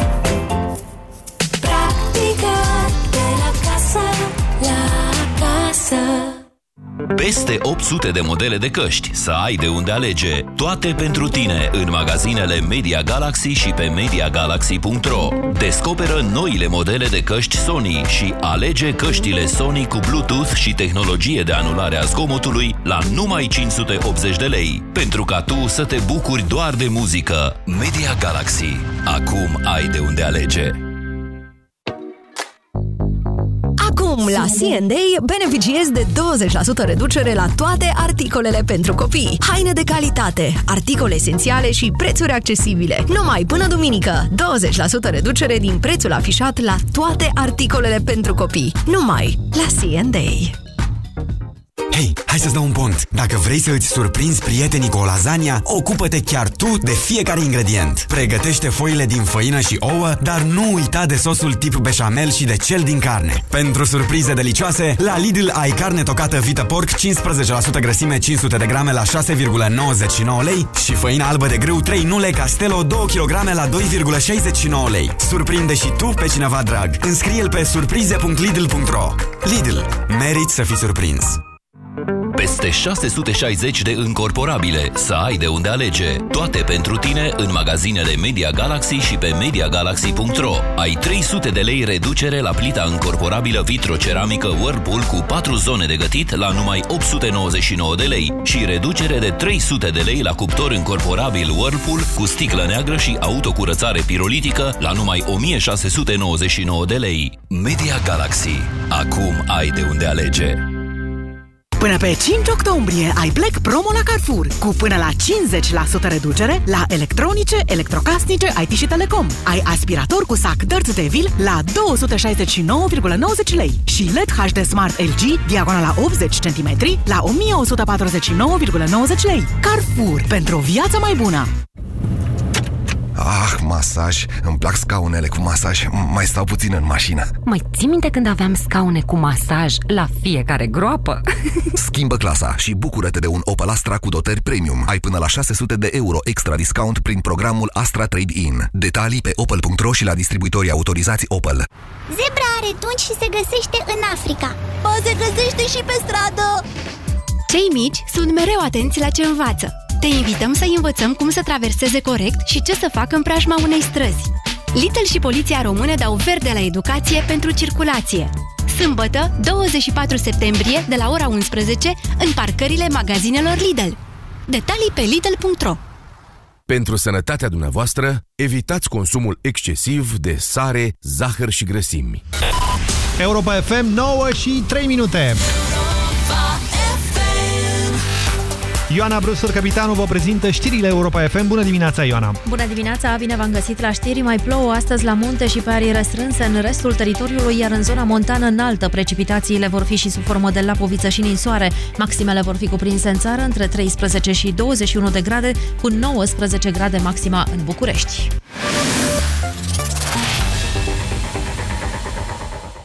Peste 800 de modele de căști, să ai de unde alege. Toate pentru tine în magazinele Media Galaxy și pe MediaGalaxy.ro. Descoperă noile modele de căști Sony și alege căștile Sony cu Bluetooth și tehnologie de anulare a zgomotului la numai 580 de lei. Pentru ca tu să te bucuri doar de muzică. Media Galaxy. Acum ai de unde alege. Acum, la C&A, beneficiezi de 20% reducere la toate articolele pentru copii. Haine de calitate, articole esențiale și prețuri accesibile. Numai până duminică, 20% reducere din prețul afișat la toate articolele pentru copii. Numai la C&A. Hei, hai să-ți dau un pont! Dacă vrei să îți surprinzi prietenii cu o lasagna, ocupă-te chiar tu de fiecare ingredient. Pregătește foile din făină și ouă, dar nu uita de sosul tip beșamel și de cel din carne. Pentru surprize delicioase, la Lidl ai carne tocată vită porc 15% grăsime 500 de grame la 6,99 lei și făină albă de grâu 3 nule Castelo 2 kg la 2,69 lei. Surprinde și tu pe cineva drag. Înscrie-l pe surprize.lidl.ro Lidl. Merit să fii surprins. Peste 660 de încorporabile, să ai de unde alege. Toate pentru tine în magazinele Media Galaxy și pe MediaGalaxy.ro. Ai 300 de lei reducere la plita încorporabilă vitroceramică Whirlpool cu 4 zone de gătit la numai 899 de lei și reducere de 300 de lei la cuptor încorporabil Whirlpool cu sticlă neagră și autocurățare pirolitică la numai 1699 de lei. Media Galaxy. Acum ai de unde alege. Până pe 5 octombrie ai Black Promo la Carrefour cu până la 50% reducere la electronice, electrocasnice, IT și telecom. Ai aspirator cu sac Dirt Devil la 269,90 lei și LED HD Smart LG diagonala 80 cm la 1149,90 lei. Carrefour, pentru o viață mai bună! Ah, masaj. Îmi plac scaunele cu masaj. Mai stau puțin în mașină. Mai ții minte când aveam scaune cu masaj la fiecare groapă? Schimbă clasa și bucură-te de un Opel Astra cu dotări premium. Ai până la 600 de euro extra discount prin programul Astra Trade-in. Detalii pe opel.ro și la distribuitorii autorizați Opel. Zebra are tunci și se găsește în Africa. O, se găsește și pe stradă! Cei mici sunt mereu atenți la ce învață. Te invităm să învățăm cum să traverseze corect și ce să facă în preajma unei străzi. Lidl și Poliția Română dau verde la educație pentru circulație. Sâmbătă, 24 septembrie, de la ora 11, în parcările magazinelor Lidl. Detalii pe lidl.ro Pentru sănătatea dumneavoastră, evitați consumul excesiv de sare, zahăr și grăsimi. Europa FM 9 și 3 minute. Ioana Brustur, capitanul, vă prezintă știrile Europa FM. Bună dimineața, Ioana! Bună dimineața, bine v-am găsit la știri. Mai plouă astăzi la munte și pe arii restrânse în restul teritoriului, iar în zona montană înaltă precipitațiile vor fi și sub formă de lapoviță și ninsoare. Maximele vor fi cuprinse în țară între 13 și 21 de grade, cu 19 grade maxima în București.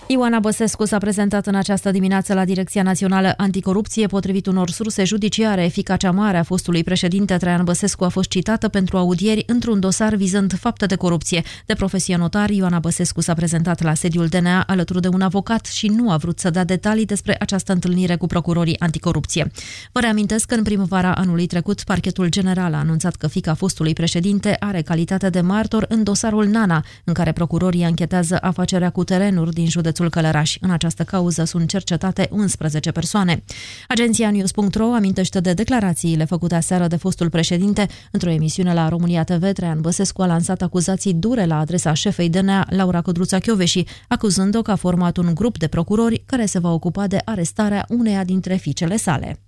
Ioana Băsescu s-a prezentat în această dimineață la Direcția Națională Anticorupție. Potrivit unor surse judiciare, eficacea mare a fostului președinte Traian Băsescu a fost citată pentru audieri într-un dosar vizând fapte de corupție. De profesie notar, Ioana Băsescu s-a prezentat la sediul DNA alături de un avocat și nu a vrut să dea detalii despre această întâlnire cu procurorii anticorupție. Vă reamintesc că în primăvara anului trecut, parchetul general a anunțat că fica fostului președinte are calitate de martor în dosarul Nana, în care procurorii anchetează afacerea cu terenuri din județul județul Călăraș. În această cauză sunt cercetate 11 persoane. Agenția News.ro amintește de declarațiile făcute aseară de fostul președinte. Într-o emisiune la România TV, Traian Băsescu a lansat acuzații dure la adresa șefei DNA, Laura Codruța Chioveși, acuzând-o că a format un grup de procurori care se va ocupa de arestarea uneia dintre fiicele sale.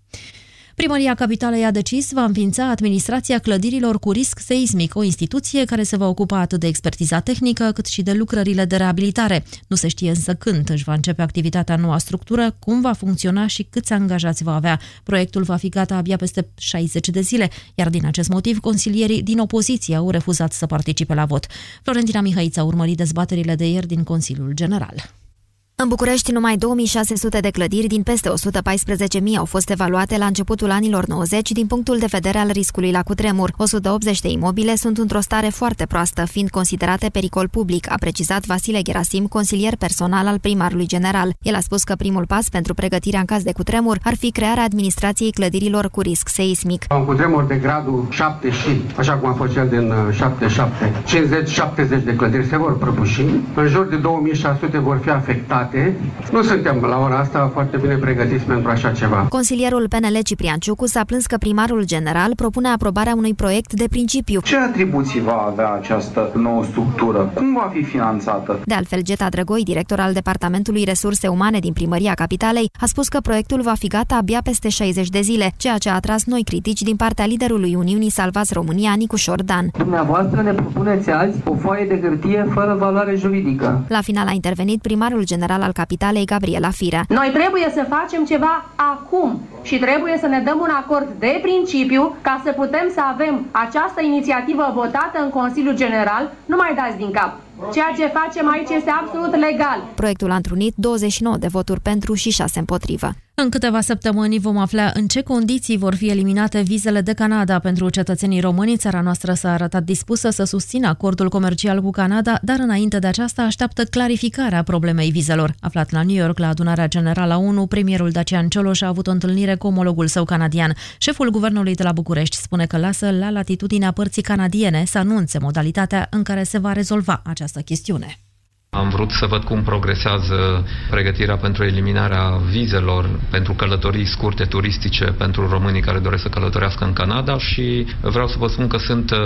Primăria Capitalei a decis va înființa administrația clădirilor cu risc seismic, o instituție care se va ocupa atât de expertiza tehnică cât și de lucrările de reabilitare. Nu se știe însă când își va începe activitatea noua structură, cum va funcționa și câți angajați va avea. Proiectul va fi gata abia peste 60 de zile, iar din acest motiv consilierii din opoziție au refuzat să participe la vot. Florentina Mihaița a urmărit dezbaterile de ieri din Consiliul General. În București, numai 2600 de clădiri din peste 114.000 au fost evaluate la începutul anilor 90 din punctul de vedere al riscului la cutremur. 180 de imobile sunt într-o stare foarte proastă, fiind considerate pericol public, a precizat Vasile Gerasim, consilier personal al primarului general. El a spus că primul pas pentru pregătirea în caz de cutremur ar fi crearea administrației clădirilor cu risc seismic. Un cutremur de gradul 7 și, așa cum a fost cel din 77, 50-70 de clădiri se vor prăbuși. În jur de 2600 vor fi afectate date. Nu suntem la ora asta foarte bine pregătiți pentru așa ceva. Consilierul PNL Ciprian Ciucu s-a plâns că primarul general propune aprobarea unui proiect de principiu. Ce atribuții va avea această nouă structură? Cum va fi finanțată? De altfel, Geta Drăgoi, director al Departamentului Resurse Umane din Primăria Capitalei, a spus că proiectul va fi gata abia peste 60 de zile, ceea ce a atras noi critici din partea liderului Uniunii Salvați România, Nicu Șordan. Dumneavoastră ne propuneți azi o foaie de hârtie fără valoare juridică. La final a intervenit primarul general al Capitalei, Gabriela Firea. Noi trebuie să facem ceva acum și trebuie să ne dăm un acord de principiu ca să putem să avem această inițiativă votată în Consiliul General. Nu mai dați din cap. Ceea ce facem aici este absolut legal. Proiectul a întrunit 29 de voturi pentru și 6 împotrivă. În câteva săptămâni vom afla în ce condiții vor fi eliminate vizele de Canada pentru cetățenii români. Țara noastră s-a arătat dispusă să susțină acordul comercial cu Canada, dar înainte de aceasta așteaptă clarificarea problemei vizelor. Aflat la New York la adunarea generală a ONU, premierul Dacian Cioloș a avut o întâlnire cu omologul său canadian. Șeful guvernului de la București spune că lasă la latitudinea părții canadiene să anunțe modalitatea în care se va rezolva această chestiune. Am vrut să văd cum progresează pregătirea pentru eliminarea vizelor pentru călătorii scurte turistice pentru românii care doresc să călătorească în Canada și vreau să vă spun că sunt uh,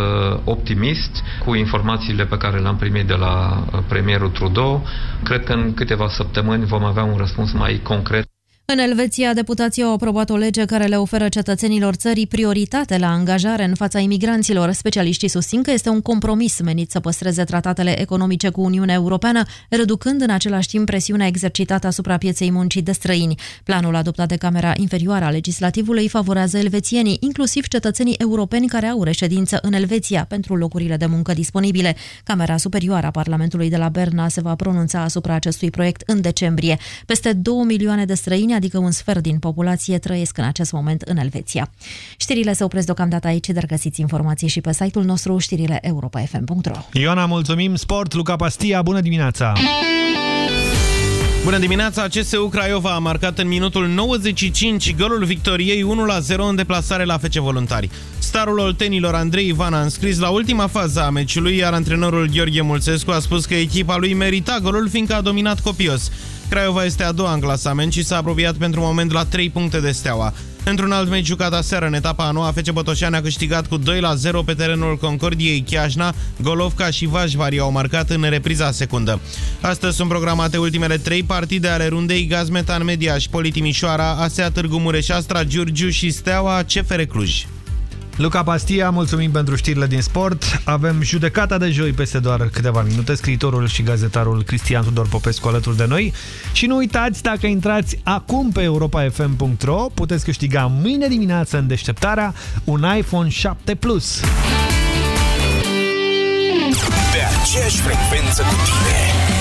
optimist cu informațiile pe care le-am primit de la uh, premierul Trudeau. Cred că în câteva săptămâni vom avea un răspuns mai concret. În Elveția, deputații au aprobat o lege care le oferă cetățenilor țării prioritate la angajare în fața imigranților. Specialiștii susțin că este un compromis menit să păstreze tratatele economice cu Uniunea Europeană, reducând în același timp presiunea exercitată asupra pieței muncii de străini. Planul adoptat de Camera Inferioară a Legislativului favorează elvețienii, inclusiv cetățenii europeni care au reședință în Elveția pentru locurile de muncă disponibile. Camera Superioară a Parlamentului de la Berna se va pronunța asupra acestui proiect în decembrie. Peste 2 milioane de străini adică un sfert din populație, trăiesc în acest moment în Elveția. Știrile se opresc deocamdată aici, dar găsiți informații și pe site-ul nostru știrile europa.fm.ro Ioana, mulțumim! Sport, Luca Pastia, bună dimineața! Bună dimineața! CSU Craiova a marcat în minutul 95 golul victoriei 1-0 în deplasare la FC Voluntari. Starul oltenilor Andrei Ivan a înscris la ultima fază a meciului, iar antrenorul Gheorghe Mulțescu a spus că echipa lui merita golul fiindcă a dominat copios. Craiova este a doua în clasament și s-a apropiat pentru moment la 3 puncte de steaua. Într-un alt meci jucat aseară, în etapa a noua, FC Botoșani a câștigat cu 2 la 0 pe terenul Concordiei Chiajna, Golovca și Vajvari au marcat în repriza secundă. Astăzi sunt programate ultimele trei partide ale rundei Gazmetan Mediaș și Politimișoara, ASEA Târgu Mureș, Astra Giurgiu și Steaua CFR Cluj. Luca Pastia, mulțumim pentru știrile din sport. Avem judecata de joi peste doar câteva minute. Scriitorul și gazetarul Cristian Tudor Popescu alături de noi. Și nu uitați, dacă intrați acum pe europafm.ro, puteți câștiga mâine dimineață în deșteptarea un iPhone 7 Plus. Pe aceeași frecvență cu tine.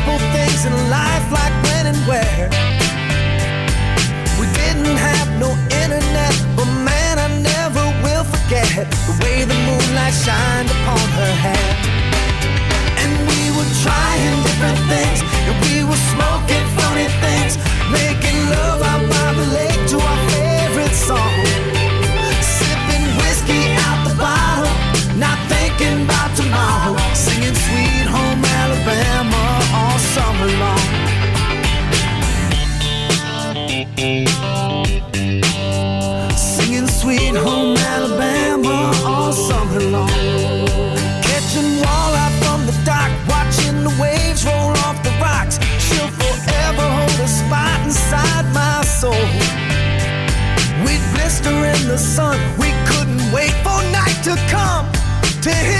Simple things in life, like when and where. We didn't have no internet, but man, I never will forget the way the moonlight shined upon her hair. And we were trying different things, and we were smoking funny things, making love out by the lake to our the sun, we couldn't wait for night to come to hit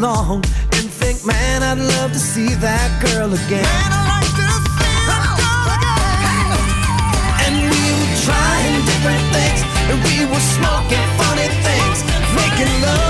along and think, man, I'd love to see that girl again. And we were trying different things, and we were smoking funny things, making love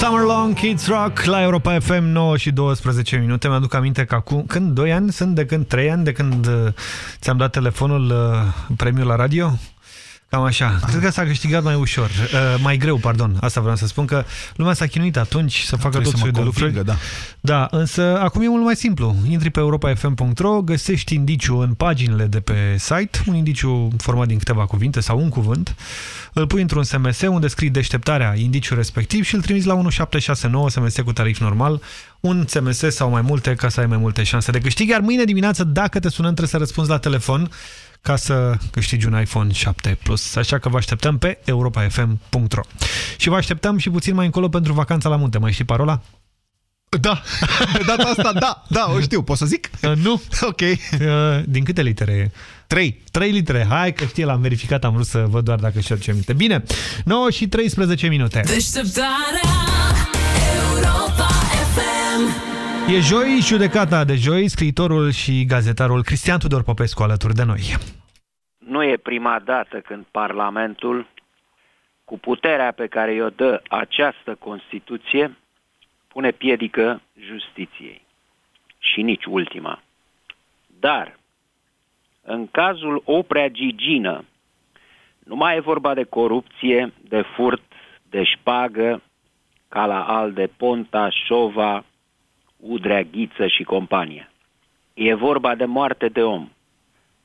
Summer Long, Kids Rock la Europa FM 9 și 12 minute. Mi-aduc aminte că acum, când 2 ani sunt, de când 3 ani, de când uh, ți-am dat telefonul uh, premiul la radio? Cam așa. Cred că s-a câștigat mai ușor. Uh, mai greu, pardon. Asta vreau să spun că lumea s-a chinuit atunci să facă tot Trebuie să mă soiul de lucruri. convingă, da. Da, însă acum e mult mai simplu. Intri pe europafm.ro, găsești indiciu în paginile de pe site, un indiciu format din câteva cuvinte sau un cuvânt, îl pui într-un SMS unde scrii deșteptarea indiciul respectiv și îl trimiți la 1769 SMS cu tarif normal, un SMS sau mai multe ca să ai mai multe șanse de câștig, iar mâine dimineață, dacă te sunăm, trebuie să răspunzi la telefon ca să câștigi un iPhone 7 Plus. Așa că vă așteptăm pe europafm.ro Și vă așteptăm și puțin mai încolo pentru vacanța la munte. Mai știi parola? Da, de data asta, da, da, o știu, pot să zic? Uh, nu. Ok. Uh, din câte litere e? 3. 3 litere. Hai că știe, l-am verificat, am vrut să văd doar dacă și ce minte. Bine, 9 și 13 minute. Deșteptarea Europa FM E joi, judecata de joi, scriitorul și gazetarul Cristian Tudor Popescu alături de noi. Nu e prima dată când Parlamentul, cu puterea pe care i-o dă această Constituție, pune piedică justiției. Și nici ultima. Dar, în cazul Oprea Gigină, nu mai e vorba de corupție, de furt, de șpagă, ca la Alde Ponta, Șova, Udrea Ghiță și compania. E vorba de moarte de om.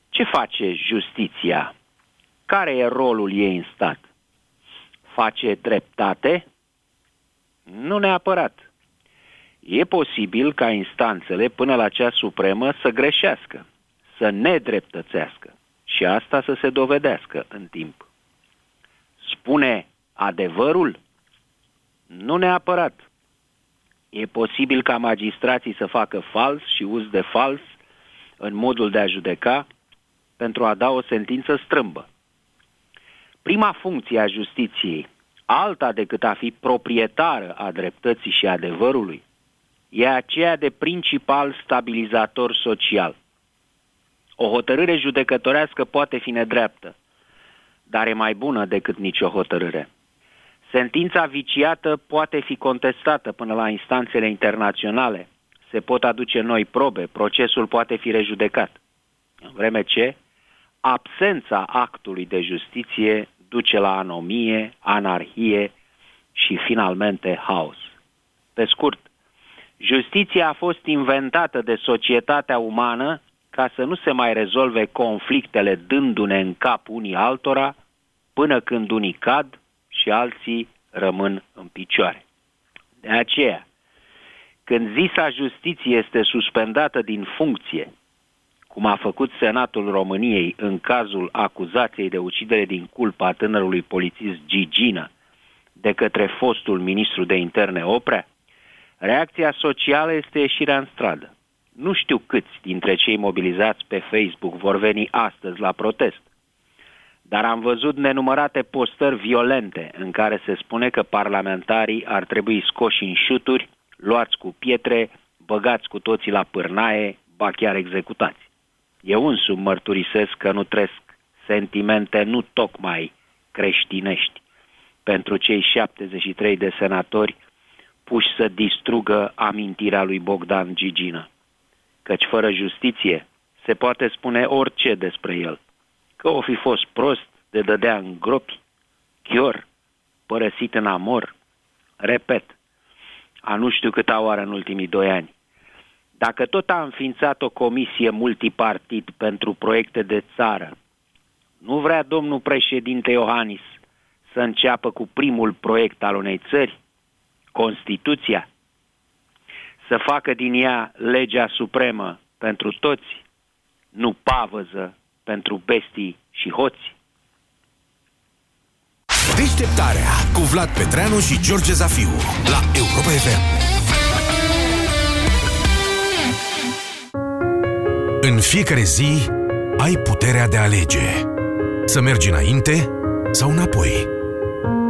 Ce face justiția? Care e rolul ei în stat? Face dreptate? Nu neapărat. E posibil ca instanțele până la cea supremă să greșească, să nedreptățească și asta să se dovedească în timp. Spune adevărul? Nu neapărat. E posibil ca magistrații să facă fals și uz de fals în modul de a judeca pentru a da o sentință strâmbă. Prima funcție a justiției, alta decât a fi proprietară a dreptății și adevărului, e aceea de principal stabilizator social. O hotărâre judecătorească poate fi nedreaptă, dar e mai bună decât nicio hotărâre. Sentința viciată poate fi contestată până la instanțele internaționale. Se pot aduce noi probe, procesul poate fi rejudecat. În vreme ce absența actului de justiție duce la anomie, anarhie și finalmente haos. Pe scurt, justiția a fost inventată de societatea umană ca să nu se mai rezolve conflictele dându-ne în cap unii altora până când unii cad și alții rămân în picioare. De aceea, când zisa justiție este suspendată din funcție, cum a făcut Senatul României în cazul acuzației de ucidere din culpa a tânărului polițist Gigină de către fostul ministru de interne Oprea, reacția socială este ieșirea în stradă. Nu știu câți dintre cei mobilizați pe Facebook vor veni astăzi la protest, dar am văzut nenumărate postări violente în care se spune că parlamentarii ar trebui scoși în șuturi, luați cu pietre, băgați cu toții la pârnaie, ba chiar executați. Eu însumi mărturisesc că nu trăiesc sentimente nu tocmai creștinești pentru cei 73 de senatori puși să distrugă amintirea lui Bogdan Gigină. Căci fără justiție se poate spune orice despre el. Că o fi fost prost de dădea în gropi, chior, părăsit în amor, repet, a nu știu câta oară în ultimii doi ani. Dacă tot a înființat o comisie multipartid pentru proiecte de țară, nu vrea domnul președinte Iohannis să înceapă cu primul proiect al unei țări, Constituția, să facă din ea legea supremă pentru toți, nu pavăză pentru bestii și hoți. Deșteptarea cu Vlad Petreanu și George Zafiu la Europa FM. În fiecare zi ai puterea de a alege. Să mergi înainte sau înapoi.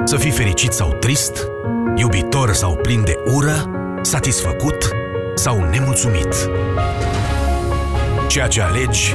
Să fii fericit sau trist, iubitor sau plin de ură, satisfăcut sau nemulțumit. Ceea ce alegi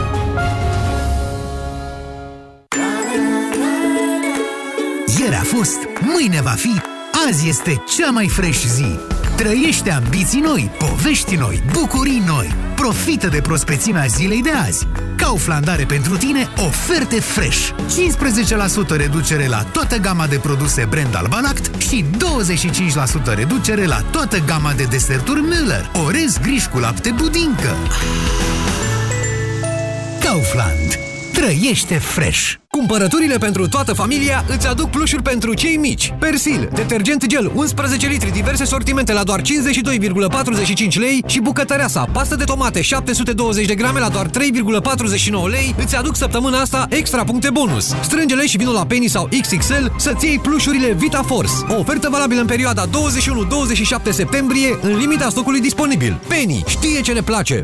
Fost, mâine va fi, azi este cea mai fresh zi. Trăiește ambiții noi, povești noi, bucurii noi. Profită de prospețimea zilei de azi. Kaufland are pentru tine oferte fresh. 15% reducere la toată gama de produse brand Albalact și 25% reducere la toată gama de deserturi Müller. Orez griș cu lapte budincă. Kaufland. Trăiește fresh! Cumpărăturile pentru toată familia îți aduc plușuri pentru cei mici. Persil, detergent gel 11 litri, diverse sortimente la doar 52,45 lei și bucătăreasa, pastă de tomate 720 de grame la doar 3,49 lei îți aduc săptămâna asta extra puncte bonus. Strângele și vinul la Penny sau XXL să-ți iei plușurile VitaForce. O ofertă valabilă în perioada 21-27 septembrie în limita stocului disponibil. Penny știe ce le place!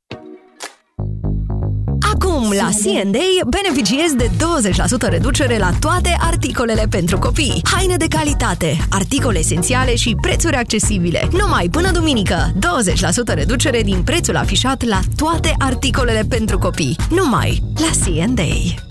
Acum, la C&A, beneficiezi de 20% reducere la toate articolele pentru copii. Haine de calitate, articole esențiale și prețuri accesibile. Numai până duminică, 20% reducere din prețul afișat la toate articolele pentru copii. Numai la C&A.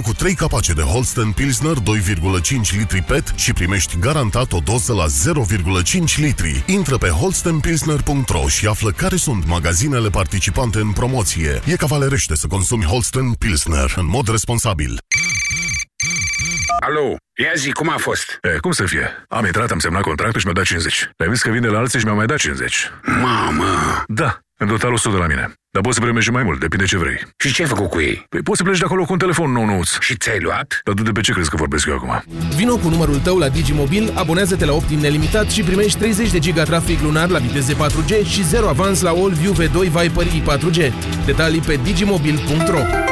cu 3 capace de Holsten Pilsner 2,5 litri PET și primești garantat o doză la 0,5 litri. Intră pe holstenpilsner.ro și află care sunt magazinele participante în promoție. E cavalerește să consumi Holsten Pilsner în mod responsabil. Alo, ia zi, cum a fost? E, cum să fie? Am intrat, am semnat contractul și mi-a dat 50. Le-am zis că vin de la alții și mi-au mai dat 50. Mamă! Da, în total 100 de la mine. Dar poți să primești și mai mult, depinde ce vrei. Și ce ai făcut cu ei? Păi poți să pleci de acolo cu un telefon nou nouț. Și ți-ai luat? Dar tu de pe ce crezi că vorbesc eu acum? Vino cu numărul tău la Digimobil, abonează-te la Optim nelimitat și primești 30 de giga trafic lunar la viteze 4G și 0 avans la All-View V2 Viper i4G. Detalii pe digimobil.ro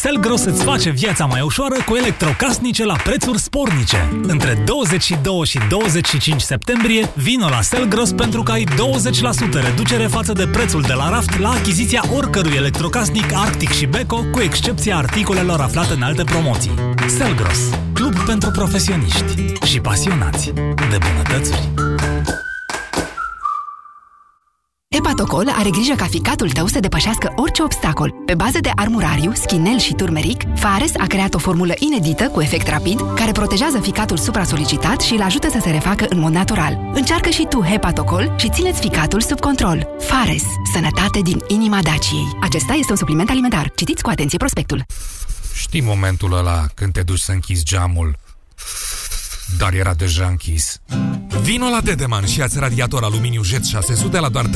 Selgros îți face viața mai ușoară cu electrocasnice la prețuri spornice. Între 22 și 25 septembrie, vino la Selgros pentru că ai 20% reducere față de prețul de la raft la achiziția oricărui electrocasnic Arctic și Beko, cu excepția articolelor aflate în alte promoții. Selgros, club pentru profesioniști și pasionați de bunătățuri. Hepatocol are grijă ca ficatul tău să depășească orice obstacol. Pe bază de armurariu, schinel și turmeric, Fares a creat o formulă inedită cu efect rapid care protejează ficatul supra-solicitat și îl ajută să se refacă în mod natural. Încearcă și tu Hepatocol și țineți ficatul sub control. Fares. Sănătate din inima Daciei. Acesta este un supliment alimentar. Citiți cu atenție prospectul. Știi momentul ăla când te duci să închizi geamul, dar era deja închis. Vino la Dedeman și ia radiator aluminiu Jet 600 la doar 31,99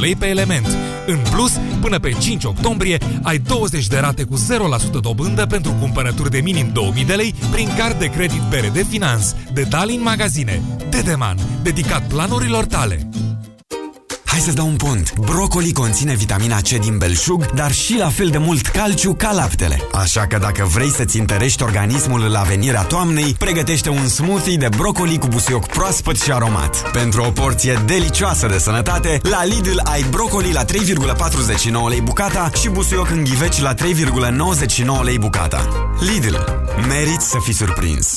lei pe element. În plus, până pe 5 octombrie, ai 20 de rate cu 0% dobândă pentru cumpărături de minim 2000 de lei prin card de credit BRD Finance. Detalii în magazine. Dedeman, dedicat planurilor tale. Hai să-ți dau un pont. Brocoli conține vitamina C din belșug, dar și la fel de mult calciu ca laptele. Așa că dacă vrei să-ți întărești organismul la venirea toamnei, pregătește un smoothie de brocoli cu busuioc proaspăt și aromat. Pentru o porție delicioasă de sănătate, la Lidl ai brocoli la 3,49 lei bucata și busuioc în ghiveci la 3,99 lei bucata. Lidl. Meriți să fii surprins!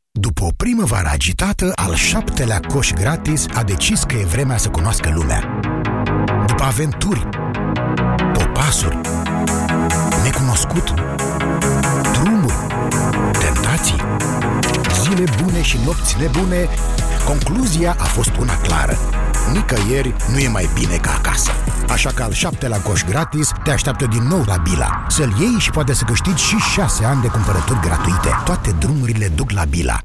După o primăvară agitată, al șaptelea coș gratis a decis că e vremea să cunoască lumea. După aventuri, popasuri, necunoscut, drumuri, tentații, zile bune și nopți nebune, concluzia a fost una clară. Nicăieri nu e mai bine ca acasă. Așa că al șaptelea coș gratis te așteaptă din nou la Bila. Să-l iei și poate să câștigi și șase ani de cumpărături gratuite. Toate drumurile duc la Bila.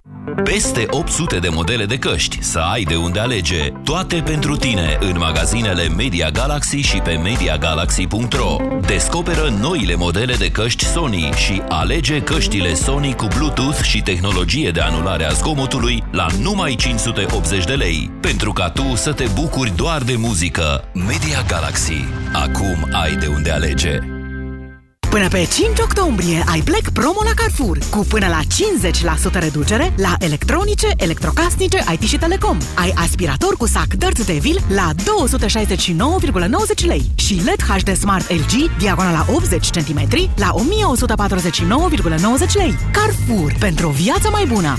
Peste 800 de modele de căști, să ai de unde alege. Toate pentru tine în magazinele Media Galaxy și pe MediaGalaxy.ro Descoperă noile modele de căști Sony și alege căștile Sony cu Bluetooth și tehnologie de anulare a zgomotului la numai 580 de lei. Pentru ca tu să te bucuri doar de muzică. Media Galaxy. Acum ai de unde alege. Până pe 5 octombrie ai Black Promo la Carrefour cu până la 50% reducere la electronice, electrocasnice, IT și telecom. Ai aspirator cu sac Dirt Devil la 269,90 lei și LED HD Smart LG diagonala 80 cm la 1149,90 lei. Carrefour pentru o viață mai bună!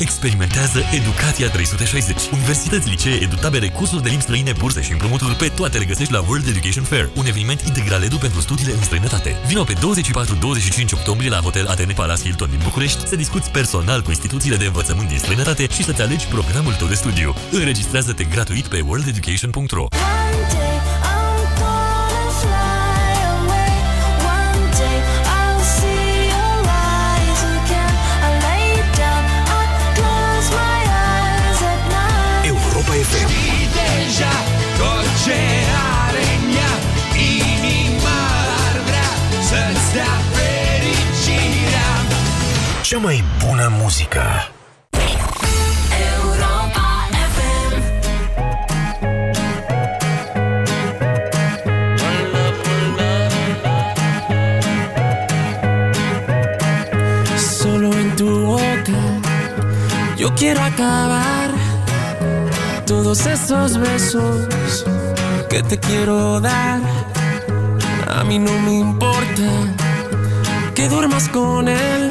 Experimentează Educația 360. Universități, licee, edutabere, cursuri de limbi străine, burse și împrumuturi pe toate le găsești la World Education Fair, un eveniment integral edu pentru studiile în străinătate. Vino pe 24-25 octombrie la Hotel Atene Palace Hilton din București să discuți personal cu instituțiile de învățământ din străinătate și să-ți alegi programul tău de studiu. Înregistrează-te gratuit pe worldeducation.ro Cea mai bună muzică. Solo en tu boca yo quiero acabar todos esos besos que te quiero dar. A mí no me importa que duermas con él,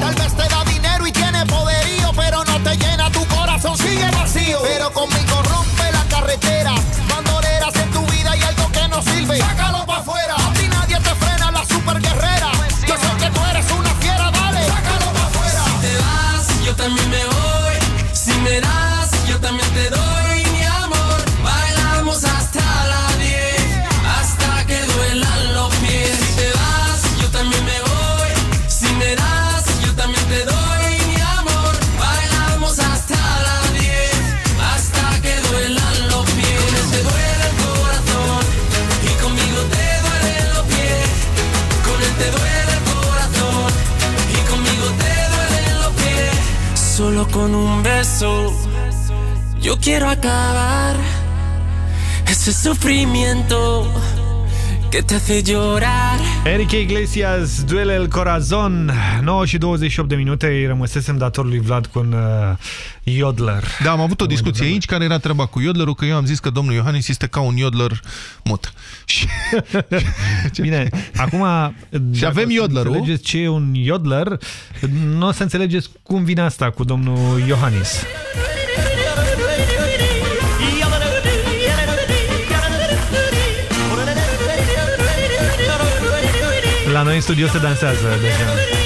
Tal vez te da dinero y tiene poderío, pero no te llena tu corazón, sigue vacío. Pero conmigo rompe la carretera. Bandoleras en tu vida y algo que no sirve. Sácalo beso yo quiero acabar ese sufrimiento que te hace llorar. Enrique Iglesias, Duele el Corazon 9 și 28 de minute Îi rămăsesem dator lui Vlad cu un uh, Yodler Da, am avut o discuție aici care era treaba cu Yodlerul, că eu am zis că domnul Iohannis este ca un Yodler mut. Și... Bine, acum Și avem Yodlerul. înțelegeți ce e un Yodler Nu o să înțelegeți cum vine asta cu domnul Iohannis La noi în studio se dansează deja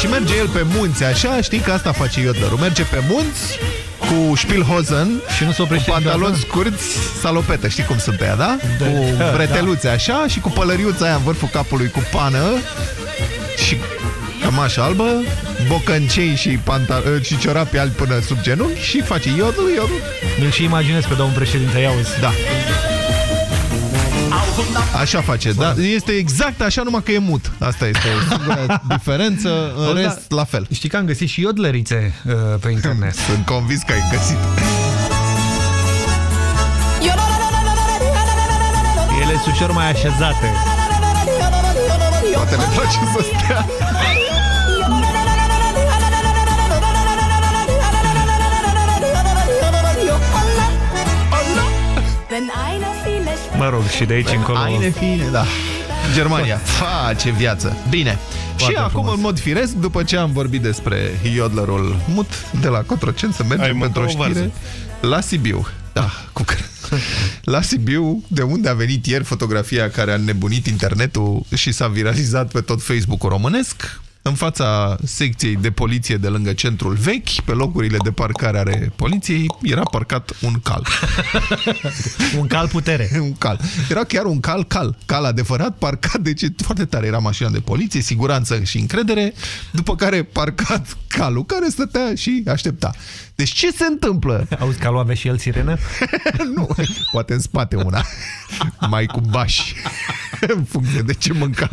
și merge el pe munți, așa, știi că asta face Yodlerul. Merge pe munți cu Spielhosen și nu se oprește cu pantaloni scurți, salopetă, știi cum sunt ea, da? Da. Cu Da. breteluțe, așa, și cu pălăriuța aia în vârful capului cu pană și cămașă albă, bocăncei și, panta- și ciorapi albi până sub genunchi și face iodul, iodul. Mi-l și imaginez pe domnul președinte, ia uzi. Da. Așa face, da? Este exact așa, numai că e mut. Asta este singura diferență, în Auzi, rest, da, la fel. Știi că am găsit și iodlerițe uh, pe internet. Sunt convins că ai găsit. Ele sunt ușor mai așezate. Poate le place să stea. Mă rog, și de aici încolo... Aine fine, da. Germania, fa, ce viață. Bine. Foarte și acum, frumos. în mod firesc, după ce am vorbit despre Iodlerul mut de la Cotroceni, să mergem Ai pentru o mâncat o știre la Sibiu. Da, cu La Sibiu, de unde a venit ieri fotografia care a nebunit internetul și s-a viralizat pe tot Facebook-ul românesc, în fața secției de poliție de lângă centrul vechi, pe locurile de parcare ale poliției, era parcat un cal. un cal putere. un cal. Era chiar un cal, cal. Cal adevărat, parcat, deci foarte tare era mașina de poliție, siguranță și încredere, după care parcat calul, care stătea și aștepta. Deci ce se întâmplă? Auzi, calul avea și el sirenă? nu, poate în spate una. Mai cu bași. în funcție de ce mânca.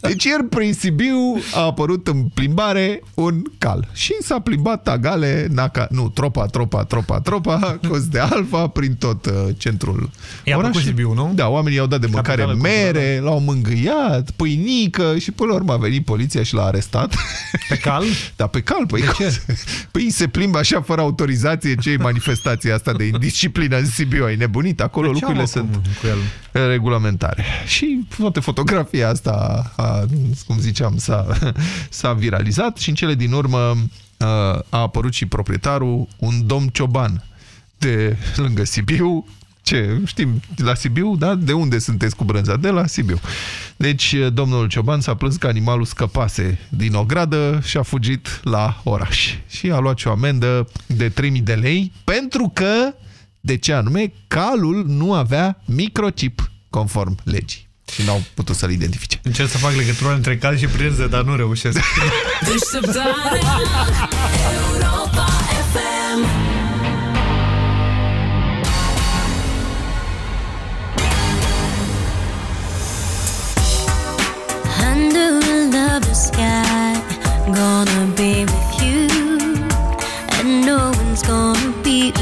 deci ieri prin Sibiu a apărut în plimbare un cal. Și s-a plimbat tagale, naca, nu, tropa, tropa, tropa, tropa, cos de alfa, prin tot uh, centrul I-a plăcut Sibiu, nu? Da, oamenii i-au dat de mâncare Capitală mere, l-au mângâiat, pâinică și până la urmă a venit poliția și l-a arestat. Pe cal? Da, pe cal. Păi, De ce? Păi se plimbă așa fără autorizație ce e manifestația asta de indisciplină în Sibiu. Ai nebunit. Acolo De ce lucrurile am sunt cu el? regulamentare. Și toate fotografia asta, a, cum ziceam, s-a, s-a viralizat și în cele din urmă a, a apărut și proprietarul, un domn cioban de lângă Sibiu. Ce? Știm, la Sibiu, da? De unde sunteți cu brânza? De la Sibiu. Deci, domnul Cioban s-a plâns că animalul scăpase din o gradă și a fugit la oraș. Și a luat și o amendă de 3000 de lei pentru că, de ce anume, calul nu avea microchip conform legii. Și n-au putut să-l identifice. Încerc să fac legătura între cal și prânză, dar nu reușesc. Gonna be with you, and no one's gonna be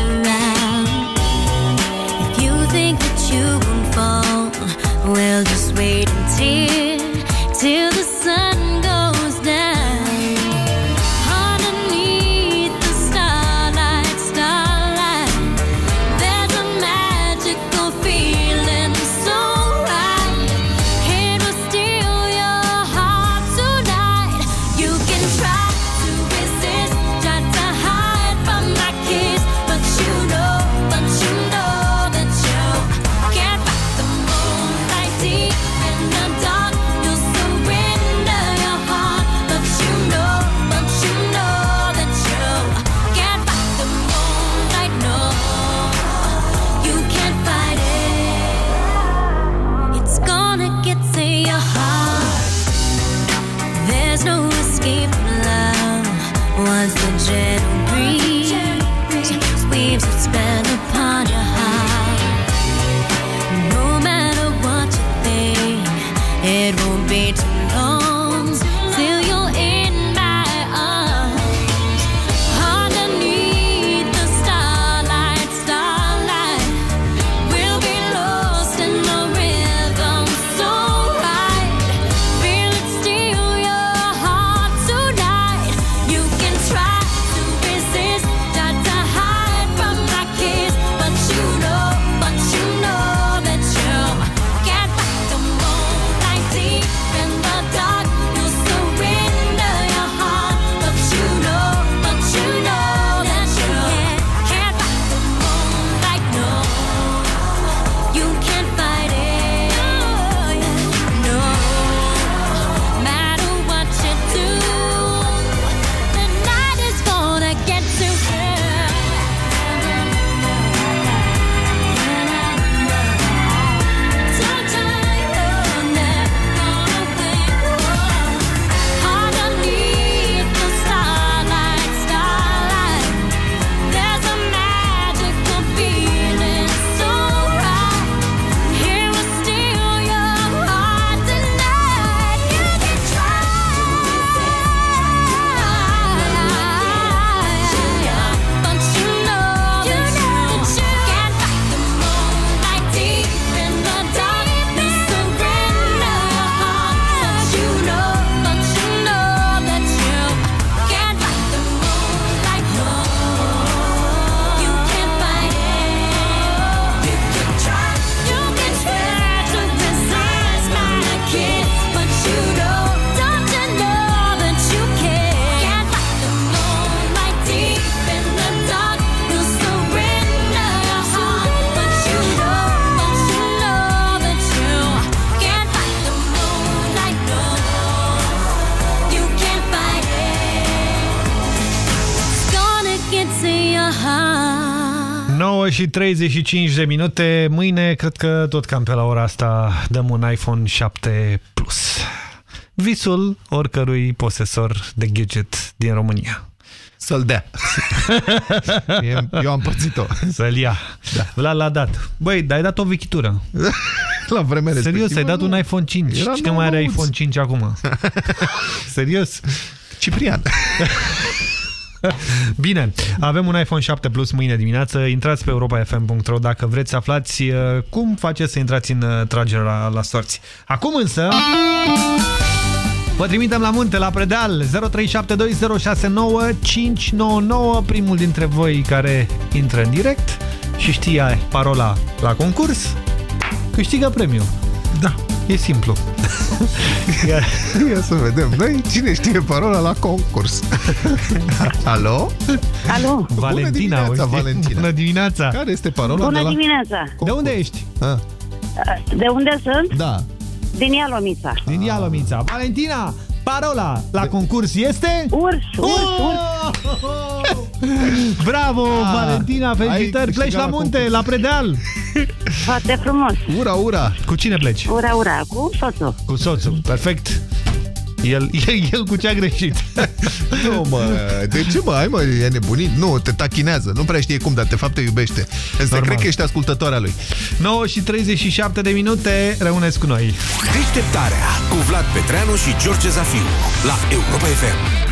35 de minute. Mâine, cred că tot cam pe la ora asta, dăm un iPhone 7 Plus. Visul oricărui posesor de gadget din România. Să-l dea. Eu am pățit-o. Să-l ia. Da. Vlad l-a dat. Băi, dar ai dat o vechitură. La vremea Serios, ai respectivă, dat nu. un iPhone 5. Era Cine mai are nou-nouț. iPhone 5 acum? Serios? Ciprian. Bine, avem un iPhone 7 Plus mâine dimineață. Intrați pe europafm.ro dacă vreți să aflați uh, cum faceți să intrați în uh, tragerea la, la sorți. Acum însă... Vă trimitem la munte, la Predeal 0372069599 Primul dintre voi care intră în direct și știe parola la concurs câștigă premiul. Da. E simplu. Ia, ia să vedem. Noi, cine știe parola la concurs? Alo? Alo? Valentina, Bună dimineața, Valentina. Bună dimineața. Care este parola Bună de la... dimineața. Concurs? De unde ești? A. De unde sunt? Da. Din Ialomița. Din Ialomița. Valentina, Parola la concurs este... Urs, urs, urs. Oh! Bravo, A, Valentina, felicitări! Pleci la munte, concurs. la predeal! Foarte frumos! Ura, ura! Cu cine pleci? Ura, ura, cu soțul. Cu soțul, perfect! El, el, el cu ce a greșit. nu, mă, de ce, mă, ai, mă, e nebunit? Nu, te tachinează, nu prea știe cum, dar de fapt te iubește. Este, cred că ești ascultătoarea lui. 9 și 37 de minute, rămâneți cu noi. Deșteptarea cu Vlad Petreanu și George Zafiu la Europa FM.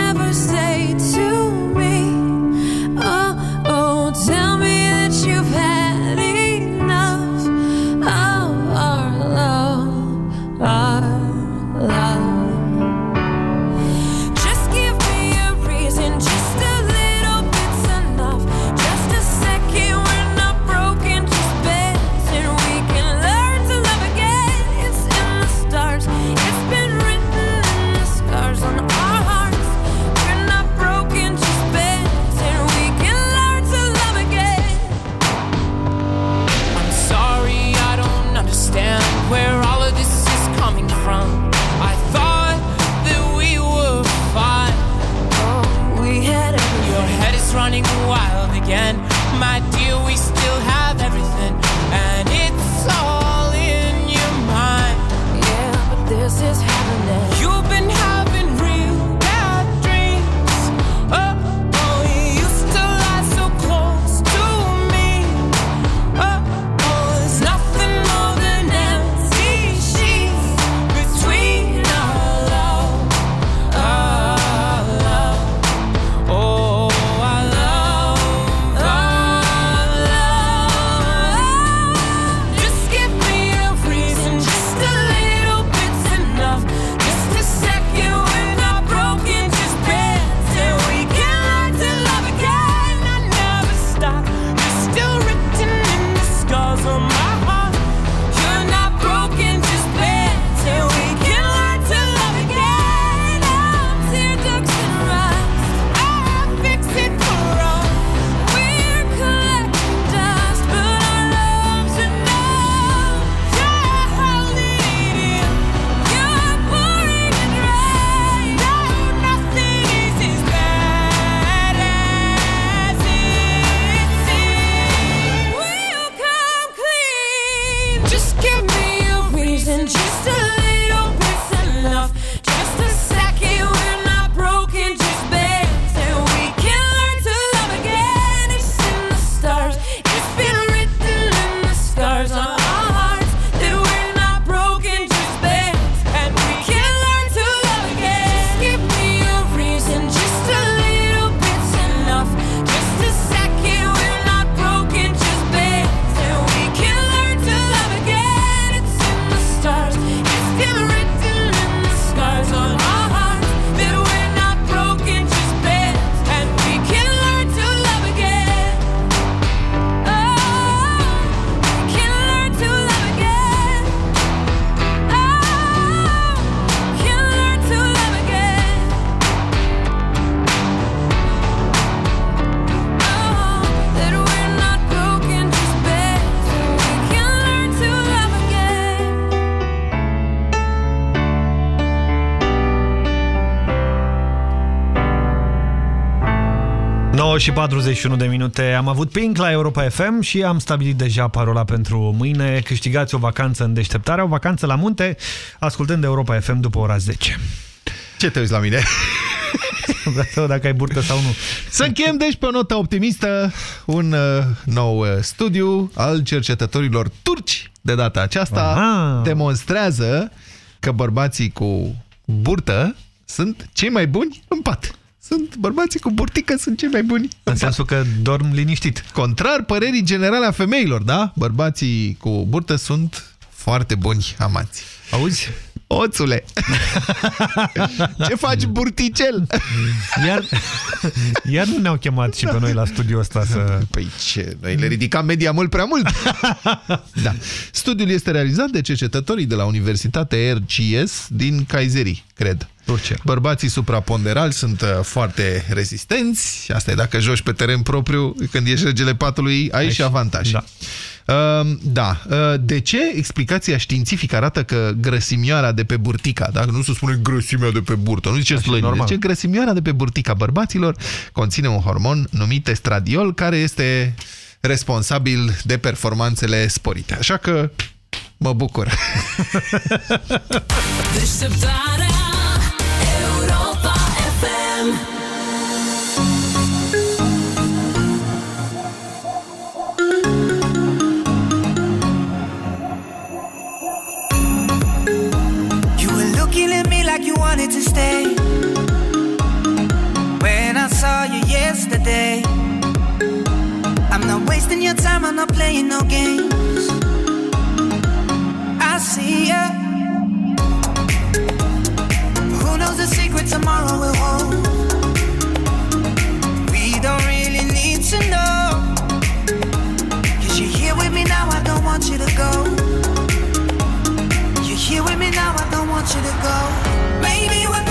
9 și 41 de minute am avut Pink la Europa FM și am stabilit deja parola pentru mâine. Câștigați o vacanță în deșteptare, o vacanță la munte, ascultând Europa FM după ora 10. Ce te uiți la mine? Vreau dacă ai burtă sau nu. Să încheiem deci pe o notă optimistă un uh, nou uh, studiu al cercetătorilor turci de data aceasta Aha. demonstrează că bărbații cu burtă sunt cei mai buni în pat. Sunt bărbații cu burtică sunt cei mai buni. În sensul că dorm liniștit. Contrar părerii generale a femeilor, da? Bărbații cu burtă sunt foarte buni amanți. Auzi? Oțule! Ce faci, burticel? Iar, iar nu ne-au chemat și pe noi la studiul ăsta să... Păi ce? Noi le ridicam media mult prea mult. da. Studiul este realizat de cercetătorii de la Universitatea RCS din Kayseri, cred. Turcia. Bărbații supraponderali sunt uh, foarte rezistenți. Asta e dacă joci pe teren propriu, când ești regele patului, ai Aici. și avantaj. Da. Uh, da. Uh, de ce? Explicația științifică arată că grăsimioara de pe burtica, dacă nu se spune grăsimea de pe burtă, nu zice slăinile, normal. zice grăsimioara de pe burtica bărbaților conține un hormon numit estradiol, care este responsabil de performanțele sporite. Așa că mă bucur. Deșteptarea Europa FM to stay. When I saw you yesterday, I'm not wasting your time, I'm not playing no games. I see ya. Who knows the secret tomorrow will hold? We don't really need to know. Cause you're here with me now, I don't want you to go. You're here with me now, I don't want you to go baby, what?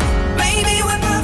Baby, we're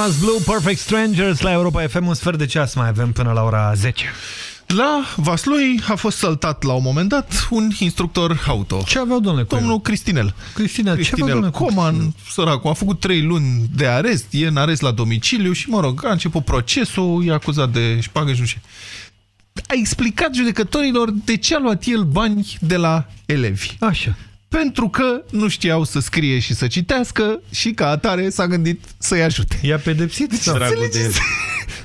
Jonas Blue, Perfect Strangers la Europa FM, un sfert de ceas mai avem până la ora 10. La Vaslui a fost săltat la un moment dat un instructor auto. Ce aveau, domnule, cu Domnul el? Cristinel. Cristinel, ce aveau, Cristinel domnule, cu Coman, săracul, a făcut trei luni de arest, e în arest la domiciliu și, mă rog, a început procesul, e acuzat de șpagă și nu știu. ce. A explicat judecătorilor de ce a luat el bani de la elevi. Așa. Pentru că nu știau să scrie și să citească și ca atare s-a gândit să-i ajute. I-a pedepsit? sau? Înțelegeți?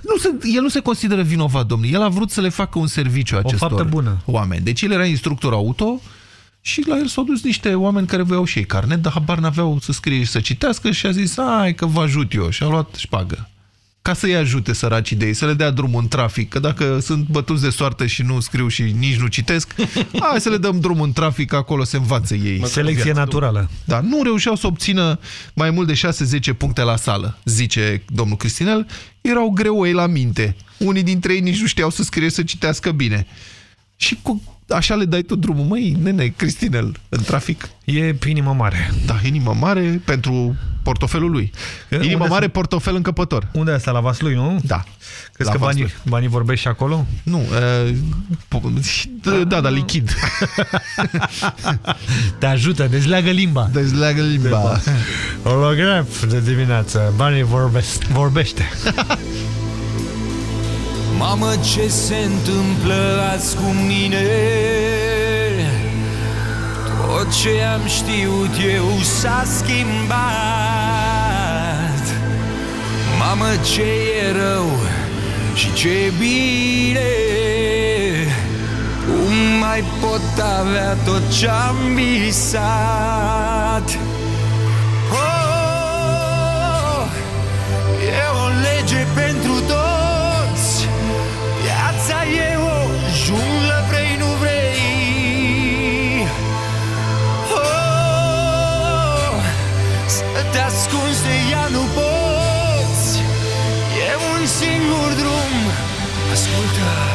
Nu se, el nu se consideră vinovat, domnule. El a vrut să le facă un serviciu acestor faptă bună. oameni. Deci el era instructor auto și la el s-au dus niște oameni care voiau și ei carnet, dar habar n-aveau să scrie și să citească și a zis, hai că vă ajut eu. Și a luat șpagă. Ca să-i ajute săracii de ei, să le dea drumul în trafic, că dacă sunt bătuți de soartă și nu scriu și nici nu citesc, hai să le dăm drumul în trafic, acolo se învață ei. Selecție naturală. Da, nu reușeau să obțină mai mult de 6-10 puncte la sală, zice domnul Cristinel. Erau greoi la minte. Unii dintre ei nici nu știau să scrie să citească bine. Și cu, așa le dai tu drumul, măi, nene, Cristinel, în trafic. E inima mare. Da, inima mare pentru portofelul lui. Inima Unde mare, sunt- portofel încăpător. Unde e asta, la Vaslui, nu? Da. Crezi La că banii, Vaslui. banii vorbesc și acolo? Nu, uh, po- da, da, lichid. Te ajută, dezleagă limba. Dezleagă limba. Holograf de dimineață, banii vorbesc, vorbește. Mamă, ce se întâmplă azi cu mine? Tot ce am știut eu s-a schimbat Mamă, ce e rău și ce e bine Cum mai pot avea tot ce-am visat? Oh, e o lege pentru toți nu poți. E un singur drum. Ascultă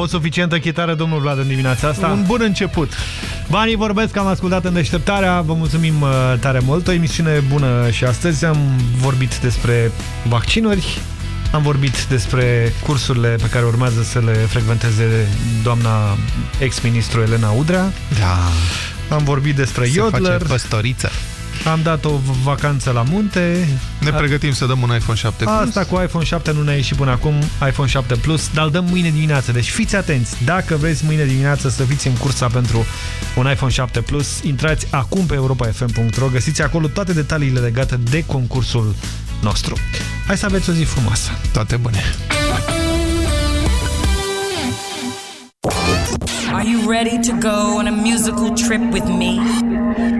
fost suficientă chitară, domnul Vlad, în dimineața asta? Un bun început. Banii vorbesc, am ascultat în deșteptarea, vă mulțumim uh, tare mult. O emisiune bună și astăzi am vorbit despre vaccinuri, am vorbit despre cursurile pe care urmează să le frecventeze doamna ex-ministru Elena Udrea. Da. Am vorbit despre Se Iodler. face păstoriță. Am dat o vacanță la munte. Ne pregătim să dăm un iPhone 7 Plus. Asta cu iPhone 7 nu ne-a ieșit până acum, iPhone 7 Plus, dar îl dăm mâine dimineață. Deci fiți atenți, dacă vreți mâine dimineață să fiți în cursa pentru un iPhone 7 Plus, intrați acum pe europa.fm.ro, găsiți acolo toate detaliile legate de concursul nostru. Hai să aveți o zi frumoasă. Toate bune! Are you ready to go on a musical trip with me?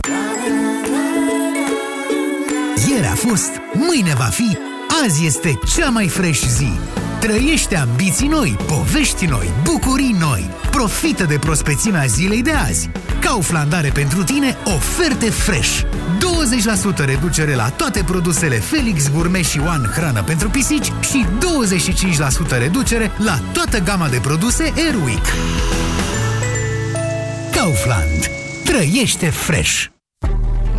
Ieri a fost, mâine va fi, azi este cea mai fresh zi. Trăiește ambiții noi, povești noi, bucurii noi. Profită de prospețimea zilei de azi. Kaufland are pentru tine oferte fresh. 20% reducere la toate produsele Felix Gourmet și One Hrană pentru pisici și 25% reducere la toată gama de produse Airwick. Kaufland. Trăiește fresh!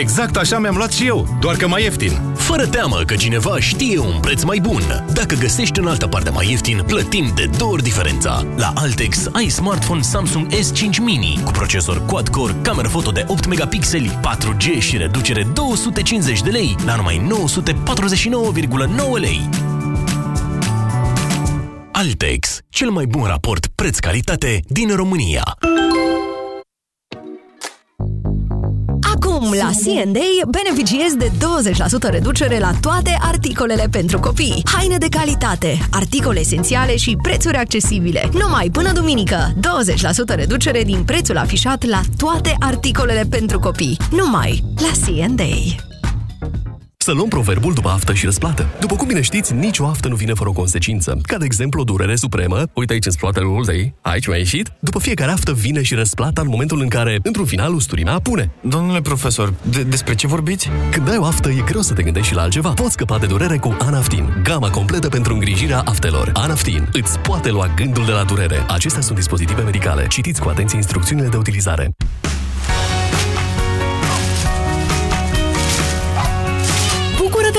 Exact așa mi-am luat și eu, doar că mai ieftin. Fără teamă că cineva știe un preț mai bun. Dacă găsești în altă parte mai ieftin, plătim de două ori diferența. La Altex ai smartphone Samsung S5 Mini cu procesor quad-core, cameră foto de 8 megapixeli, 4G și reducere 250 de lei la numai 949,9 lei. Altex, cel mai bun raport preț-calitate din România. Acum, la C&A, beneficiezi de 20% reducere la toate articolele pentru copii. Haine de calitate, articole esențiale și prețuri accesibile. Numai până duminică, 20% reducere din prețul afișat la toate articolele pentru copii. Numai la C&A. Să luăm proverbul după aftă și răsplată. După cum bine știți, nicio aftă nu vine fără o consecință. Ca de exemplu o durere supremă, uite aici în spatele ultei, aici mi-a ieșit. După fiecare aftă vine și răsplata în momentul în care, într-un final, usturimea apune. Domnule profesor, de despre ce vorbiți? Când ai o aftă, e greu să te gândești și la altceva. Poți scăpa de durere cu Anaftin, gama completă pentru îngrijirea aftelor. Anaftin îți poate lua gândul de la durere. Acestea sunt dispozitive medicale. Citiți cu atenție instrucțiunile de utilizare.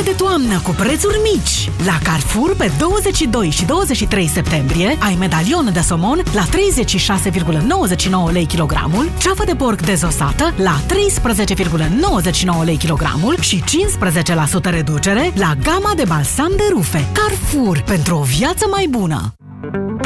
Bucură-te de toamnă cu prețuri mici! La Carrefour, pe 22 și 23 septembrie, ai medalion de somon la 36,99 lei kilogramul, ceafă de porc dezosată la 13,99 lei kilogramul și 15% reducere la gama de balsam de rufe. Carrefour, pentru o viață mai bună!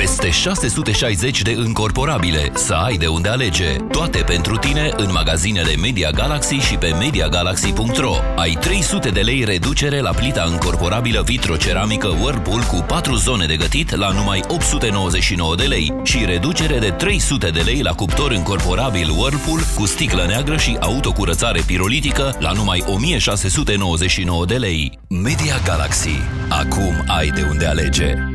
Peste 660 de încorporabile, să ai de unde alege. Toate pentru tine în magazinele Media Galaxy și pe MediaGalaxy.ro. Ai 300 de lei reducere la plita încorporabilă vitroceramică Whirlpool cu 4 zone de gătit la numai 899 de lei și reducere de 300 de lei la cuptor încorporabil Whirlpool cu sticlă neagră și autocurățare pirolitică la numai 1699 de lei. Media Galaxy. Acum ai de unde alege.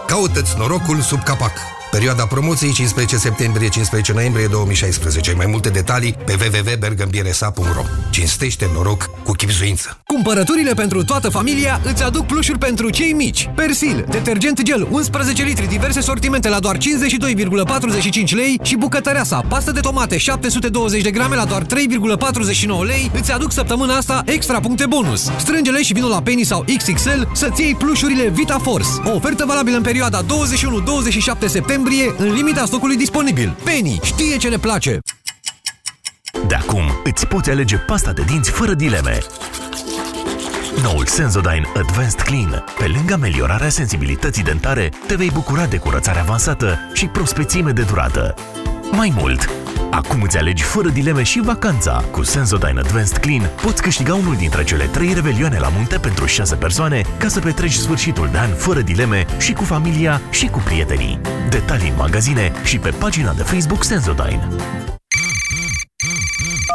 Caută-ți norocul sub capac. Perioada promoției 15 septembrie-15 noiembrie 2016. Mai multe detalii pe www.bergambiresa.ro Cinstește noroc cu chipzuință. Cumpărăturile pentru toată familia îți aduc plușuri pentru cei mici. Persil, detergent gel 11 litri, diverse sortimente la doar 52,45 lei și bucătăreasa, pastă de tomate 720 de grame la doar 3,49 lei îți aduc săptămâna asta extra puncte bonus. Strângele și vinul la Penny sau XXL să-ți iei plușurile Vita Force. O ofertă valabilă în perioada 21-27 septembrie în limita stocului disponibil. Penny știe ce ne place! De acum îți poți alege pasta de dinți fără dileme. Noul Sensodyne Advanced Clean. Pe lângă ameliorarea sensibilității dentare, te vei bucura de curățare avansată și prospețime de durată. Mai mult, acum îți alegi fără dileme și vacanța. Cu Sensodyne Advanced Clean poți câștiga unul dintre cele trei revelioane la munte pentru 6 persoane ca să petreci sfârșitul de an fără dileme și cu familia și cu prietenii. Detalii în magazine și pe pagina de Facebook Sensodyne.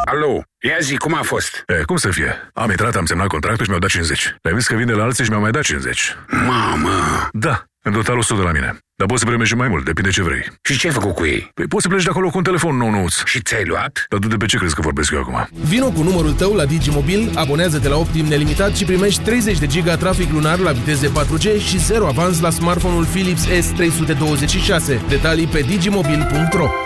Alo, ia zi, cum a fost? E, cum să fie? Am intrat, am semnat contractul și mi-au dat 50. Le-am zis că vin de la alții și mi-au mai dat 50. Mamă! Da, în total 100 de la mine. Dar poți să primești și mai mult, depinde ce vrei. Și ce ai făcut cu ei? Păi poți să pleci de acolo cu un telefon nou nouț. Și ți-ai luat? Dar tu de pe ce crezi că vorbesc eu acum? Vino cu numărul tău la Digimobil, abonează-te la Optim nelimitat și primești 30 de giga trafic lunar la viteze 4G și 0 avans la smartphone-ul Philips S326. Detalii pe digimobil.ro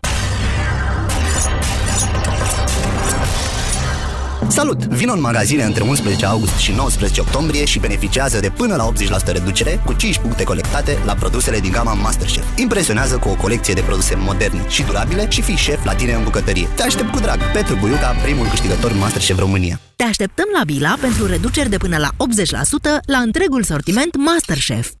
Salut! Vino în magazine între 11 august și 19 octombrie și beneficiază de până la 80% reducere cu 5 puncte colectate la produsele din gama Masterchef. Impresionează cu o colecție de produse moderne și durabile și fii șef la tine în bucătărie. Te aștept cu drag! Petru Buiuca, primul câștigător Masterchef România. Te așteptăm la Bila pentru reduceri de până la 80% la întregul sortiment Masterchef.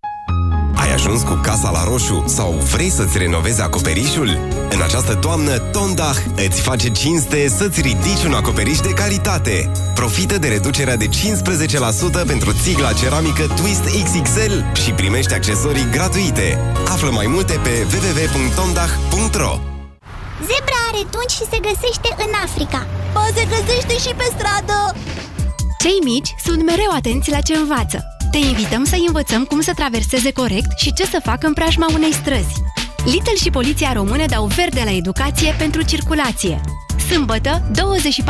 Ai ajuns cu casa la roșu sau vrei să-ți renovezi acoperișul? În această toamnă, Tondach îți face cinste să-ți ridici un acoperiș de calitate. Profită de reducerea de 15% pentru țigla ceramică Twist XXL și primești accesorii gratuite. Află mai multe pe www.tondach.ro Zebra are tunci și se găsește în Africa. O, se găsește și pe stradă! Cei mici sunt mereu atenți la ce învață. Te invităm să învățăm cum să traverseze corect și ce să facă în preajma unei străzi. Lidl și Poliția Română dau verde la educație pentru circulație. Sâmbătă, 24